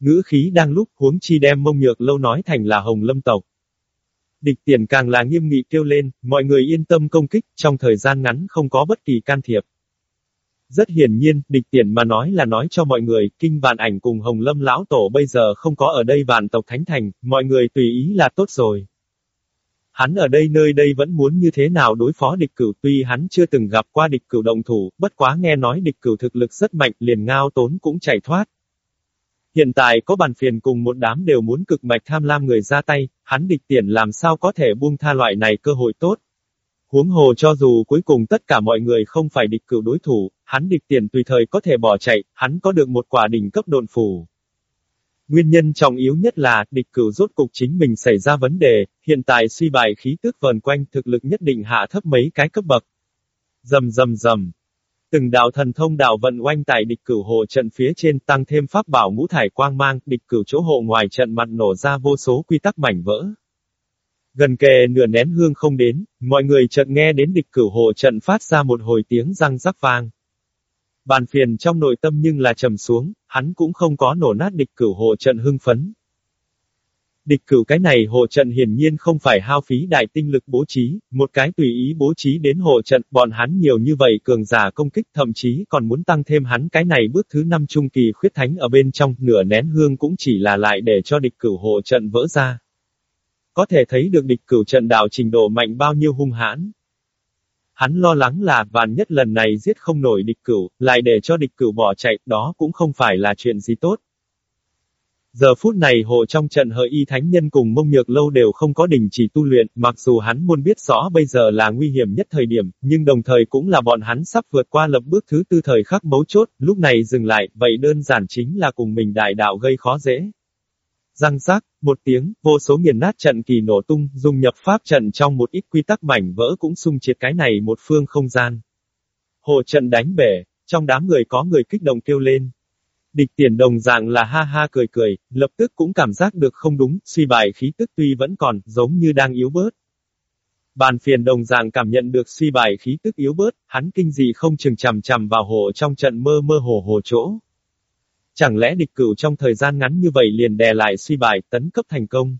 Ngữ khí đang lúc huống chi đem mông nhược lâu nói thành là hồng lâm tộc. Địch tiền càng là nghiêm nghị kêu lên, mọi người yên tâm công kích, trong thời gian ngắn không có bất kỳ can thiệp. Rất hiển nhiên, địch tiền mà nói là nói cho mọi người, kinh vạn ảnh cùng hồng lâm lão tổ bây giờ không có ở đây vạn tộc thánh thành, mọi người tùy ý là tốt rồi. Hắn ở đây nơi đây vẫn muốn như thế nào đối phó địch cửu tuy hắn chưa từng gặp qua địch cửu động thủ, bất quá nghe nói địch cửu thực lực rất mạnh liền ngao tốn cũng chạy thoát. Hiện tại có bàn phiền cùng một đám đều muốn cực mạch tham lam người ra tay, hắn địch tiền làm sao có thể buông tha loại này cơ hội tốt. Huống hồ cho dù cuối cùng tất cả mọi người không phải địch cửu đối thủ, hắn địch tiền tùy thời có thể bỏ chạy, hắn có được một quả đỉnh cấp độn phù. Nguyên nhân trọng yếu nhất là, địch cửu rốt cục chính mình xảy ra vấn đề, hiện tại suy bại khí tức vần quanh thực lực nhất định hạ thấp mấy cái cấp bậc. Dầm dầm dầm. Từng đạo thần thông đạo vận oanh tại địch cửu hộ trận phía trên tăng thêm pháp bảo ngũ thải quang mang, địch cửu chỗ hộ ngoài trận mặt nổ ra vô số quy tắc mảnh vỡ. Gần kề nửa nén hương không đến, mọi người chợt nghe đến địch cửu hộ trận phát ra một hồi tiếng răng rắc vang. Bàn phiền trong nội tâm nhưng là trầm xuống, hắn cũng không có nổ nát địch cửu hộ trận hưng phấn. Địch cửu cái này hộ trận hiển nhiên không phải hao phí đại tinh lực bố trí, một cái tùy ý bố trí đến hộ trận, bọn hắn nhiều như vậy cường giả công kích thậm chí còn muốn tăng thêm hắn cái này bước thứ năm trung kỳ khuyết thánh ở bên trong, nửa nén hương cũng chỉ là lại để cho địch cửu hộ trận vỡ ra. Có thể thấy được địch cửu trận đạo trình độ mạnh bao nhiêu hung hãn. Hắn lo lắng là, vạn nhất lần này giết không nổi địch cửu, lại để cho địch cửu bỏ chạy, đó cũng không phải là chuyện gì tốt. Giờ phút này hộ trong trận hợi y thánh nhân cùng mông nhược lâu đều không có đình chỉ tu luyện, mặc dù hắn muốn biết rõ bây giờ là nguy hiểm nhất thời điểm, nhưng đồng thời cũng là bọn hắn sắp vượt qua lập bước thứ tư thời khắc mấu chốt, lúc này dừng lại, vậy đơn giản chính là cùng mình đại đạo gây khó dễ. Răng rác, một tiếng, vô số nghiền nát trận kỳ nổ tung, dùng nhập pháp trận trong một ít quy tắc mảnh vỡ cũng xung triệt cái này một phương không gian. Hồ trận đánh bể, trong đám người có người kích động kêu lên. Địch tiền đồng dạng là ha ha cười cười, lập tức cũng cảm giác được không đúng, suy bài khí tức tuy vẫn còn, giống như đang yếu bớt. Bàn phiền đồng dạng cảm nhận được suy bài khí tức yếu bớt, hắn kinh dị không chừng chằm chằm vào hồ trong trận mơ mơ hồ hồ chỗ. Chẳng lẽ địch cửu trong thời gian ngắn như vậy liền đè lại suy bài, tấn cấp thành công?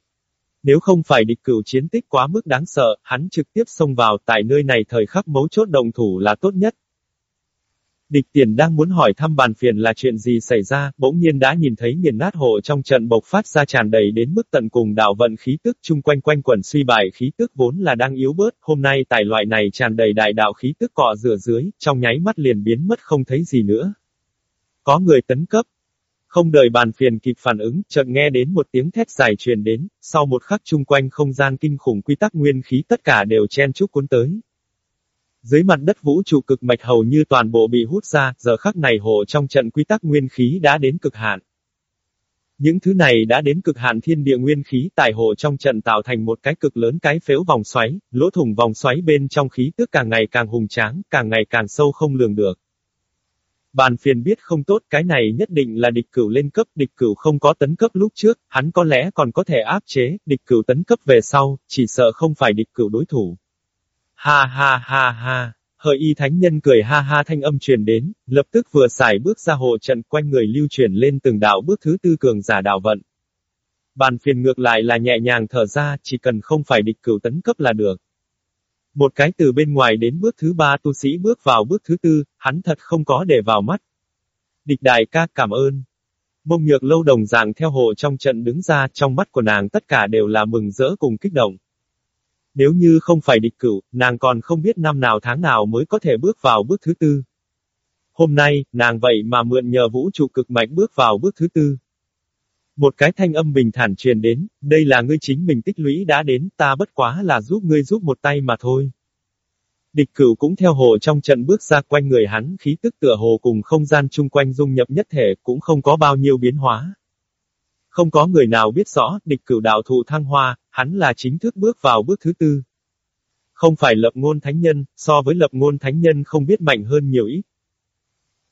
Nếu không phải địch cửu chiến tích quá mức đáng sợ, hắn trực tiếp xông vào tại nơi này thời khắc mấu chốt đồng thủ là tốt nhất. Địch tiền đang muốn hỏi thăm bàn phiền là chuyện gì xảy ra, bỗng nhiên đã nhìn thấy nghiền nát hộ trong trận bộc phát ra tràn đầy đến mức tận cùng đạo vận khí tức chung quanh quanh quẩn suy bài khí tức vốn là đang yếu bớt, hôm nay tại loại này tràn đầy đại đạo khí tức cọ rửa dưới, trong nháy mắt liền biến mất không thấy gì nữa. Có người tấn cấp, không đợi bàn phiền kịp phản ứng, chợt nghe đến một tiếng thét dài truyền đến, sau một khắc chung quanh không gian kinh khủng quy tắc nguyên khí tất cả đều chen chúc cuốn tới. Dưới mặt đất vũ trụ cực mạch hầu như toàn bộ bị hút ra, giờ khắc này hộ trong trận quy tắc nguyên khí đã đến cực hạn. Những thứ này đã đến cực hạn thiên địa nguyên khí tại hộ trong trận tạo thành một cái cực lớn cái phếu vòng xoáy, lỗ thủng vòng xoáy bên trong khí tức càng ngày càng hùng tráng, càng ngày càng sâu không lường được. Bàn phiền biết không tốt, cái này nhất định là địch cửu lên cấp, địch cửu không có tấn cấp lúc trước, hắn có lẽ còn có thể áp chế, địch cửu tấn cấp về sau, chỉ sợ không phải địch cửu đối thủ. Ha ha ha ha, hợi y thánh nhân cười ha ha thanh âm truyền đến, lập tức vừa xài bước ra hộ trận quanh người lưu truyền lên từng đạo bước thứ tư cường giả đạo vận. Bàn phiền ngược lại là nhẹ nhàng thở ra, chỉ cần không phải địch cửu tấn cấp là được. Một cái từ bên ngoài đến bước thứ ba tu sĩ bước vào bước thứ tư, hắn thật không có để vào mắt. Địch đại ca cảm ơn. Mông nhược lâu đồng dạng theo hộ trong trận đứng ra, trong mắt của nàng tất cả đều là mừng rỡ cùng kích động. Nếu như không phải địch cửu, nàng còn không biết năm nào tháng nào mới có thể bước vào bước thứ tư. Hôm nay, nàng vậy mà mượn nhờ vũ trụ cực mạnh bước vào bước thứ tư. Một cái thanh âm bình thản truyền đến, đây là ngươi chính mình tích lũy đã đến, ta bất quá là giúp ngươi giúp một tay mà thôi. Địch cửu cũng theo hồ trong trận bước ra quanh người hắn khí tức tựa hồ cùng không gian chung quanh dung nhập nhất thể cũng không có bao nhiêu biến hóa. Không có người nào biết rõ, địch cửu đạo thụ thăng hoa, hắn là chính thức bước vào bước thứ tư. Không phải lập ngôn thánh nhân, so với lập ngôn thánh nhân không biết mạnh hơn nhiều ít.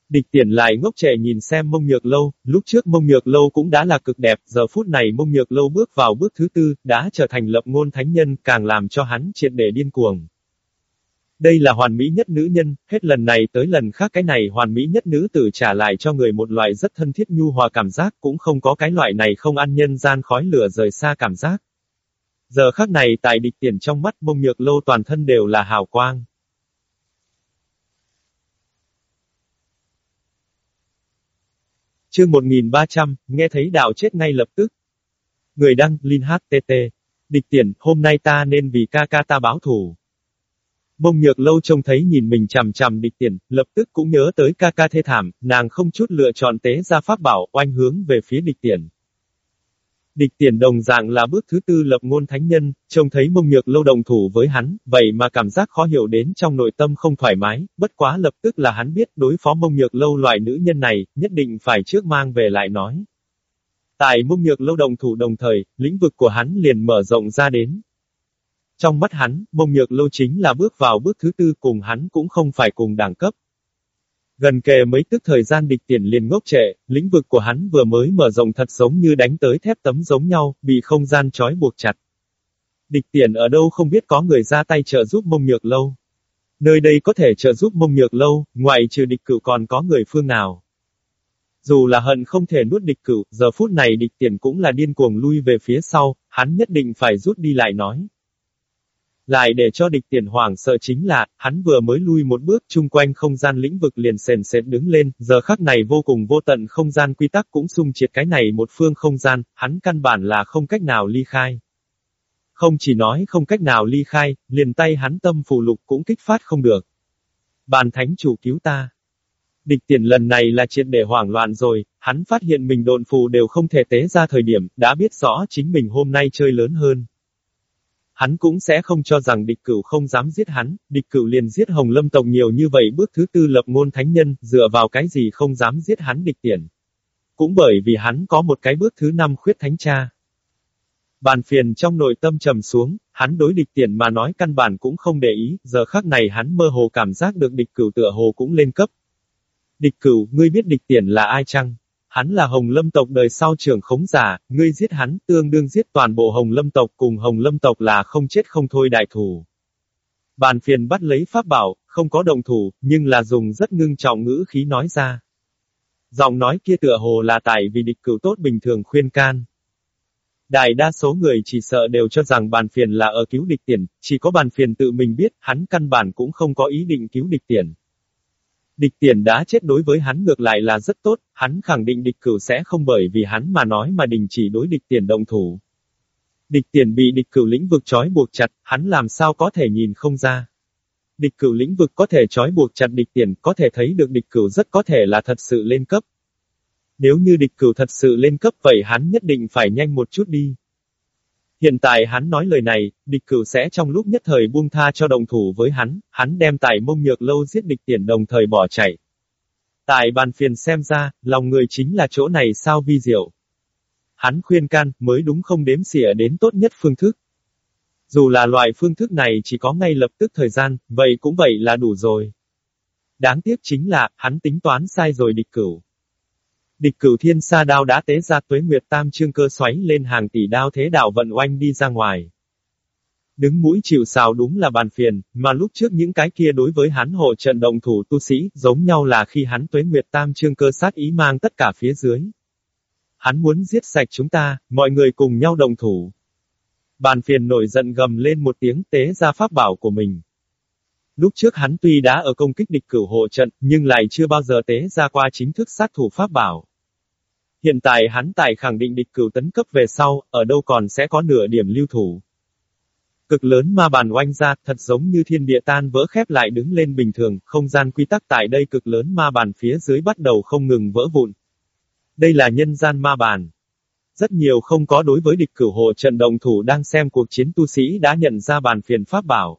Địch tiền lại ngốc trẻ nhìn xem mông nhược lâu, lúc trước mông nhược lâu cũng đã là cực đẹp, giờ phút này mông nhược lâu bước vào bước thứ tư, đã trở thành lập ngôn thánh nhân, càng làm cho hắn triệt để điên cuồng. Đây là hoàn mỹ nhất nữ nhân, hết lần này tới lần khác cái này hoàn mỹ nhất nữ tử trả lại cho người một loại rất thân thiết nhu hòa cảm giác, cũng không có cái loại này không ăn nhân gian khói lửa rời xa cảm giác. Giờ khắc này tại địch tiền trong mắt mông nhược lâu toàn thân đều là hào quang. Chương 1300, nghe thấy đạo chết ngay lập tức. Người đăng, Linh HTT. Địch tiền, hôm nay ta nên vì ca ca ta báo thủ. Mông nhược lâu trông thấy nhìn mình chằm chằm địch tiền, lập tức cũng nhớ tới ca ca thê thảm, nàng không chút lựa chọn tế ra pháp bảo, oanh hướng về phía địch tiền. Địch tiền đồng dạng là bước thứ tư lập ngôn thánh nhân, trông thấy mông nhược lâu đồng thủ với hắn, vậy mà cảm giác khó hiểu đến trong nội tâm không thoải mái, bất quá lập tức là hắn biết đối phó mông nhược lâu loại nữ nhân này, nhất định phải trước mang về lại nói. Tại mông nhược lâu đồng thủ đồng thời, lĩnh vực của hắn liền mở rộng ra đến. Trong mắt hắn, mông nhược lâu chính là bước vào bước thứ tư cùng hắn cũng không phải cùng đẳng cấp. Gần kề mấy tức thời gian địch tiền liền ngốc trệ, lĩnh vực của hắn vừa mới mở rộng thật giống như đánh tới thép tấm giống nhau, bị không gian trói buộc chặt. Địch tiền ở đâu không biết có người ra tay trợ giúp mông nhược lâu. Nơi đây có thể trợ giúp mông nhược lâu, ngoại trừ địch cửu còn có người phương nào. Dù là hận không thể nuốt địch cửu, giờ phút này địch tiền cũng là điên cuồng lui về phía sau, hắn nhất định phải rút đi lại nói. Lại để cho địch tiền hoàng sợ chính là, hắn vừa mới lui một bước chung quanh không gian lĩnh vực liền sền sệt đứng lên, giờ khắc này vô cùng vô tận không gian quy tắc cũng xung triệt cái này một phương không gian, hắn căn bản là không cách nào ly khai. Không chỉ nói không cách nào ly khai, liền tay hắn tâm phù lục cũng kích phát không được. Bàn thánh chủ cứu ta. Địch tiền lần này là triệt để hoảng loạn rồi, hắn phát hiện mình độn phù đều không thể tế ra thời điểm, đã biết rõ chính mình hôm nay chơi lớn hơn. Hắn cũng sẽ không cho rằng địch cửu không dám giết hắn, địch cửu liền giết Hồng Lâm tộc nhiều như vậy bước thứ tư lập ngôn thánh nhân, dựa vào cái gì không dám giết hắn địch tiền. Cũng bởi vì hắn có một cái bước thứ năm khuyết thánh cha. Bàn phiền trong nội tâm trầm xuống, hắn đối địch tiền mà nói căn bản cũng không để ý, giờ khắc này hắn mơ hồ cảm giác được địch cửu tựa hồ cũng lên cấp. Địch cửu, ngươi biết địch tiền là ai chăng? Hắn là Hồng Lâm tộc đời sau trưởng khống giả, ngươi giết hắn, tương đương giết toàn bộ Hồng Lâm tộc cùng Hồng Lâm tộc là không chết không thôi đại thủ. Bàn phiền bắt lấy pháp bảo, không có đồng thủ, nhưng là dùng rất ngưng trọng ngữ khí nói ra. Giọng nói kia tựa hồ là tại vì địch cửu tốt bình thường khuyên can. Đại đa số người chỉ sợ đều cho rằng bàn phiền là ở cứu địch tiền, chỉ có bàn phiền tự mình biết, hắn căn bản cũng không có ý định cứu địch tiền. Địch tiền đã chết đối với hắn ngược lại là rất tốt, hắn khẳng định địch cửu sẽ không bởi vì hắn mà nói mà đình chỉ đối địch tiền động thủ. Địch tiền bị địch cửu lĩnh vực trói buộc chặt, hắn làm sao có thể nhìn không ra. Địch cửu lĩnh vực có thể trói buộc chặt địch tiền, có thể thấy được địch cửu rất có thể là thật sự lên cấp. Nếu như địch cửu thật sự lên cấp vậy hắn nhất định phải nhanh một chút đi. Hiện tại hắn nói lời này, địch cửu sẽ trong lúc nhất thời buông tha cho đồng thủ với hắn, hắn đem tài mông nhược lâu giết địch tiền đồng thời bỏ chạy. Tại bàn phiền xem ra, lòng người chính là chỗ này sao vi diệu. Hắn khuyên can, mới đúng không đếm xỉa đến tốt nhất phương thức. Dù là loại phương thức này chỉ có ngay lập tức thời gian, vậy cũng vậy là đủ rồi. Đáng tiếc chính là, hắn tính toán sai rồi địch cửu. Địch cửu thiên sa đao đã tế ra tuế nguyệt tam trương cơ xoáy lên hàng tỷ đao thế đạo vận oanh đi ra ngoài. Đứng mũi chịu sào đúng là bàn phiền, mà lúc trước những cái kia đối với hắn hộ trận động thủ tu sĩ, giống nhau là khi hắn tuế nguyệt tam trương cơ sát ý mang tất cả phía dưới. Hắn muốn giết sạch chúng ta, mọi người cùng nhau đồng thủ. Bàn phiền nổi giận gầm lên một tiếng tế ra pháp bảo của mình. Lúc trước hắn tuy đã ở công kích địch cửu hộ trận, nhưng lại chưa bao giờ tế ra qua chính thức sát thủ pháp bảo. Hiện tại hắn tại khẳng định địch cửu tấn cấp về sau, ở đâu còn sẽ có nửa điểm lưu thủ. Cực lớn ma bàn oanh ra, thật giống như thiên địa tan vỡ khép lại đứng lên bình thường, không gian quy tắc tại đây cực lớn ma bàn phía dưới bắt đầu không ngừng vỡ vụn. Đây là nhân gian ma bàn. Rất nhiều không có đối với địch cửu hộ trận đồng thủ đang xem cuộc chiến tu sĩ đã nhận ra bàn phiền pháp bảo.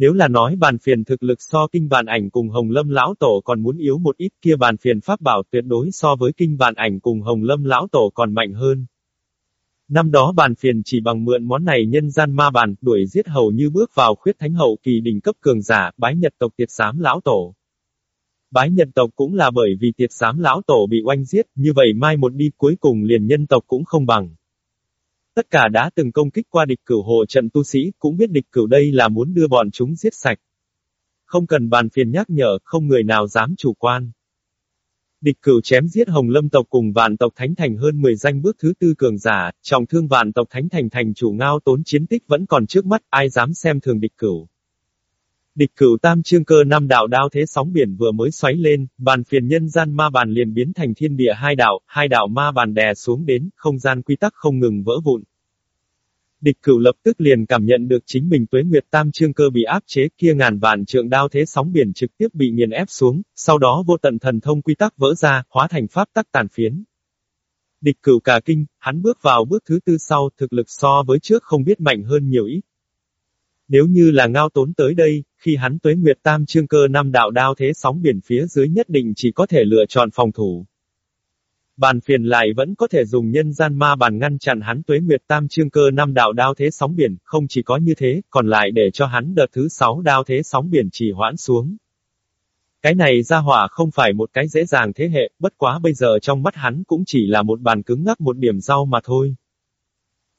Nếu là nói bàn phiền thực lực so kinh bàn ảnh cùng Hồng Lâm Lão Tổ còn muốn yếu một ít kia bàn phiền pháp bảo tuyệt đối so với kinh bàn ảnh cùng Hồng Lâm Lão Tổ còn mạnh hơn. Năm đó bàn phiền chỉ bằng mượn món này nhân gian ma bàn, đuổi giết hầu như bước vào khuyết thánh hậu kỳ đỉnh cấp cường giả, bái nhật tộc tiệt sám lão tổ. Bái nhật tộc cũng là bởi vì tiệt sám lão tổ bị oanh giết, như vậy mai một đi cuối cùng liền nhân tộc cũng không bằng. Tất cả đã từng công kích qua địch cửu hộ trận tu sĩ, cũng biết địch cửu đây là muốn đưa bọn chúng giết sạch. Không cần bàn phiền nhắc nhở, không người nào dám chủ quan. Địch cửu chém giết Hồng Lâm tộc cùng vạn tộc Thánh Thành hơn 10 danh bước thứ tư cường giả, trọng thương vạn tộc Thánh Thành thành chủ ngao tốn chiến tích vẫn còn trước mắt, ai dám xem thường địch cửu. Địch cửu tam trương cơ năm đạo đao thế sóng biển vừa mới xoáy lên, bàn phiền nhân gian ma bàn liền biến thành thiên địa hai đạo, hai đạo ma bàn đè xuống đến, không gian quy tắc không ngừng vỡ vụn. Địch cửu lập tức liền cảm nhận được chính mình tuế nguyệt tam trương cơ bị áp chế kia ngàn vạn trượng đao thế sóng biển trực tiếp bị nghiền ép xuống, sau đó vô tận thần thông quy tắc vỡ ra, hóa thành pháp tắc tàn phiến. Địch cửu cả kinh, hắn bước vào bước thứ tư sau, thực lực so với trước không biết mạnh hơn nhiều ít. Nếu như là ngao tốn tới đây, khi hắn tuế nguyệt tam trương cơ năm đạo đao thế sóng biển phía dưới nhất định chỉ có thể lựa chọn phòng thủ. Bàn phiền lại vẫn có thể dùng nhân gian ma bàn ngăn chặn hắn tuế nguyệt tam trương cơ năm đạo đao thế sóng biển, không chỉ có như thế, còn lại để cho hắn đợt thứ sáu đao thế sóng biển chỉ hoãn xuống. Cái này ra hỏa không phải một cái dễ dàng thế hệ, bất quá bây giờ trong mắt hắn cũng chỉ là một bàn cứng ngắc một điểm rau mà thôi.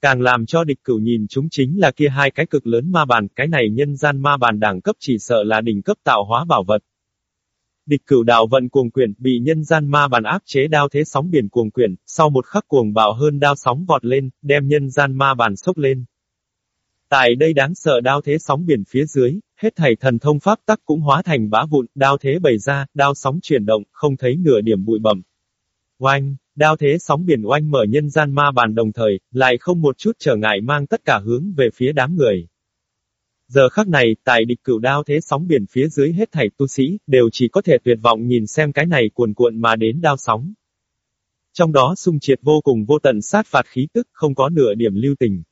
Càng làm cho địch cửu nhìn chúng chính là kia hai cái cực lớn ma bàn, cái này nhân gian ma bàn đẳng cấp chỉ sợ là đỉnh cấp tạo hóa bảo vật. Địch cửu đạo vận cuồng quyển, bị nhân gian ma bàn áp chế đao thế sóng biển cuồng quyển, sau một khắc cuồng bạo hơn đao sóng vọt lên, đem nhân gian ma bàn sốc lên. Tại đây đáng sợ đao thế sóng biển phía dưới, hết thảy thần thông pháp tắc cũng hóa thành bá vụn, đao thế bày ra, đao sóng chuyển động, không thấy nửa điểm bụi bẩm. Oanh, đao thế sóng biển oanh mở nhân gian ma bàn đồng thời, lại không một chút trở ngại mang tất cả hướng về phía đám người. Giờ khắc này, tại địch cửu đao thế sóng biển phía dưới hết thảy tu sĩ, đều chỉ có thể tuyệt vọng nhìn xem cái này cuồn cuộn mà đến đao sóng. Trong đó sung triệt vô cùng vô tận sát phạt khí tức, không có nửa điểm lưu tình.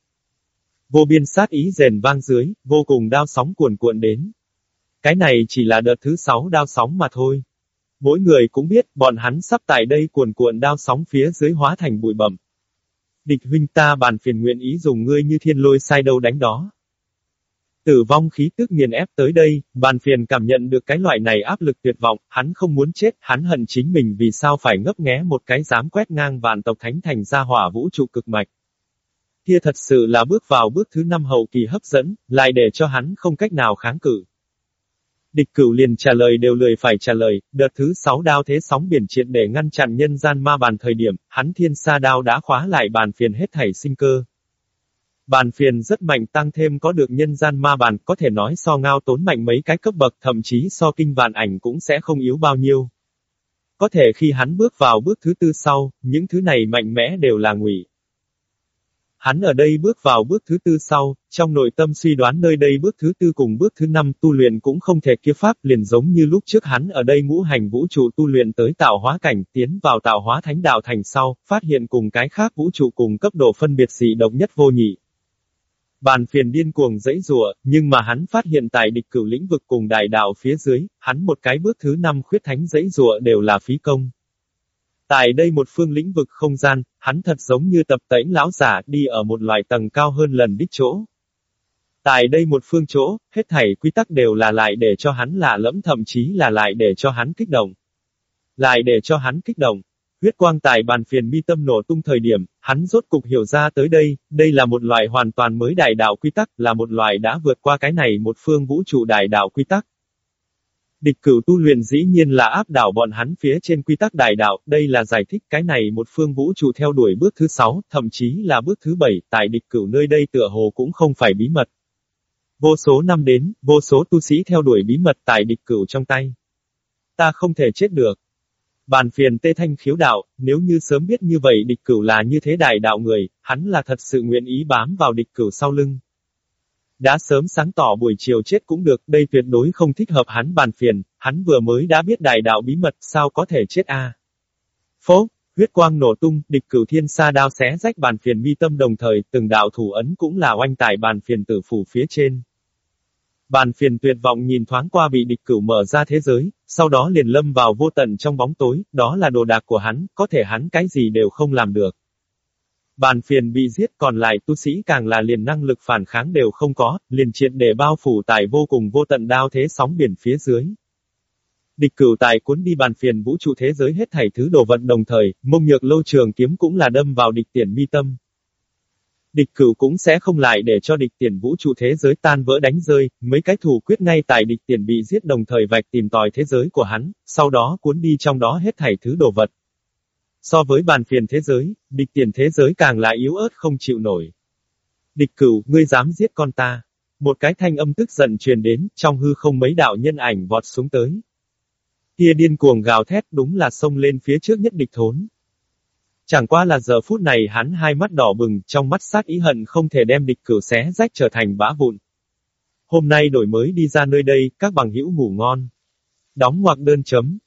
Vô biên sát ý rền vang dưới, vô cùng đao sóng cuồn cuộn đến. Cái này chỉ là đợt thứ sáu đao sóng mà thôi. Mỗi người cũng biết, bọn hắn sắp tại đây cuồn cuộn đao sóng phía dưới hóa thành bụi bẩm. Địch huynh ta bàn phiền nguyện ý dùng ngươi như thiên lôi sai đâu đánh đó. Tử vong khí tức nghiền ép tới đây, bàn phiền cảm nhận được cái loại này áp lực tuyệt vọng, hắn không muốn chết, hắn hận chính mình vì sao phải ngấp nghé một cái dám quét ngang vạn tộc thánh thành ra hỏa vũ trụ cực mạch. Kia thật sự là bước vào bước thứ năm hậu kỳ hấp dẫn, lại để cho hắn không cách nào kháng cự. Địch cửu liền trả lời đều lười phải trả lời, đợt thứ sáu đao thế sóng biển triệt để ngăn chặn nhân gian ma bàn thời điểm, hắn thiên sa đao đã khóa lại bàn phiền hết thảy sinh cơ. Bàn phiền rất mạnh tăng thêm có được nhân gian ma bàn, có thể nói so ngao tốn mạnh mấy cái cấp bậc thậm chí so kinh vạn ảnh cũng sẽ không yếu bao nhiêu. Có thể khi hắn bước vào bước thứ tư sau, những thứ này mạnh mẽ đều là ngụy. Hắn ở đây bước vào bước thứ tư sau, trong nội tâm suy đoán nơi đây bước thứ tư cùng bước thứ năm tu luyện cũng không thể kia pháp liền giống như lúc trước hắn ở đây ngũ hành vũ trụ tu luyện tới tạo hóa cảnh tiến vào tạo hóa thánh đạo thành sau, phát hiện cùng cái khác vũ trụ cùng cấp độ phân biệt dị độc nhất vô nhị. Bàn phiền điên cuồng dãy rùa, nhưng mà hắn phát hiện tại địch cửu lĩnh vực cùng đại đạo phía dưới, hắn một cái bước thứ năm khuyết thánh dãy rùa đều là phí công. Tại đây một phương lĩnh vực không gian, hắn thật giống như tập tễnh lão giả đi ở một loại tầng cao hơn lần đích chỗ. Tại đây một phương chỗ, hết thảy quy tắc đều là lại để cho hắn lạ lẫm thậm chí là lại để cho hắn kích động. Lại để cho hắn kích động. Huyết quang tại bàn phiền mi tâm nổ tung thời điểm, hắn rốt cục hiểu ra tới đây, đây là một loại hoàn toàn mới đại đạo quy tắc, là một loại đã vượt qua cái này một phương vũ trụ đại đạo quy tắc. Địch cửu tu luyện dĩ nhiên là áp đảo bọn hắn phía trên quy tắc đại đạo, đây là giải thích cái này một phương vũ trụ theo đuổi bước thứ sáu, thậm chí là bước thứ bảy, tại địch cửu nơi đây tựa hồ cũng không phải bí mật. Vô số năm đến, vô số tu sĩ theo đuổi bí mật tại địch cửu trong tay. Ta không thể chết được. Bàn phiền tê thanh khiếu đạo, nếu như sớm biết như vậy địch cửu là như thế đại đạo người, hắn là thật sự nguyện ý bám vào địch cửu sau lưng. Đã sớm sáng tỏ buổi chiều chết cũng được, đây tuyệt đối không thích hợp hắn bàn phiền, hắn vừa mới đã biết đại đạo bí mật, sao có thể chết a? À? Phố, huyết quang nổ tung, địch cửu thiên sa đao xé rách bàn phiền mi tâm đồng thời, từng đạo thủ ấn cũng là oanh tải bàn phiền tử phủ phía trên. Bàn phiền tuyệt vọng nhìn thoáng qua bị địch cửu mở ra thế giới, sau đó liền lâm vào vô tận trong bóng tối, đó là đồ đạc của hắn, có thể hắn cái gì đều không làm được. Bàn phiền bị giết còn lại tu sĩ càng là liền năng lực phản kháng đều không có, liền triệt để bao phủ tại vô cùng vô tận đao thế sóng biển phía dưới. Địch cửu tài cuốn đi bàn phiền vũ trụ thế giới hết thảy thứ đồ vận đồng thời, mông nhược lâu trường kiếm cũng là đâm vào địch tiền mi tâm. Địch cửu cũng sẽ không lại để cho địch tiền vũ trụ thế giới tan vỡ đánh rơi, mấy cái thủ quyết ngay tại địch tiền bị giết đồng thời vạch tìm tòi thế giới của hắn, sau đó cuốn đi trong đó hết thảy thứ đồ vật. So với bàn phiền thế giới, địch tiền thế giới càng là yếu ớt không chịu nổi. Địch cửu, ngươi dám giết con ta. Một cái thanh âm tức giận truyền đến, trong hư không mấy đạo nhân ảnh vọt xuống tới. Kia điên cuồng gào thét đúng là xông lên phía trước nhất địch thốn. Chẳng qua là giờ phút này hắn hai mắt đỏ bừng, trong mắt sát ý hận không thể đem địch cửu xé rách trở thành bã vụn. Hôm nay đổi mới đi ra nơi đây, các bằng hữu ngủ ngon. Đóng ngoặc đơn chấm.